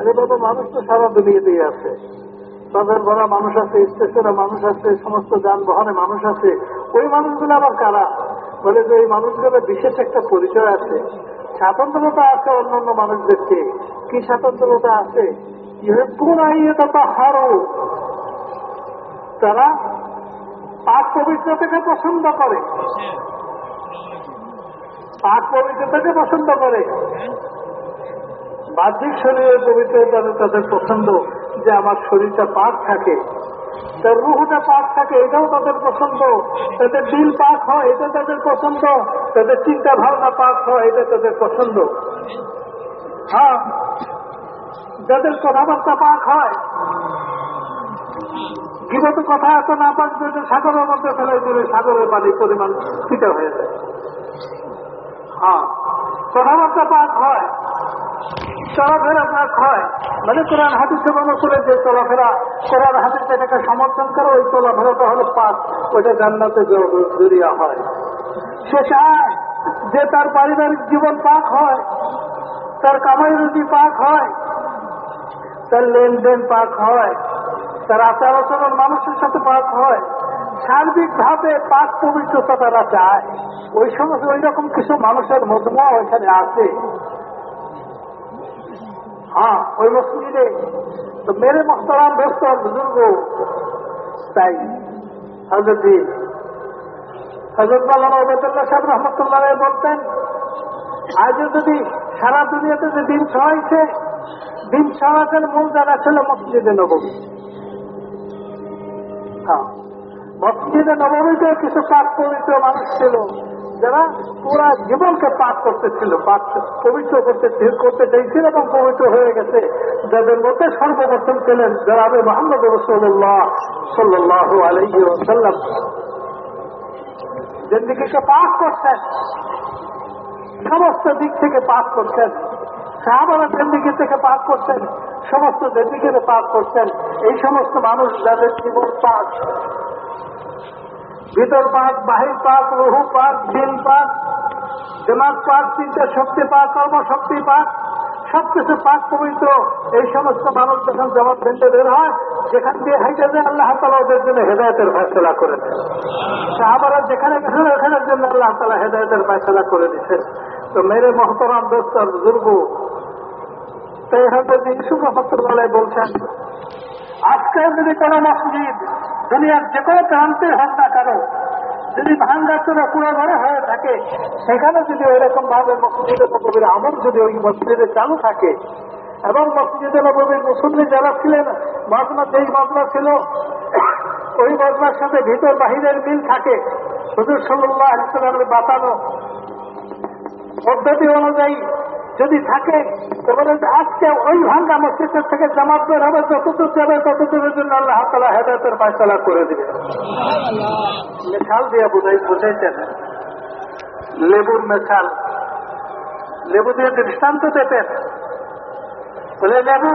[SPEAKER 2] আরে বাবা, মানুষ তো সারা দুনিয়াতেই আছে। বাজার ভরা মানুষ আছে, স্টেশনে মানুষ আছে, সমস্ত যানবাহনে মানুষ আছে। ওই মানুষগুলো আবার কারা? বলে যে এই মানুষগুলোর বিশেষ একটা পরিচয় আছে। স্বাতন্ত্রতা আছে অন্য অন্য মানুষদেরকে। কি স্বাতন্ত্রতা আছে? হারো তারা পাক পবিত্রতাকে পছন্দ করে। পাক পবিত্রতাকে পছন্দ করে। বাহ্যিক শরীরের পবিত্রতা তাদের পছন্দ। যে আমার শরীরটা পাক থাকে, তার রুহটা পাক থাকে, এটাও তাদের পছন্দ। তাদের দিল পাক হয়, এটা তাদের পছন্দ। তাদের চিন্তা ভাবনা পাক হয়, এটা তাদের পছন্দ। হ্যাঁ যাদের কথাবার্তা পাক হয় কীভাবে কথা এত না পাক যদি সাগরের মধ্যে ফেলে দিলে সাগরের পানির পরিমাণ ফিটা হয়ে যায়। হ্যাঁ কথাবার্তা পাক হয় চলাফেরা পাক হয়। মানে কোরআন হাদিসে করে যে চলাফেরা কোরআন হাদিস এটাকে সমর্থন করে, ওই চলাফেরাটা হলো পাক। ওইটা জান্নাতে জড়িয়া হয়। সে চায় যে তার পারিবারিক জীবন পাক হয়, তার কামাই রুটি পাক হয়, তার লেনদেন পাক হয়, তার আচার আচরণ মানুষের সাথে পাক হয়, সার্বিকভাবে পাক পবিত্রতা তারা চায় ওই সমস্ত ওই রকম কিছু মানুষের মধ্যমা ওইখানে আছে। হ্যাঁ ওই মসজিদে তো মেরে মোহতারাম ব্যস্ত বুজুর্গ তাই হজরত হজরত মাল্লামা ওবেদুল্লাহ সাহেব রহমতুল্লাহ বলতেন আজও যদি সারা দুনিয়াতে যে দিন ছড়াইছে, দিন ছড়ানোর মূল জায়গা ছিল মসজিদে নবমী। হ্যাঁ মসজিদে নবমীতে কিছু পাক পবিত্র মানুষ ছিল। যারা পুরা জীবনকে পাক করতেছিল পাক পবিত্র করতে করতে চাইছিল এবং পবিত্র হয়ে গেছে। যাদের মধ্যে সর্বপ্রথম ছিলেন জনাবে মোহাম্মদ রসুল্লাহ সাল্লাহ আলহি সাল্লাম জিন্দিগিকে পাক করছেন সমস্ত দিক থেকে পাক করছেন সাহাবারা জিন্দিগি থেকে পাক করছেন সমস্ত জিন্দিগিতে পাক করছেন এই সমস্ত মানুষ যাদের জীবন পাক ভিতর পাক, বাহির পাক রহু পাক দিন পাক, দিমাগ পাক চিন্তা শক্তি পাক, কর্মশক্তি পাক, সবকিছু পাক পবিত্র। এই সমস্ত মানুষ যখন জবাব ভেন্টে বের হয়, যেখান দিয়ে হাইতে যায়, আল্লাহ তালা ওদের জন্য হেদায়তের ফেসলা করে দেন সাহাবারা যেখানে গেছেন ওখানের জন্য আল্লাহ তালা হেদায়তের ফেসলা করে দিচ্ছেন তো মেরে মহতরাম দোস্ত, বুজুর্গ তো এই হজরত ইউসুফ রহমতুল্লাহ বলছেন, আজকে যদি কোনো মসজিদ দুনিয়ার যে কোনো প্রান্তে হোক না কেন যদি ভাঙ্গা চোরা পুরো ঘরে হয়ে থাকে, সেখানে যদি ওইরকম ভাবে মসজিদে নবীর আমল যদি ওই মসজিদে চালু থাকে, এবং মসজিদে নবীর মুসল্লি যারা ছিলেন মজমা যেই মজমা ছিল, ওই মজমার সাথে ভিতর বাহিরের মিল থাকে। হুজুর সাল্লাহ ইসলামের বাতানো পদ্ধতি অনুযায়ী যদি থাকে তাহলে আজকে ওই ভাঙ্গা মসজিদের থেকে জামাত বের হবে যতদূর যাবে ততদূরের জন্য আল্লাহ তালা হেদায়তের পায়তলা করে দিবে। মেশাল দিয়ে বুঝাই বুঝাইছেন? লেবুর মেশাল। লেবু দিয়ে দৃষ্টান্ত দিতেন বলে লেবু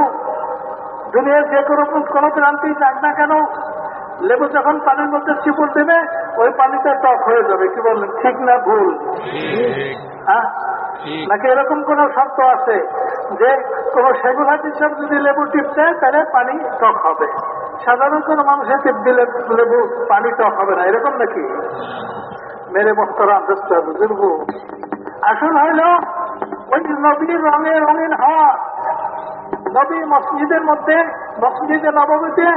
[SPEAKER 2] দুনিয়ার যে কোনো কোনো ক্রান্তি যাক না কেন লেবু যখন পানির মধ্যে চিপুর দেবে ওই পানিটা টক হয়ে যাবে। কি বললেন? ঠিক না ভুল? হ্যাঁ? নাকি এরকম কোন শর্ত আছে যে কোন সেগুন হাতির যদি লেবু টিপ দেয়, তাহলে পানি টক হবে। সাধারণ কোন মানুষের টিপ দিলে লেবু, পানি টক হবে না। এরকম নাকি? মেরে মোস্তরাম বুজুর্গ আসল হইল, ওই নবীর রঙে রঙিন হওয়া নবী মসজিদের মধ্যে, মসজিদে নবমীতে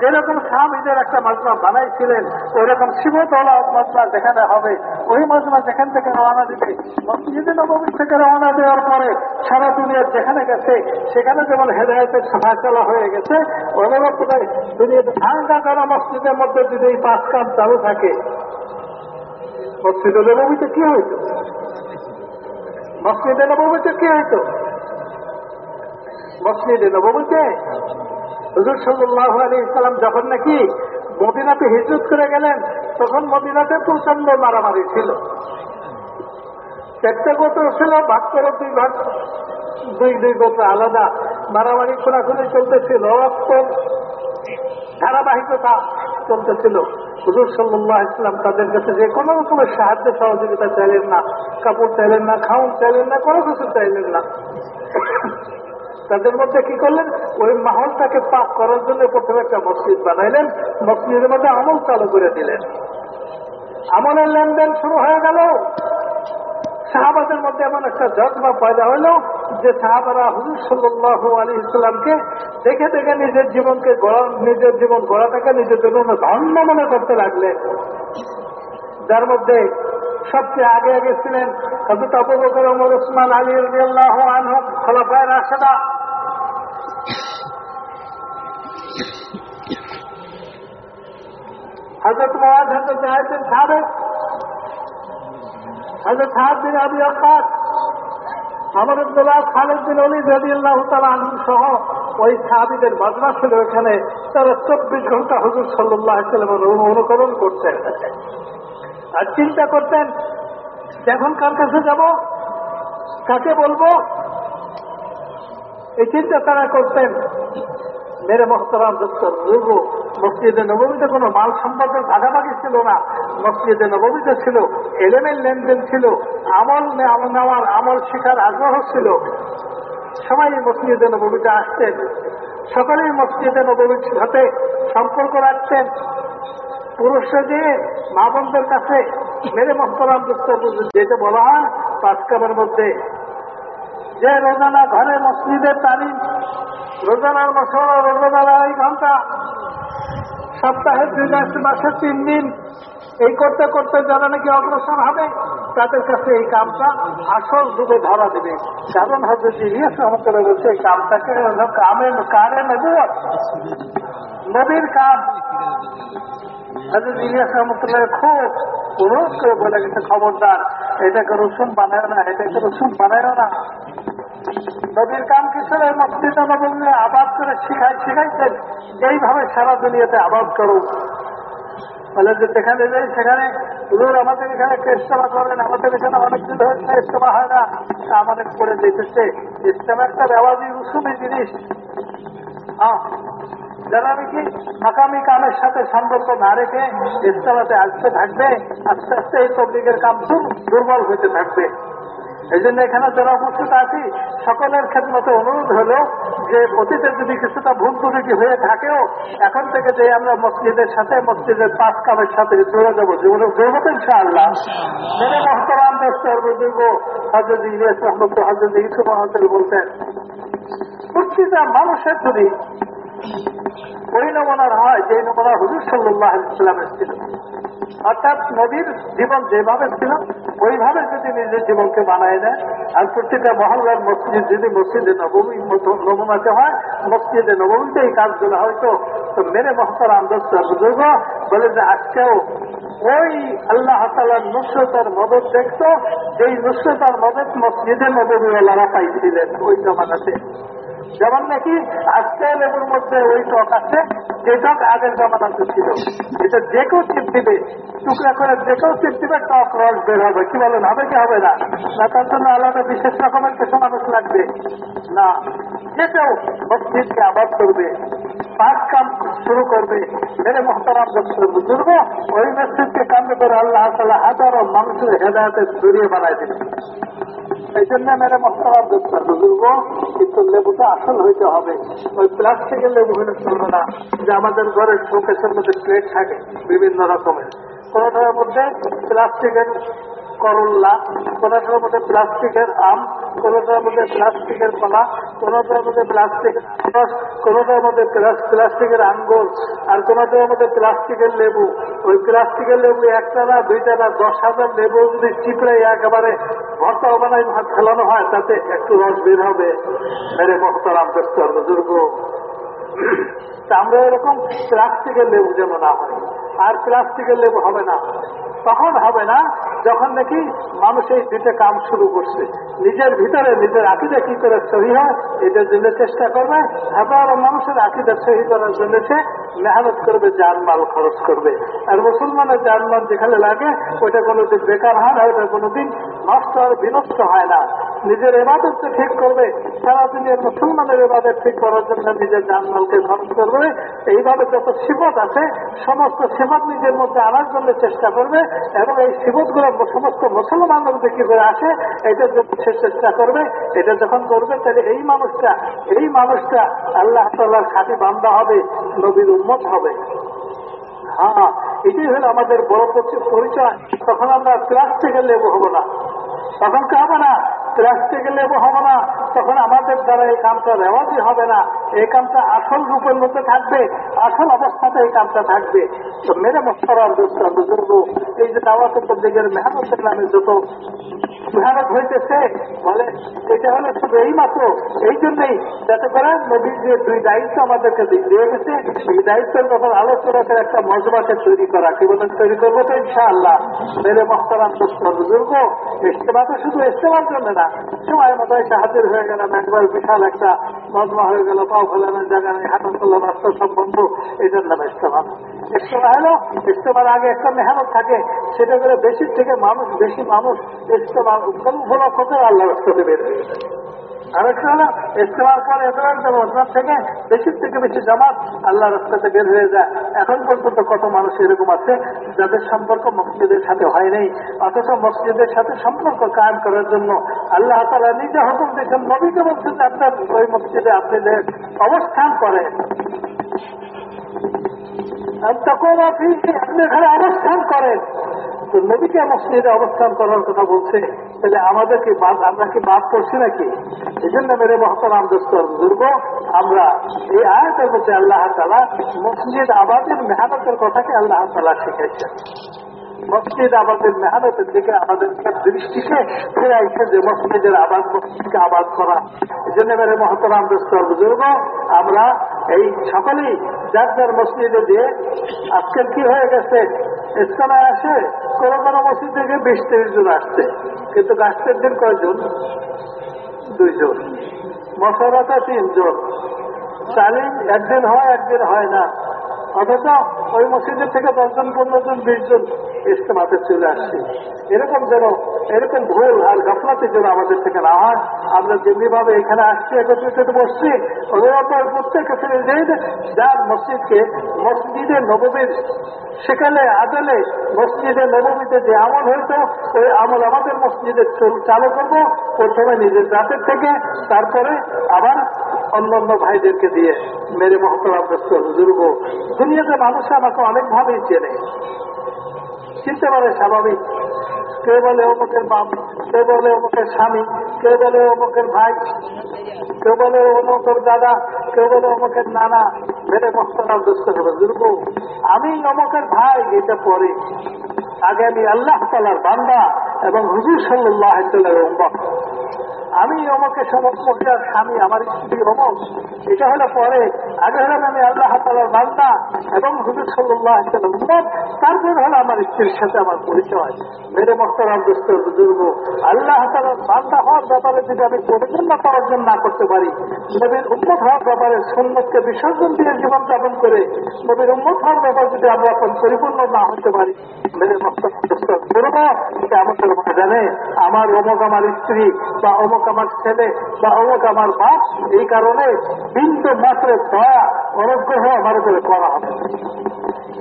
[SPEAKER 2] যেরকম সাহাবিদের একটা মজমা বানাইছিলেন ওই রকম শিবতলা মজমা যেখানে হবে, ওই মজমা যেখান থেকে রওনা দিবে, মসজিদে নবমী থেকে রওনা দেওয়ার পরে সারা দুনিয়ার যেখানে গেছে, সেখানে যেমন হেদায়তের চলা হয়ে গেছে, অনুরোধ করে দুনিয়াতে ভাঙ্গা মসজিদের মধ্যে যদি এই পাঁচ কাজ চালু থাকে, মসজিদে নবমীতে কি হইতো? মসজিদে নবমীতে কি হইতো? মসজিদে নবমীতে? হুজুর সাল্লাহ আলী ইসলাম যখন নাকি মদিনাতে হিজরত করে গেলেন, তখন মদিনাতে প্রচণ্ড মারামারি ছিল। চারটে গোত্র ছিল, ভাগ করে দুই ভাগ, দুই দুই গোত্র আলাদা মারামারি খোলাখুলি চলতেছিল ধারাবাহিকতা চলতেছিল। হুজুর সাল্লাহ ইসলাম তাদের কাছে যে কোনো রকমের সাহায্য, সহযোগিতা চাইলেন না, কাপড় চাইলেন না, খাউন চাইলেন না, কোনো কিছু চাইলেন না। তাদের মধ্যে কি করলেন? ওই মাহলটাকে পাক করার জন্য প্রথমে একটা মসজিদ বানাইলেন, মসজিদের মধ্যে আমল চালু করে দিলেন। আমলের লেনদেন শুরু হয়ে গেল। সাহাবাদের মধ্যে এমন একটা জজ্বা পয়দা হইল যে সাহাবারা হুজুর সাল্লাহ আলী ইসলামকে দেখে দেখে নিজের জীবনকে গড়া, নিজের জীবন গড়া গড়াটাকে নিজের জন্য ধন্য মনে করতে লাগলেন। যার মধ্যে সবচেয়ে আগে আগে ছিলেন হজরত আবু বকর ওমর ওসমান আলী রাদিয়াল্লাহু আনহু খোলাফায়ে রাশেদা। হজরত মওয়াজ হজরত জাহেদ বিন হজরত বিন আবি আকাশ আমর আব্দুল্লাহ খালেদ বিন অলি রাদিয়াল্লাহু সহ ওই সাহাবিদের মজমা ছিল এখানে। তারা চব্বিশ ঘণ্টা হুজুর সাল্লাহ অনুকরণ করছেন আর চিন্তা করতেন, এখন কার কাছে যাব? কাকে বলব? এই চিন্তা তারা করতেন। মেরে মহতরাম দত্তর দুর্গ মসজিদে নবমীতে কোনো মাল সম্পর্কের ভাগাভাগি ছিল না। মসজিদে নবমীতে ছিল এলেমের লেনদেন ছিল আমল নেওয়ার আমল শেখার আগ্রহ ছিল। সবাই মসজিদে নবমীতে আসতেন। সকলেই মসজিদে নবমীর সাথে সম্পর্ক রাখতেন। পুরুষরা যে মা বোনদের কাছে মেরে মহতরাম যেটা বলা হয়, পাঁচ কামের মধ্যে। যে রোজানা ঘরে মসজিদের তালিম, রোজানার মশলা, রোজানার আড়াই ঘণ্টা সপ্তাহের দুই মাস মাসের তিন দিন, এই করতে করতে যারা নাকি অগ্রসর হবে, তাদের কাছে এই কামটা আসল যুগে ধরা দেবে। কারণ যে ইয়েস আমাকে বলছে এই কামটাকে কামে, কারে নেব নদীর কাম। হাজর ইলিয়াস রহমতুল্লাহ খুব করে খবরদার। এটাকে রসুন বানায় না, এটাকে রসুন বানায় না। নদীর কাম কিছু মসজিদ আবাদ করে শিখাই শিখাইছেন, এইভাবে সারা দুনিয়াতে আবাদ করো বলে যে যেখানে যাই, সেখানে হুজুর আমাদের এখানে ইস্তেমা করেন আমাদের এখানে অনেক দিন হচ্ছে ইস্তেমা হয় না। আমাদের করে যেতেছে ইস্তেমা একটা রেওয়াজি উসুমি জিনিস। হ্যাঁ যারা নাকি আগামী কামের সাথে সম্পর্ক না রেখে ইস্তেমাতে আসতে থাকবে, আস্তে আস্তে এই তবলিগের কাম দুর্বল হতে থাকবে। এই জন্য এখানে যারা উপস্থিত আছি, সকলের ক্ষেত্রে অনুরোধ হলো যে অতীতে যদি কিছুটা ভুল ত্রুটি হয়ে থাকেও, এখন থেকে যে আমরা মসজিদের সাথে, মসজিদের পাঁচ কামের সাথে জুড়ে যাব, জীবনে জড়ব ইনশাআল্লাহ। মেরে মহতরাম দোস্তর হজরত ইলিয়াস রহমত হজরত ইসুফ বলতেন প্রতিটা মানুষের যদি ওই নমুনার হয় যে নমুনা হুজুর সাল্লাহ ইসলামের ছিল অর্থাৎ নবীর জীবন যেভাবে ছিল, ওইভাবে যদি নিজের জীবনকে বানায় দেয় আর প্রতিটা মহল্লার মসজিদ যদি মসজিদে নবমী নমুনাতে হয়, মসজিদে নবমীতে এই কাজগুলো হয়তো তো মেরে মহতার আন্দোলন বলে যে আজকেও ওই আল্লাহ তালার নুসরতার মদত দেখতো, যেই নুসরতার মদত মসজিদে নবমীওয়ালারা পাইছিলেন ওই জমানাতে। যেমন নাকি আজকে লেবুর মধ্যে ওই টক আছে যে টক আগের জমানাতে ছিল। এটা যে কেউ চিপ দিবে, টুকরা করে যে কেউ চিপ দিবে, টক রস বের হবে। কি বলেন, হবে কি হবে না? না, তার জন্য আলাদা বিশেষ রকমের কিছু মানুষ লাগবে। না, যে কেউ মসজিদকে আবাদ করবে পাঁচ কাম শুরু করবে মেরে মোহতারাম বুজুর্গ, ওই মসজিদকে কামে করে আল্লাহ তালা হাজারো মানুষের হেদায়তের জড়িয়ে বানায় দিবে এই জন্য মেরে মোহতারাম বুঝব কিন্তু লেবুটা আসল হইতে হবে। ওই প্লাস্টিকের লেবু হইলে চলবে না, যে আমাদের ঘরে শোকেশের মধ্যে প্লেট থাকে, বিভিন্ন রকমের। কোনোটার মধ্যে প্লাস্টিকের করল্লা কোনোটার মধ্যে প্লাস্টিকের আম কোনোটার মধ্যে প্লাস্টিকের কলা কোনোটার মধ্যে প্লাস্টিকের কোনোটার মধ্যে প্লাস- প্লাস্টিকের আঙ্গুর, আর কোনোটার মধ্যে প্লাস্টিকের লেবু। ওই প্লাস্টিকের লেবু একটা না, দুইটা না, দশ হাজার লেবু যদি চিপড়ে একেবারে ভর্তা বানাই ভাত ফেলানো হয়, তাতে একটু রস বের হবে। মেরে মহতারাম দস্তর বুজুর্গ। আমরা এরকম প্লাস্টিকের লেবু যেন না হয়। আর প্লাস্টিকের লেবু হবে না। তখন হবে না, যখন নাকি মানুষ এই দুটো কাম শুরু করছে। নিজের ভিতরে নিজের আকিদা কি করে সহি হয় এটার জন্য চেষ্টা করবে। হাজার মানুষের আকিদা সহি করার জন্য সে মেহনত করবে জানমাল খরচ করবে। আর মুসলমানের জানমাল যেখানে লাগে, ওইটা কোনোদিন বেকার হয় না, ওইটা কোনোদিন নষ্ট আর বিনষ্ট হয় না। নিজের এবাদতকে ঠিক করবে, সারা দিনের মুসলমানের এবাদত ঠিক করার জন্য নিজের জানমালকে খরচ করবে। এইভাবে যত সিবত আছে, সমস্ত সিবত নিজের মধ্যে আনার জন্য চেষ্টা করবে। এবং এই সিবতগুলো সমস্ত মুসলমানের মধ্যে কি করে আসে এটার জন্য সে চেষ্টা করবে। এটা যখন করবে, তাহলে এই মানুষটা এই মানুষটা আল্লাহ তাল্লাহর খাঁটি বান্দা হবে, নবীর উন্মত হবে। হ্যাঁ এটাই হলো আমাদের বড় পরি- পরিচয়, তখন আমরা প্লাস্টিকের লেবু হব না। তখন কি হবে না। প্লাস্টিকের লেবু হব না। তখন আমাদের দ্বারা এই কামটা রেওয়াজি হবে না। এই কামটা আসল রূপের মধ্যে থাকবে। আসল অবস্থাতে এই কামটা থাকবে। তো মেরে মস্তরার বুজুর্গ এই যে দাওয়াতের দিকের মেহনতের নামে যত মেহনত হইতেছে বলে এটা হলো শুধু এই মাত্র এই জন্যই যাতে করে নবীর যে দুই দায়িত্ব আমাদেরকে দিয়ে গেছে এই দায়িত্বের ব্যাপার আলোচনা করে একটা মজবাকে তৈরি করা, কি বলেন, তৈরি করব তো ইনশাআল্লাহ। মেরে মহতারাম বুজুর্গ ইস্তেমাতে শুধু ইস্তেমার জন্য না সময় মতো এসে হাজির হয়ে গেলাম। একবার বিশাল একটা মজমা হয়ে গেল, পাও ফেলানোর জায়গা নেই হাঁটান করলাম রাস্তা সব বন্ধ এটার নাম ইস্তেমা ইস্তেমা হলো ইস্তেমার আগে একটা মেহনত থাকে, সেটা করে বেশির থেকে মানুষ, বেশি মানুষ ইস্তেমা উপলক্ষ করে আল্লাহ রাস্তাতে বের হয়ে গেছে আর একটা হলো ইস্তেমার পর এত মজমার থেকে বেশির থেকে বেশি জামাত আল্লাহ রাস্তাতে বের হয়ে যায়। এখন পর্যন্ত কত মানুষ এরকম আছে যাদের সম্পর্ক মসজিদের সাথে হয় নাই, অথচ মসজিদের সাথে সম্পর্ক কায়েম করার জন্য আল্লাহ তালা নিজে হুকুম দিয়েছেন, নবীকে বলছেন, আপনার ওই মসজিদে আপনি যে অবস্থান করেন আপনি এখানে অবস্থান করেন, তো নবীকে মসজিদে অবস্থান করার কথা বলছে, তাহলে আমাদেরকে আমরা কি বাদ করছি নাকি? এই জন্য মেরে মহতারাম দোস্তর দুর্গ আমরা এই আয়াতের মধ্যে আল্লাহ তালা মসজিদ আবাদের মেহনতের কথাকে আল্লাহ তালা শিখেছেন মসজিদ আমাদের মেহনতের দিকে, আমাদের দৃষ্টিকে ফেরাইছে যে মসজিদের আবাদ, মসজিদকে আবাদ করা। এই জন্য মেরে মহতরাম দোস্তর বুজুর্গ, আমরা এই সকলেই যার যার মসজিদে দিয়ে, আজকাল কি হয়ে গেছে? ইস্তানায় আসে, কোনো কোনো মসজিদ থেকে বিশ তিরিশ জন আসছে। কিন্তু গাছের দিন কয়জন? দুইজন। মশারাতা তিনজন। তালিম একদিন হয় একদিন হয় না। অথচ ওই মসজিদের থেকে দশজন পনেরো জন বিশ জন ইস্তেমাতে চলে আসছে। এরকম যেন, এরকম ভুল আর গাফলাতে যেন আমাদের থেকে না হয়। আমরা যেমনি ভাবে এখানে আসছি, একত্রিত বসছি ওদের প্রত্যেকে ফিরে যার মসজিদকে মসজিদে নবমীর সেখানে আদলে মসজিদে নবমীতে যে আমল হইতো ওই আমল আমাদের মসজিদে চল- করব। প্রথমে নিজের জাতের থেকে, তারপরে আবার অন্যান্য ভাইদেরকে দিয়ে মেরে মহতরাম বুজুর্গ দুনিয়াতে মানুষ আমাকে অনেকভাবেই চেনে। চিনতে পারে স্বাভাবিক। কেউ বলে অমুকের বাপ কেউ বলে অমুকের স্বামী কেউ বলে অমুকের ভাই কেউ বলে অমুকের দাদা কেউ বলে অমুকের নানা, মেরে মস্তানাম দোস্ত হবে। দুর্গু, আমি অমুকের ভাই, এটা পরে। আগে আমি আল্লাহ তালার বান্দা এবং হুজুর সাল্লাহ আমি অমকে সমস্যার স্বামী আমার স্ত্রী অমক। এটা হলো পরে। আগে হলাম আমি আল্লাহ তালার বান্দা এবং হুজুর সাল্লাহ উম্মত। তারপর হলো আমার স্ত্রীর সাথে আমার পরিচয়। মেরে মস্তরাম দুষ্ট বুজুর্গ। আল্লাহ তালার বান্দা হওয়ার ব্যাপারে যদি আমি পরিচালনা অর্জন না করতে পারি, নবীর উন্মত হওয়ার ব্যাপারে সন্ন্যতকে বিসর্জন দিয়ে জীবনযাপন করে নবীর উন্মত হওয়ার ব্যাপারে যদি আমরা পরিপূর্ণ না হতে পারি, মেরে মস্তরাম দুষ্ট করব এটা আমাদের জানে। আমার অমুক আমার স্ত্রী বা অমুক আমার ছেলে বা অমুক আমার বাপ এই কারণে বিন্দু মাত্র দয়া, অনুগ্রহ আমার উপরে করা হবে।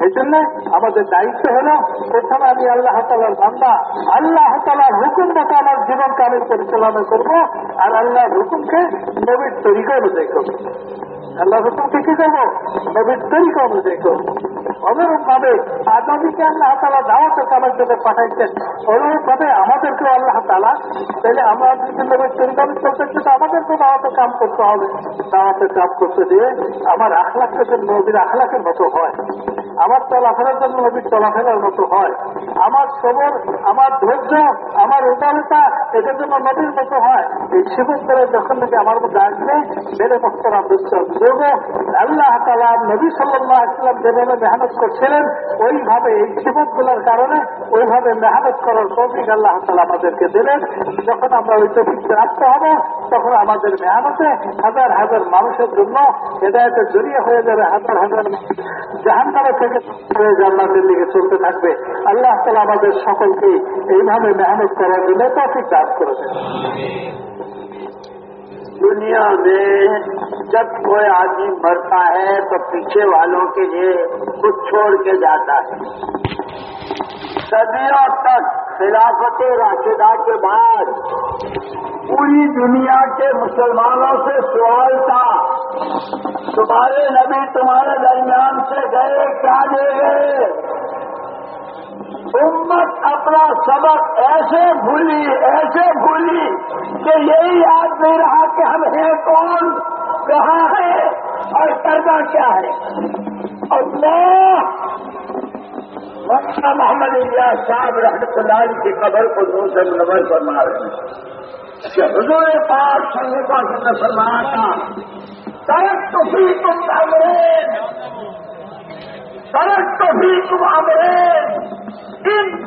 [SPEAKER 2] এই জন্য আমাদের দায়িত্ব হল, প্রথমে আমি আল্লাহ তালার বান্দা, আল্লাহ তালার হুকুম মতো আমার জীবনকে আমি পরিচালনা করব, আর আল্লাহর হুকুমকে নবীর তরিকা অনুযায়ী করব। আল্লাহ হুকুমকে কি করব নবীর তরিকা অনুযায়ী করব। অনুরূপ ভাবে আদমিকে আল্লাহ তালা দাওয়াতের কামের জন্য পাঠাইছেন। অনুরূপ ভাবে আমাদেরকেও আল্লাহ তালা তাহলে আমরা যদি নবীর তরিকা করতে চাই, তো আমাদেরকেও দাওয়াতের কাম করতে হবে। দাওয়াতের কাম করতে দিয়ে আমার আখলাখটা যেন নবীর আখলাখের মতো হয়। আমার চলাফেরার জন্য নবীর চলাফেরার মতো হয়। আমার সবর, আমার ধৈর্য, আমার উদারতা এটার জন্য নবীর মতো হয়। এই শিবক করে যখন নাকি আমার মধ্যে আসবে মেরে মস্তরা বিশ্বাস যোগ আল্লাহ তালা নবী সাল্লাহ ইসলাম যেভাবে মেহনত করছিলেন, ওইভাবে এই শিবকগুলোর কারণে ওইভাবে মেহনত করার তৌফিক আল্লাহ তালা আমাদেরকে দিলেন। যখন আমরা ওই তৌফিক প্রাপ্ত হব, তখন আমাদের মেহনতে হাজার হাজার মানুষের জন্য হেদায়তের জড়িয়ে হয়ে যাবে, হাজার হাজার জাহান্নামা থেকে জান্নাতের দিকে চলতে থাকবে। আল্লাহ তালা আমাদের সকলকে এইভাবে মেহনত করার জন্য তৌফিক দান করেছেন।
[SPEAKER 1] دنیا میں جب کوئی آدمی مرتا ہے تو پیچھے والوں کے لیے کچھ چھوڑ کے جاتا ہے۔ صدیوں تک خلافت راشدہ کے بعد پوری دنیا کے مسلمانوں سے سوال تھا، تمہارے نبی تمہارے درمیان سے گئے، کیا گئے؟ امت اپنا سبق ایسے بھولی ایسے بھولی کہ یہی یاد نہیں رہا کہ ہم ہیں کون، کہاں ہے اور کرنا کیا ہے۔ اور محمد الیاس صاحب رحمت اللہ کی قبر کو دور سے پر فرما رہے کہ حضور پاک صلی اللہ سلمان وسلم فرمایا تھا تو سڑک تو ہی تم انگریز ان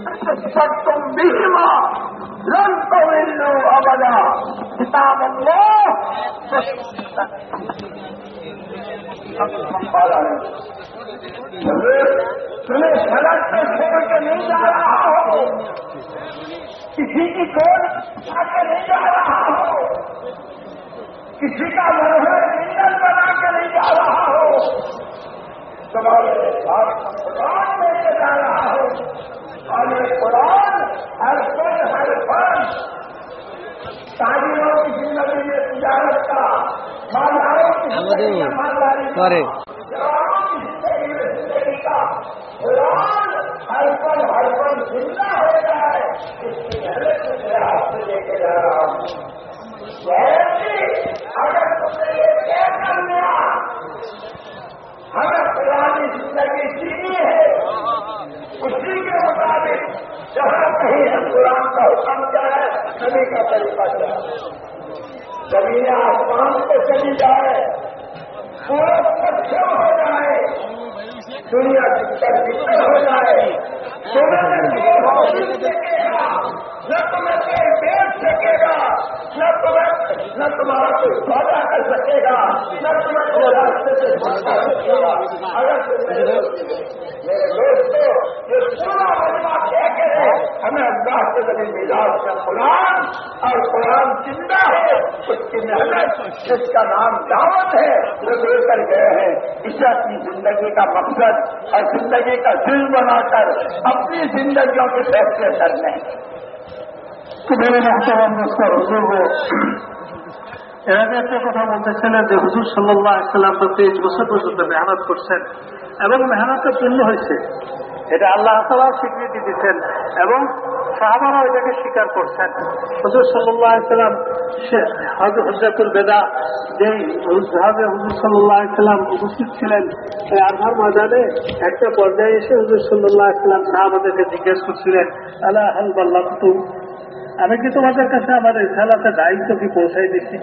[SPEAKER 1] سب تم بھی لن تو ملو ابدا۔ کتاب تمہیں سڑک تو چھوڑ کے نہیں جا رہا ہو۔ کسی کی گول جا کے نہیں جا رہا ہو۔ کسی کا مرحلہ بنا کے نہیں جا رہا ہو۔ تمہارے ساتھ قرآن لے کے جا رہا ہوں
[SPEAKER 3] اور
[SPEAKER 1] یہ قرآن ہر پل ہر فرض تعلیموں کی زندگی میں تجارت کا مالداروں کی زندگی میں مالداری جوانوں زندگی میں زندگی کا قرآن ہر پل ہر پل زندہ ہو رہا ہے۔ اس کی محنت کو میرے ہاتھ میں لے کے جا رہا ہوں۔ اگر تم نے یہ طے کر لیا اگر پرانی زندگی جینی ہے، اسی کے مطابق جہاں کہیں ہم قرآن کا حکم کیا ہے نبی کا طریقہ کیا ہے زمین آسمان پہ چلی جائے، سورج پر ہو جائے۔ دنیا ہو جائے نہ تمہیں سکے گا سودا کر سکے گا۔ سے سکے گا۔ یہ ہمیں کا قرآن، اور قرآن زندہ ہے، اس کی محنت جس کا نام دعوت ہے، وہ لے کر گئے ہیں۔ اسے اپنی زندگی کا مقصد کر اور زندگی کا دل بنا کر اپنی زندگیوں کے فیصلے کر لیں تو میرے محترم
[SPEAKER 2] اس کا حضور ہو এর আগে একটা কথা বলতেছিলেন যে হুজুর সাল্লাহ ইসলাম প্রতি বছর বছর মেহনত করছেন এবং মেহনতের পূর্ণ হয়েছে। এটা আল্লাহ তালা স্বীকৃতি দিচ্ছেন এবং সাহাবারা এটাকে স্বীকার করছেন। হুজুর সাল্লাম হজরতুল বেদা, যেই হুজুর হুজুর সাল্লাম উপস্থিত ছিলেন আধার ময়দানে একটা পর্যায়ে এসে হুজুর সাল্লাম সাহাবাদেরকে জিজ্ঞেস করছিলেন আল্লাহ হাল বললাম তু আমি কি তোমাদের কাছে আমার রেসালাতে দায়িত্ব কি পৌঁছাই দিচ্ছি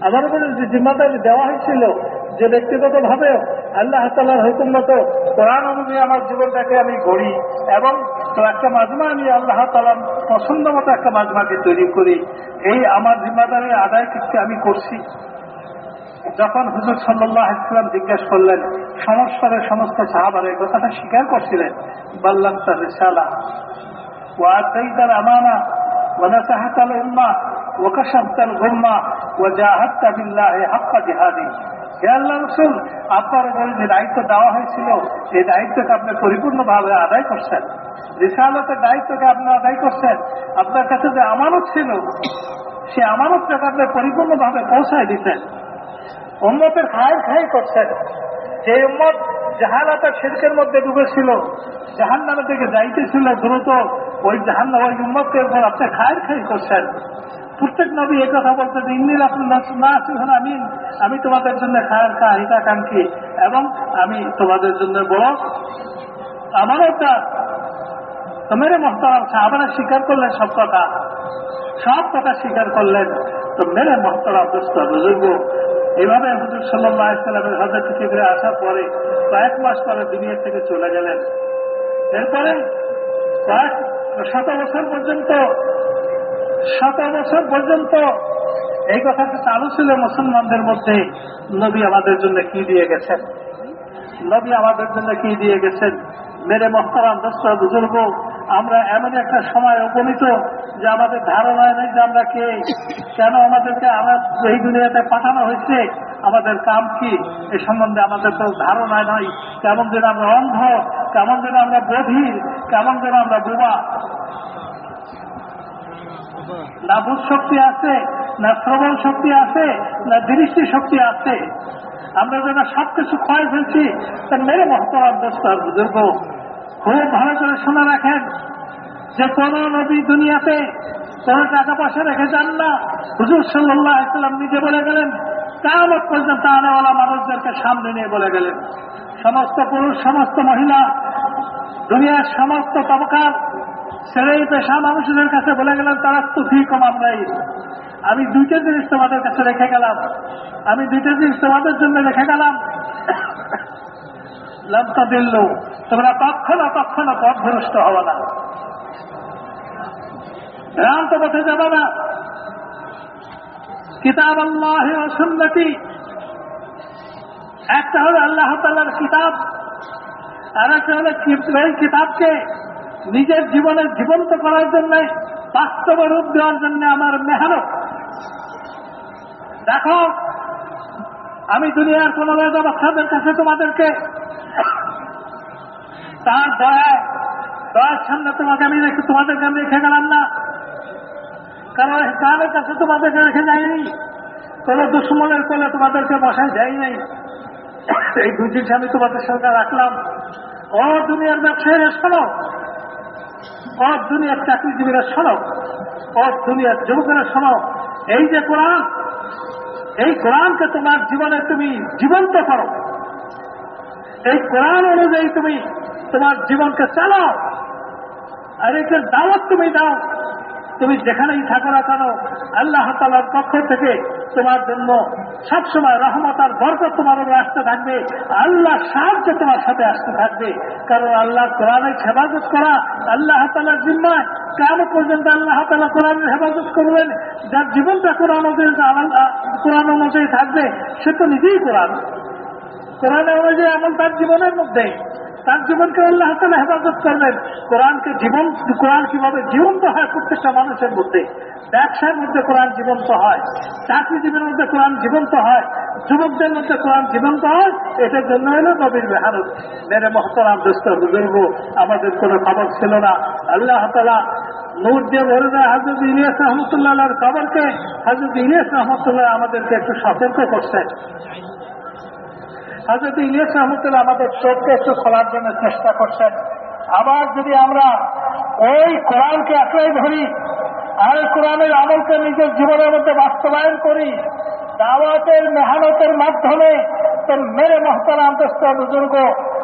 [SPEAKER 2] আমার উপরে যে জিম্মাদারি দেওয়া হয়েছিল যে ব্যক্তিগতভাবে আল্লাহ তালার হুকুম মতো কোরআন অনুযায়ী আমার জীবনটাকে আমি গড়ি এবং একটা মাজমা আমি আল্লাহ তালার পছন্দ মতো একটা মাজমাকে তৈরি করি, এই আমার জিম্মাদারের আদায় কিছু আমি করছি। যখন হুজুর সাল্লাহ ইসলাম জিজ্ঞেস করলেন সংস্কারের সমস্ত সাহাবারের কথাটা স্বীকার করছিলেন, বললাম তার রেসালা ওয়াদাই তার আমানা ওয়াদাসাহাতাল উম্মা ওকাশাল গুম্মা ওয়াজাহাত্তা বিল্লাহ হাক্কা জিহাদি। আল্লাহ রসুল, আপনার উপরে যে দায়িত্ব দেওয়া হয়েছিল এই দায়িত্বকে আপনি পরিপূর্ণভাবে আদায় করছেন। রিসালতের দায়িত্বকে আপনি আদায় করছেন। আপনার কাছে যে আমানত ছিল সে আমানতটাকে আপনি পরিপূর্ণভাবে পৌঁছায় দিচ্ছেন। উন্মতের খায় খাই করছেন। যে উম্মত জাহালাতা শিল্পের মধ্যে ডুবেছিল জাহান নামে থেকে যাইতেছিল, দ্রুত ওই জাহান ওই উম্মতকে উপর আপনি খায় খাই করছেন। প্রত্যেক নবী এই কথা বলতে যে ইন্দির আপনি না আসিহন আমি তোমাদের জন্য খায়ের খা হিতাকাঙ্ক্ষী এবং আমি তোমাদের জন্য বড় আমার একটা তো মেরে মহতারাম, সাহাবারা স্বীকার করলেন সব কথা। সব কথা স্বীকার করলেন। তো মেরে মহতারাম, দোস্ত, বুজুর্গ এইভাবে হুজুর সাল্লাহ ইসলামের হজরত থেকে আসার পরে কয়েক মাস পরে দুনিয়া থেকে চলে গেলেন। এরপরে কয়েক শত বছর পর্যন্ত শত বছর পর্যন্ত। এই কথাটা চালু ছিল মুসলমানদের মধ্যে। নবী আমাদের জন্য কি দিয়ে গেছেন? নবী আমাদের জন্য কি দিয়ে গেছেন? মেরে মহতারাম দোস্ত বুজুর্গ, আমরা এমন একটা সময় উপনীত যে আমাদের ধারণায় নেই যে আমরা কে। কেন আমাদেরকে আমার এই দুনিয়াতে পাঠানো হয়েছে? আমাদের কাম কি? এ সম্বন্ধে আমাদের তো ধারণা নয় কেমন যেন আমরা অন্ধ, কেমন যেন আমরা বধির কেমন যেন আমরা বোবা। না বুধ শক্তি আছে, না শ্রবণ শক্তি আছে, না দৃষ্টি শক্তি আছে। আমরা যেন সবকিছু ক্ষয় ফেলছি তা মেরে মহতরাম দোস্তর বুজুর্গ, খুব ভালো করে শোনা রাখেন যে কোন নবী দুনিয়াতে কোন টাকা পয়সা রেখে যান না। হুজুর সাল্লাহ ইসলাম নিজে বলে গেলেন, কামত পর্যন্ত আনেওয়ালা মানুষদেরকে সামনে নিয়ে বলে গেলেন। সমস্ত পুরুষ, সমস্ত মহিলা, দুনিয়ার সমস্ত তবকার ছেলে পেশা মানুষদের কাছে বলে গেলেন তারা তো ঠিক আমরাই আমি দুইটা জিনিস তোমাদের কাছে রেখে গেলাম। আমি দুইটা জিনিস তোমাদের জন্য রেখে গেলাম। লম্পা দিল্ল তোমরা কখনো কখনো পথভ্রষ্ট হব না। ভ্রান্ত পথে যাব না। কিতাব আল্লাহ ও সুন্নতি। একটা হলো আল্লাহ তাল্লাহর কিতাব আর একটা হলো এই কিতাবকে নিজের জীবনে জীবন্ত করার জন্য, বাস্তব রূপ দেওয়ার জন্য আমার মেহনত। দেখো, আমি দুনিয়ার কোন বাচ্চাদের কাছে তোমাদেরকে তার দয়ায় দয়ার সামনে তোমাকে আমি রেখে তোমাদেরকে আমি রেখে গেলাম না। কারণ কানের কাছে তোমাদেরকে রেখে যায়নি কোন দুশ্মনের কোলে তোমাদেরকে বসায় যাই নাই। এই দুই জিনিস আমি তোমাদের সঙ্গে রাখলাম। ও দুনিয়ার ব্যবসায়ীরা, শোনো ও দুনিয়ার চাকরিজীবীরা সড়ক ও দুনিয়ার যুবকেরা সড়ক এই যে কোরআন, এই কোরআনকে তোমার জীবনে তুমি জীবন্ত করো। এই কোরআন অনুযায়ী তুমি তোমার জীবনকে চালাও। আর এটার দাওয়াত তুমি দাও। তুমি যেখানেই থাকো না কেন, আল্লাহ তালার পক্ষ থেকে তোমার জন্য সবসময় রহমত আর বরকত তোমার উপরে আসতে থাকবে, আল্লাহ সাহায্য তোমার সাথে আসতে থাকবে। কারণ আল্লাহ কোরআনের হেফাজত করা, আল্লাহ তালার জিম্মায় কেন পর্যন্ত আল্লাহ তালা কোরআনের হেফাজত করবেন। যার জীবনটা কোরআন অনুযায়ী কোরআন অনুযায়ী থাকবে, সে তো নিজেই কোরআন। কোরআন অনুযায়ী এমন তার জীবনের মধ্যে। তার জীবনকে আল্লাহ তালা হেফাজত করবেন। কোরআনকে জীবন, কোরআন কীভাবে জীবন্ত হয় প্রত্যেকটা মানুষের মধ্যে, ব্যবসার মধ্যে কোরআন জীবন্ত হয়, চাকরিজীবীর মধ্যে কোরআন জীবন্ত হয়, যুবকদের মধ্যে কোরআন জীবন্ত হয়, এটার জন্য হলো নবীর মেহারত। মেরে মহতরাম দোস্ত বুজুর্গ, আমাদের কোনো খবর ছিল না। আল্লাহ তালা নূর দিয়ে বলে দেয় হাজরত ইলিয়াস রহমতুল্লাহ খবরকে হাজরত ইলিয়াস রহমতুল্লাহ আমাদেরকে একটু সতর্ক করছেন। হজরত ইলিয়াস রহমতুল্লাহ আমাদের চোখকে একটু খোলার জন্য চেষ্টা করছেন। আবার যদি আমরা ওই কোরআনকে একলাই ধরি, আর কোরআনের আমলকে নিজের জীবনের মধ্যে বাস্তবায়ন করি দাওয়াতের মেহনতের মাধ্যমে তো মেরে মহতারাম দোস্ত বুজুর্গ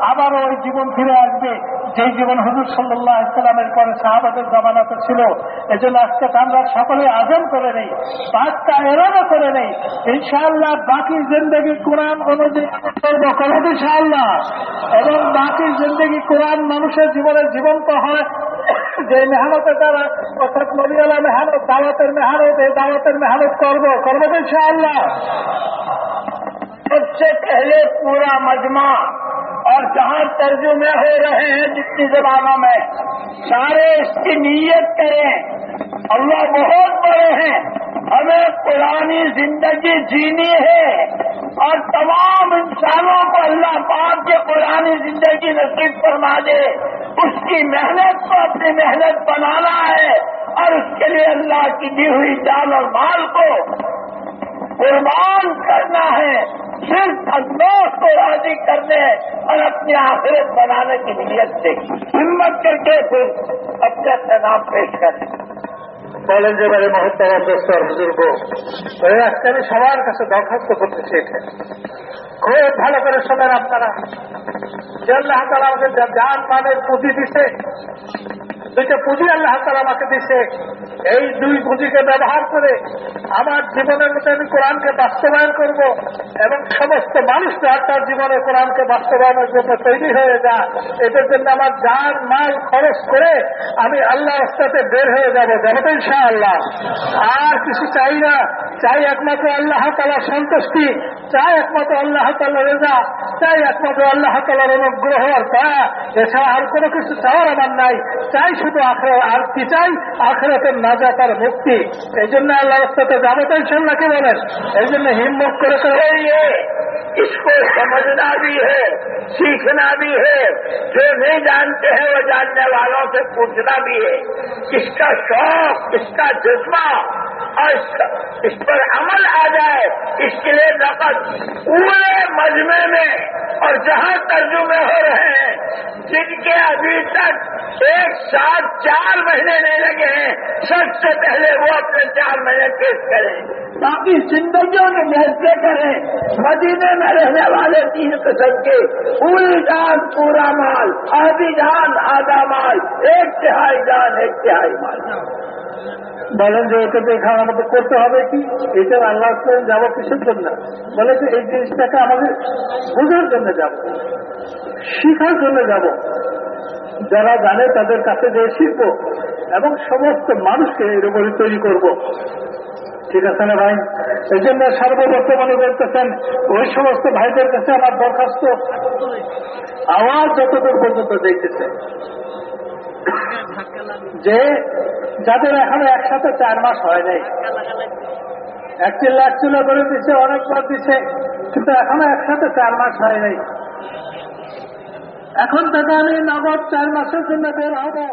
[SPEAKER 2] আবারও ওই জীবন ফিরে আসবে। যেই জীবন হুজুর সাল্লাহ ইসলামের পরে সাহাবাদের জামানাতে ছিল, এজন্য আজকে আমরা সকলে আজম করে নেই, পাঁচটা এরানো করে নেই। ইনশাআল্লাহ বাকি জিন্দগি কোরআন অনুযায়ী করব করব ইনশাআল্লাহ। এবং বাকি জিন্দগি কোরআন মানুষের জীবনে জীবন্ত হয়। যে মেহনতে তারা অর্থাৎ নবীলা মেহনত দাওয়াতের মেহনত, এই দাওয়াতের মেহনত করব। করব তো ইনশাআল্লাহ।
[SPEAKER 1] سب سے پہلے پورا مجمع اور جہاں ترجمے ہو رہے ہیں جتنی زبانوں میں، سارے اس کی نیت کریں۔ اللہ بہت بڑے ہیں، ہمیں پرانی زندگی جینی ہے اور تمام انسانوں کو اللہ پاک کے پرانی زندگی نصیب فرما دے۔ اس کی محنت کو اپنی محنت بنانا ہے اور اس کے لیے اللہ کی دی ہوئی جان اور مال کو कुर्बान करना है सिर्फ अल्लाह को राजी करने और अपनी आखिरत बनाने की नीयत से हिम्मत करके फिर अपने अपने नाम पेश करें
[SPEAKER 2] বলেন যে বারে মহত্তর দোস্তর বুজুর্গ ওই আজকে আমি সবার কাছে দরখাস্ত করতেছি এটা খুব ভালো করে শোনেন আপনারা যে আল্লাহ তালা আমাকে যা যান মানের পুঁজি দিছে দুইটা পুঁজি আল্লাহ তালা আমাকে দিছে। এই দুই পুঁজিকে ব্যবহার করে আমার জীবনের মধ্যে আমি কোরআনকে বাস্তবায়ন করব এবং সমস্ত মানুষ যার তার জীবনে কোরআনকে বাস্তবায়নের জন্য তৈরি হয়ে যা, এদের জন্য আমার যান মাল খরচ করে আমি আল্লাহ রাস্তাতে বের হয়ে যাব, যাব তো ইনশাআল্লাহ। আর কিছু চাই না, চাই একমাত্র আল্লাহ তালার সন্তুষ্টি, চাই একমাত্র আল্লাহ তাল্লাহ রেজা, চাই একমাত্র আল্লাহ তালার অনুগ্রহ আর দয়া। এছাড়া আর কোনো কিছু চাওয়ার আমার নাই, চাই শুধু আখড়া আর কি চাই? আখড়াতে মাজা তার মুক্তি। এই জন্য আল্লাহ রাস্তাতে যাবো তো ইনশাল্লাহ কে বলেন? এই জন্য হিম্মত করে اس
[SPEAKER 1] کو سمجھنا بھی ہے سیکھنا بھی ہے جو نہیں جانتے ہیں وہ جاننے والوں سے پوچھنا بھی ہے اس کا شوق اس کا جذبہ اور اس پر عمل آ جائے اس کے لیے نقد پورے مجمے میں اور جہاں ترجمے ہو رہے ہیں، جن کے ابھی تک ایک سال بعد چار مہینے نہیں لگے ہیں۔ سب سے پہلے وہ اپنے چار مہینے پیش کریں۔ باقی زندگیوں میں محسوس کریں۔ مدینے میں رہنے والے تین قسم کے۔ پوری جان پورا مال آدھی جان آدھا مال، ایک تہائی جان، ایک تہائی مال۔
[SPEAKER 2] বলেন যে ওটাতে এখানে আমাদের করতে হবে কি এটা আল্লাহ যাবো কিসের জন্য বলে যে এই জিনিসটাকে আমাদের বোঝার জন্য যাব শিখার জন্য যাব যারা জানে তাদের কাছে যেয়ে শিখব এবং সমস্ত মানুষকে এর উপরে তৈরি করব। ঠিক আছে না ভাই? এই জন্য সর্ববর্তমানে বলতেছেন ওই সমস্ত ভাইদের কাছে আমার দরখাস্ত। আওয়াজ যতদূর পর্যন্ত দেখতেছে। যে যাদের এখনও একসাথে চার মাস হয় নাই। এক চিল্লা এক চিল্লা করে দিচ্ছে অনেকবার দিচ্ছে কিন্তু এখনও একসাথে চার মাস হয় নাই। এখন থেকে আমি নগদ চার মাসের জন্য বের হবো